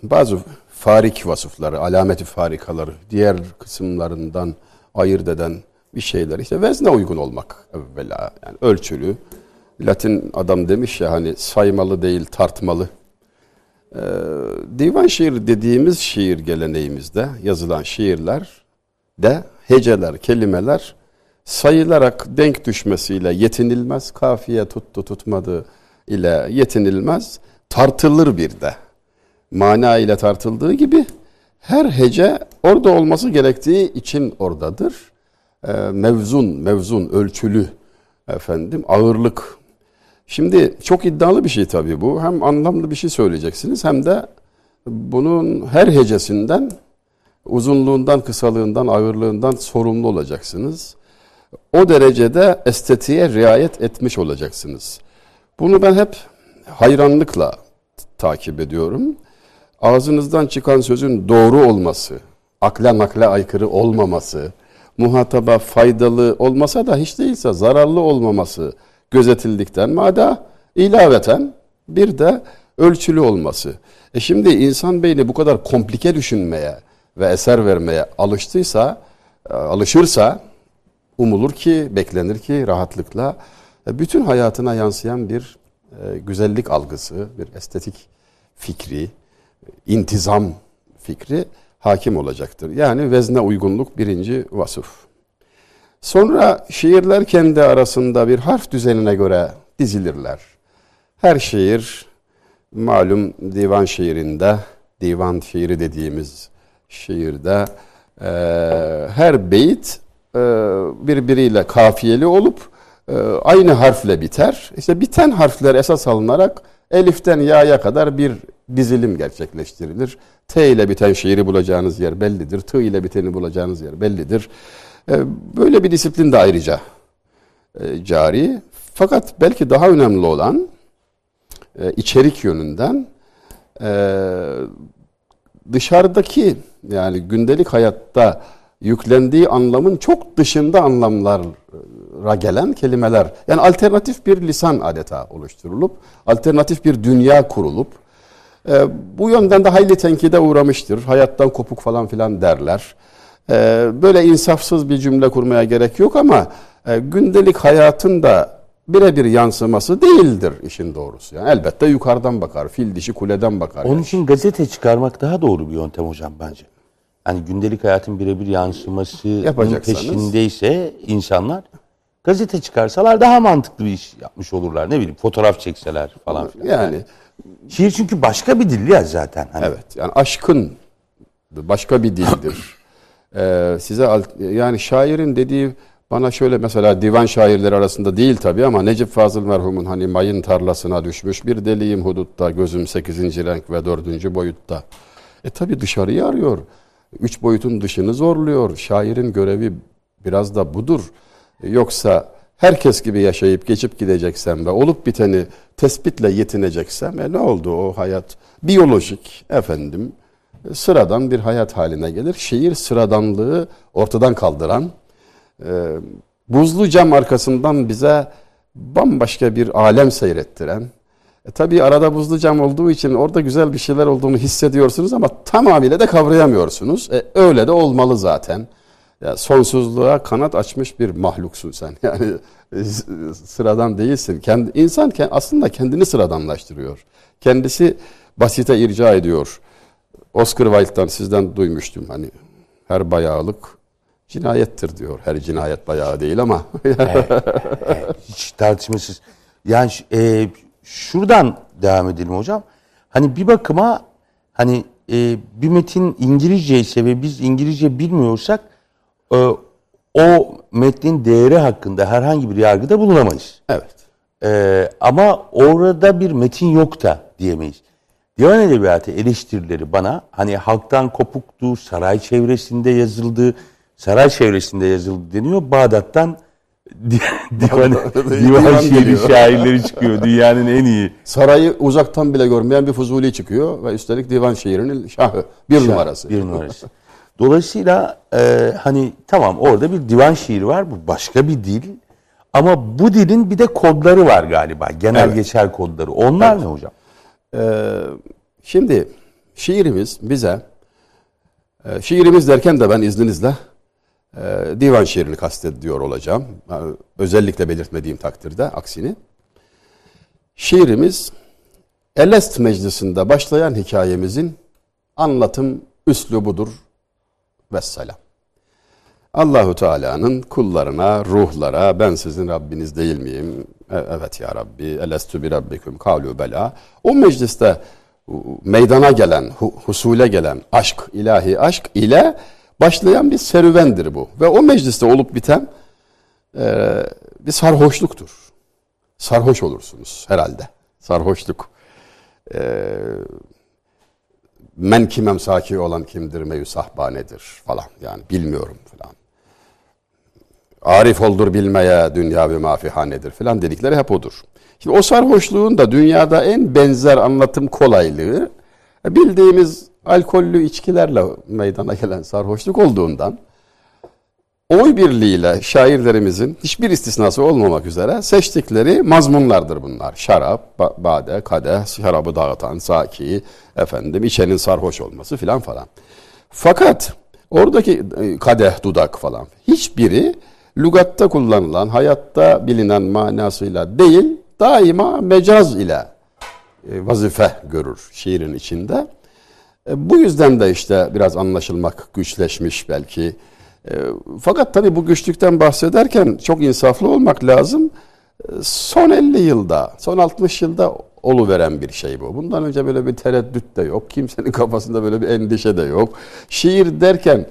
bazı farik vasıfları, alameti farikaları, diğer kısımlarından ayırt eden bir şeyler. İşte vezne uygun olmak evvela. Yani ölçülü. Latin adam demiş ya hani saymalı değil tartmalı. E, divan şiir dediğimiz şiir geleneğimizde yazılan şiirler de heceler, kelimeler sayılarak denk düşmesiyle yetinilmez. Kafiye tuttu tutmadı ile yetinilmez. Tartılır bir de. Mana ile tartıldığı gibi her hece orada olması gerektiği için oradadır. Ee, mevzun, mevzun, ölçülü efendim, ağırlık. Şimdi çok iddialı bir şey tabii bu. Hem anlamlı bir şey söyleyeceksiniz hem de bunun her hecesinden uzunluğundan, kısalığından, ağırlığından sorumlu olacaksınız. O derecede estetiğe riayet etmiş olacaksınız. Bunu ben hep hayranlıkla takip ediyorum. Ağzınızdan çıkan sözün doğru olması, akla nakle aykırı olmaması, muhataba faydalı olmasa da hiç değilse zararlı olmaması gözetildikten mada ilaveten bir de ölçülü olması. E şimdi insan beyni bu kadar komplike düşünmeye ve eser vermeye alıştıysa, e, alışırsa umulur ki, beklenir ki rahatlıkla e, bütün hayatına yansıyan bir e, güzellik algısı, bir estetik fikri, intizam fikri hakim olacaktır. Yani vezne uygunluk birinci vasıf. Sonra şiirler kendi arasında bir harf düzenine göre dizilirler. Her şiir malum divan şiirinde, divan şiiri dediğimiz şiirde e, her beyit e, birbiriyle kafiyeli olup e, aynı harfle biter. İşte biten harfler esas alınarak eliften ya'ya kadar bir dizilim gerçekleştirilir. T ile biten şiiri bulacağınız yer bellidir. T ile biteni bulacağınız yer bellidir. E, böyle bir disiplin de ayrıca e, cari. Fakat belki daha önemli olan e, içerik yönünden e, dışarıdaki yani gündelik hayatta yüklendiği anlamın çok dışında anlamlar ra gelen kelimeler. Yani alternatif bir lisan adeta oluşturulup, alternatif bir dünya kurulup, e, bu yönden de hayli tenkide uğramıştır. Hayattan kopuk falan filan derler. E, böyle insafsız bir cümle kurmaya gerek yok ama e, gündelik hayatın da birebir yansıması değildir işin doğrusu. Yani elbette yukarıdan bakar, fil dişi kuleden bakar. Onun yani. için gazete çıkarmak daha doğru bir yöntem hocam bence. Hani gündelik hayatın birebir yansıması Yapacaksanız- peşindeyse insanlar gazete çıkarsalar daha mantıklı bir iş yapmış olurlar. Ne bileyim fotoğraf çekseler falan filan. Yani Şiir çünkü başka bir dil ya zaten. Hani Evet yani aşkın başka bir dildir. [COUGHS] Ee, size yani şairin dediği bana şöyle mesela divan şairleri arasında değil tabii ama Necip Fazıl merhumun hani mayın tarlasına düşmüş bir deliyim hudutta gözüm 8. renk ve 4. boyutta. E tabii dışarıyı arıyor. Üç boyutun dışını zorluyor. Şairin görevi biraz da budur. Yoksa herkes gibi yaşayıp geçip gideceksem ve olup biteni tespitle yetineceksem e ne oldu o hayat? Biyolojik efendim e, sıradan bir hayat haline gelir. Şiir sıradanlığı ortadan kaldıran e, buzlu cam arkasından bize bambaşka bir alem seyrettiren e, tabii arada buzlu cam olduğu için orada güzel bir şeyler olduğunu hissediyorsunuz ama tamamıyla da kavrayamıyorsunuz. E, öyle de olmalı zaten. Ya sonsuzluğa kanat açmış bir mahluksun sen. [LAUGHS] Yani e, sıradan değilsin. Kendi, insan aslında kendini sıradanlaştırıyor. Kendisi basite irca ediyor. Oscar Wilde'dan sizden duymuştum hani her bayağılık cinayettir diyor. Her cinayet bayağı değil ama [LAUGHS] hiç tartışmasız. Yani e, şuradan devam edelim hocam. Hani bir bakıma hani e, bir metin İngilizce ise ve biz İngilizce bilmiyorsak o metnin değeri hakkında herhangi bir yargıda bulunamayız. evet. Ee, ama orada bir metin yok da diyemeyiz. Divan Edebiyatı eleştirileri bana hani halktan kopuktu, saray çevresinde yazıldı, saray çevresinde yazıldı deniyor. Bağdat'tan [LAUGHS] di- divan, divan, şiiri şairleri çıkıyor. Dünyanın en iyi. Sarayı uzaktan bile görmeyen bir Fuzuli çıkıyor ve üstelik divan şiirinin şahı. Bir numarası. Bir numarası. Dolayısıyla e, hani tamam orada bir divan şiiri var. Bu başka bir dil. Ama bu dilin bir de kodları var galiba. Genel Evet. geçer kodları. Onlar ne hocam? Ee, şimdi şiirimiz bize, e, şiirimiz derken de ben izninizle e, divan şiirini kastediyor olacağım. Yani özellikle belirtmediğim takdirde aksini. Şiirimiz Elest Meclisi'nde başlayan hikayemizin anlatım üslubudur. Vesselam. Allahu Teala'nın kullarına, ruhlara ben sizin Rabbiniz değil miyim? E- Evet ya Rabbi. Elestü bi rabbikum kavlu bela. O mecliste meydana gelen, hu- husule gelen aşk, ilahi aşk ile başlayan bir serüvendir bu. Ve o mecliste olup biten e, bir sarhoşluktur. Sarhoş olursunuz herhalde. Sarhoşluk. E, men kimem saki olan kimdir meyü sahbanedir falan yani bilmiyorum falan. Arif oldur bilmeye dünya ve mafihanedir falan dedikleri hep odur. Şimdi o sarhoşluğun da dünyada en benzer anlatım kolaylığı bildiğimiz alkollü içkilerle meydana gelen sarhoşluk olduğundan oy birliğiyle şairlerimizin hiçbir istisnası olmamak üzere seçtikleri mazmunlardır bunlar. Şarap, ba- bade, kadeh, şarabı dağıtan, saki, efendim içenin sarhoş olması filan falan. Fakat oradaki e, kadeh, dudak falan hiçbiri lügatta kullanılan, hayatta bilinen manasıyla değil, daima mecaz ile e, vazife görür şiirin içinde. E, Bu yüzden de işte biraz anlaşılmak güçleşmiş belki. E, Fakat tabii bu güçlükten bahsederken çok insaflı olmak lazım. E, Son 50 yılda, son 60 yılda oluveren bir şey bu. Bundan önce böyle bir tereddüt de yok. Kimsenin [LAUGHS] kafasında böyle bir endişe de yok. Şiir derken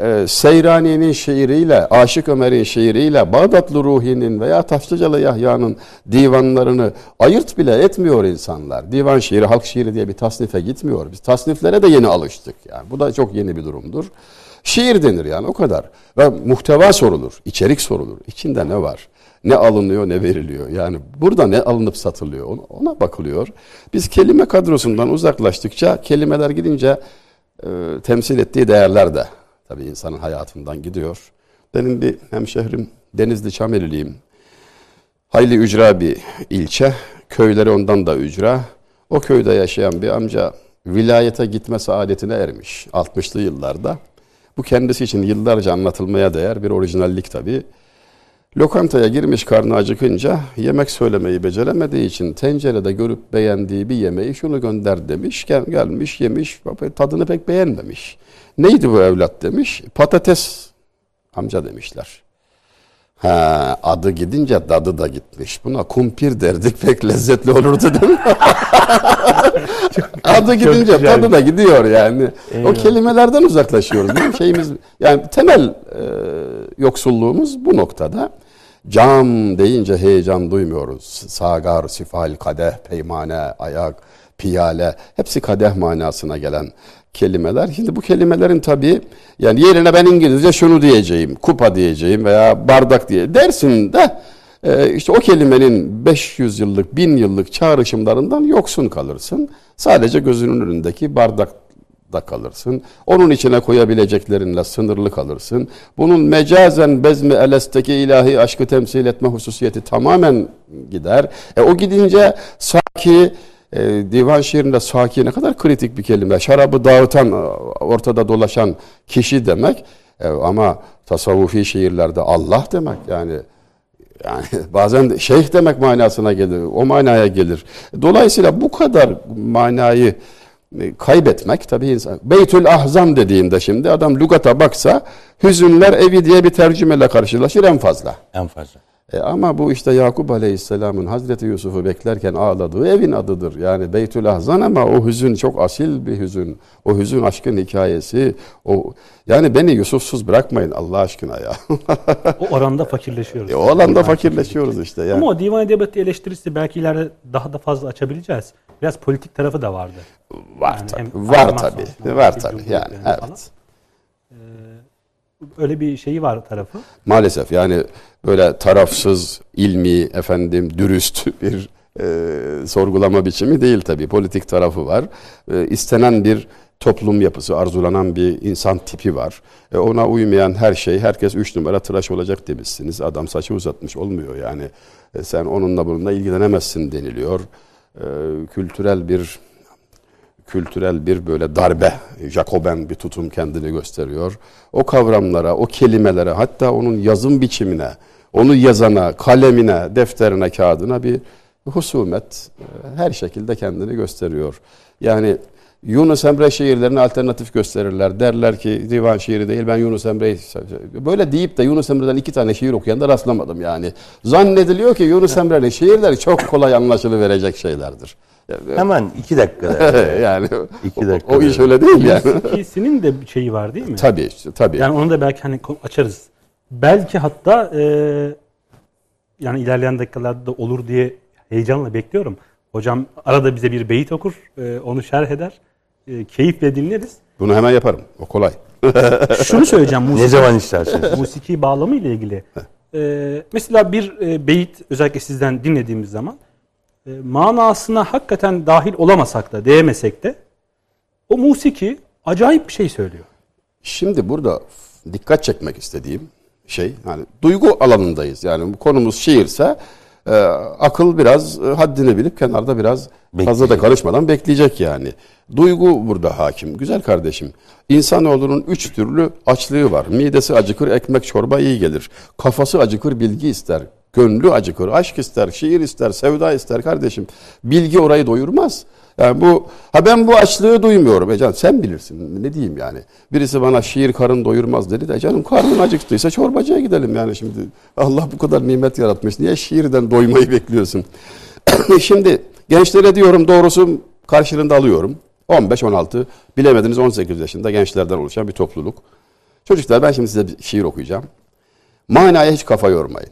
e, Seyrani'nin şiiriyle, Aşık Ömer'in şiiriyle, Bağdatlı Ruhi'nin veya Taşlıcalı Yahya'nın divanlarını ayırt bile etmiyor insanlar. Divan şiiri, halk şiiri diye bir tasnife gitmiyor. Biz tasniflere de yeni alıştık. Yani bu da çok yeni bir durumdur. Şiir denir yani o kadar. Ve muhteva sorulur, içerik sorulur. İçinde ne var? Ne alınıyor, ne veriliyor? Yani burada ne alınıp satılıyor? Ona, bakılıyor. Biz kelime kadrosundan uzaklaştıkça, kelimeler gidince e, temsil ettiği değerler de tabii insanın hayatından gidiyor. Benim bir hemşehrim Denizli Çameliliyim. Hayli ücra bir ilçe. Köyleri ondan da ücra. O köyde yaşayan bir amca vilayete gitme saadetine ermiş 60'lı yıllarda. Bu kendisi için yıllarca anlatılmaya değer bir orijinallik tabii. Lokantaya girmiş karnı acıkınca yemek söylemeyi beceremediği için tencerede görüp beğendiği bir yemeği şunu gönder demiş. Gel, gelmiş yemiş tadını pek beğenmemiş. Neydi bu evlat demiş. Patates amca demişler. Ha, adı gidince dadı da gitmiş. Buna kumpir derdik [LAUGHS] pek lezzetli olurdu değil mi? [LAUGHS] adı gidince tadı da gidiyor yani. O kelimelerden uzaklaşıyoruz. Bizim şeyimiz yani temel e, yoksulluğumuz bu noktada. Cam deyince heyecan duymuyoruz. Sagar, sifal, kadeh, peymane, ayak, piyale hepsi kadeh manasına gelen kelimeler. Şimdi bu kelimelerin tabii yani yerine ben İngilizce şunu diyeceğim, kupa diyeceğim veya bardak diye dersin de e, işte o kelimenin 500 yıllık, 1000 yıllık çağrışımlarından yoksun kalırsın. Sadece gözünün önündeki bardak da kalırsın. Onun içine koyabileceklerinle sınırlı kalırsın. Bunun mecazen bezmi elesteki ilahi aşkı temsil etme hususiyeti tamamen gider. E, o gidince saki e, divan şiirinde saki ne kadar kritik bir kelime. Şarabı dağıtan, ortada dolaşan kişi demek. E, ama tasavvufi şiirlerde Allah demek yani yani [LAUGHS] bazen şeyh demek manasına gelir. O manaya gelir. Dolayısıyla bu kadar manayı e, kaybetmek tabii insan. Beytül Ahzam dediğinde şimdi adam lügata baksa hüzünler evi diye bir tercümeyle karşılaşır en fazla. En fazla. E ama bu işte Yakup Aleyhisselam'ın Hazreti Yusuf'u beklerken ağladığı evin adıdır. Yani Beytül Ahzan ama o hüzün çok asil bir hüzün. O hüzün aşkın hikayesi. O yani beni Yusufsuz bırakmayın Allah aşkına ya. O oranda fakirleşiyoruz. [LAUGHS] e, o alanda fakirleşiyoruz işte yani. Ama o divan edebiyatı eleştirisi belki ileride daha da fazla açabileceğiz. Biraz politik tarafı da vardı. var Yani tabii. Var tabii. Var tabii yani. Cumhuriyetlerinde falan. Öyle bir şeyi var tarafı. Maalesef yani böyle tarafsız, ilmi, efendim dürüst [LAUGHS] bir e, sorgulama biçimi değil tabii. Politik tarafı var. E, istenen bir toplum yapısı, arzulanan bir insan tipi var. E, ona uymayan her şey, herkes üç numara tıraş olacak demişsiniz. Adam saçı uzatmış olmuyor yani. E, sen onunla bununla ilgilenemezsin deniliyor. E, kültürel bir kültürel bir böyle darbe, Jacoben bir tutum kendini gösteriyor. O kavramlara, o kelimelere, hatta onun yazım biçimine, onu yazana, kalemine, defterine, kağıdına bir husumet e, her şekilde kendini gösteriyor. Yani Yunus Emre şiirlerine alternatif gösterirler. Derler ki divan şiiri değil ben Yunus Emre'yi böyle deyip de Yunus Emre'den iki tane şiir okuyan da rastlamadım yani. Zannediliyor ki Yunus Emre'nin şiirleri çok kolay anlaşılıverecek şeylerdir. Hemen iki dakikada. [LAUGHS] yani İki o- dakika o, iş öyle değil yani. İkisinin de bir şeyi var değil mi? tabii tabii. Yani onu da belki hani açarız. Belki hatta e, yani ilerleyen dakikalarda da olur diye heyecanla bekliyorum. Hocam arada bize bir beyit okur, e, onu şerh eder. E, keyifle dinleriz. Bunu hemen yaparım. O kolay. [LAUGHS] Şunu söyleyeceğim ne musiki, zaman isterseniz. musiki bağlamı ile ilgili. E, mesela bir e, beyit özellikle sizden dinlediğimiz zaman e, manasına hakikaten dahil olamasak da, değemesek de o musiki acayip bir şey söylüyor. Şimdi burada dikkat çekmek istediğim şey yani duygu alanındayız. Yani bu konumuz şiirse e, akıl biraz e, haddini bilip kenarda biraz fazla da Bekleyecek. karışmadan bekleyecek yani. Duygu burada hakim. Güzel kardeşim. İnsanoğlunun üç türlü açlığı var. Midesi acıkır, ekmek çorba iyi gelir. Kafası acıkır, bilgi ister. Gönlü acıkır, aşk ister, şiir ister, sevda ister kardeşim. Bilgi orayı doyurmaz. Yani bu ha ben bu açlığı duymuyorum. E canım sen bilirsin. Ne diyeyim yani. Birisi bana şiir karın doyurmaz dedi de canım karnın acıktıysa çorbacıya gidelim yani şimdi. Allah bu kadar nimet yaratmış. Niye şiirden doymayı bekliyorsun? [COUGHS] şimdi gençlere diyorum doğrusu karşılığında alıyorum. 15-16 bilemediniz 18 yaşında gençlerden oluşan bir topluluk. Çocuklar ben şimdi size bir şiir okuyacağım. Manaya hiç kafa yormayın.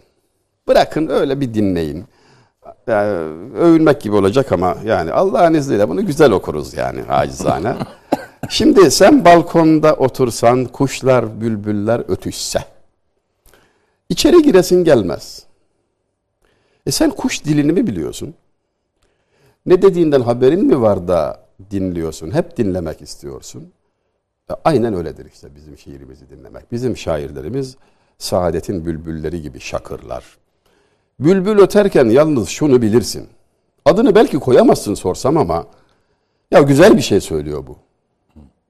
Bırakın öyle bir dinleyin. Yani övünmek gibi olacak ama yani Allah'ın izniyle bunu güzel okuruz yani acizane. [LAUGHS] Şimdi sen balkonda otursan, kuşlar, bülbüller ötüşse. içeri giresin gelmez. E sen kuş dilini mi biliyorsun? Ne dediğinden haberin mi var da dinliyorsun? Hep dinlemek istiyorsun. E, Aynen öyledir işte bizim şiirimizi dinlemek. Bizim şairlerimiz saadetin bülbülleri gibi şakırlar. Bülbül öterken yalnız şunu bilirsin. Adını belki koyamazsın sorsam ama ya güzel bir şey söylüyor bu.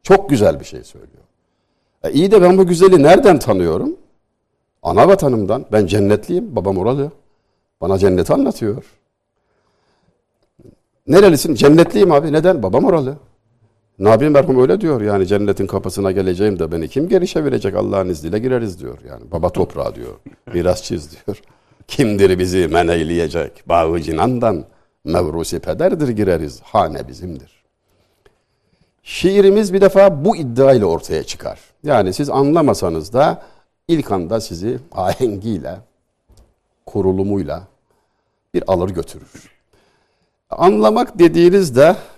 Çok güzel bir şey söylüyor. E iyi de ben bu güzeli nereden tanıyorum? Ana vatanımdan. Ben cennetliyim. Babam oralı. Bana cenneti anlatıyor. Nerelisin? Cennetliyim abi. Neden? Babam oralı. Nabi merhum öyle diyor yani cennetin kapısına geleceğim de beni kim geri çevirecek Allah'ın izniyle gireriz diyor. Yani baba toprağı diyor. Mirasçıyız diyor. Kimdir bizi men eyleyecek? Bağı cinandan mevrusi pederdir gireriz. Hane bizimdir. Şiirimiz bir defa bu iddia ile ortaya çıkar. Yani siz anlamasanız da ilk anda sizi ahengiyle, kurulumuyla bir alır götürür. Anlamak dediğinizde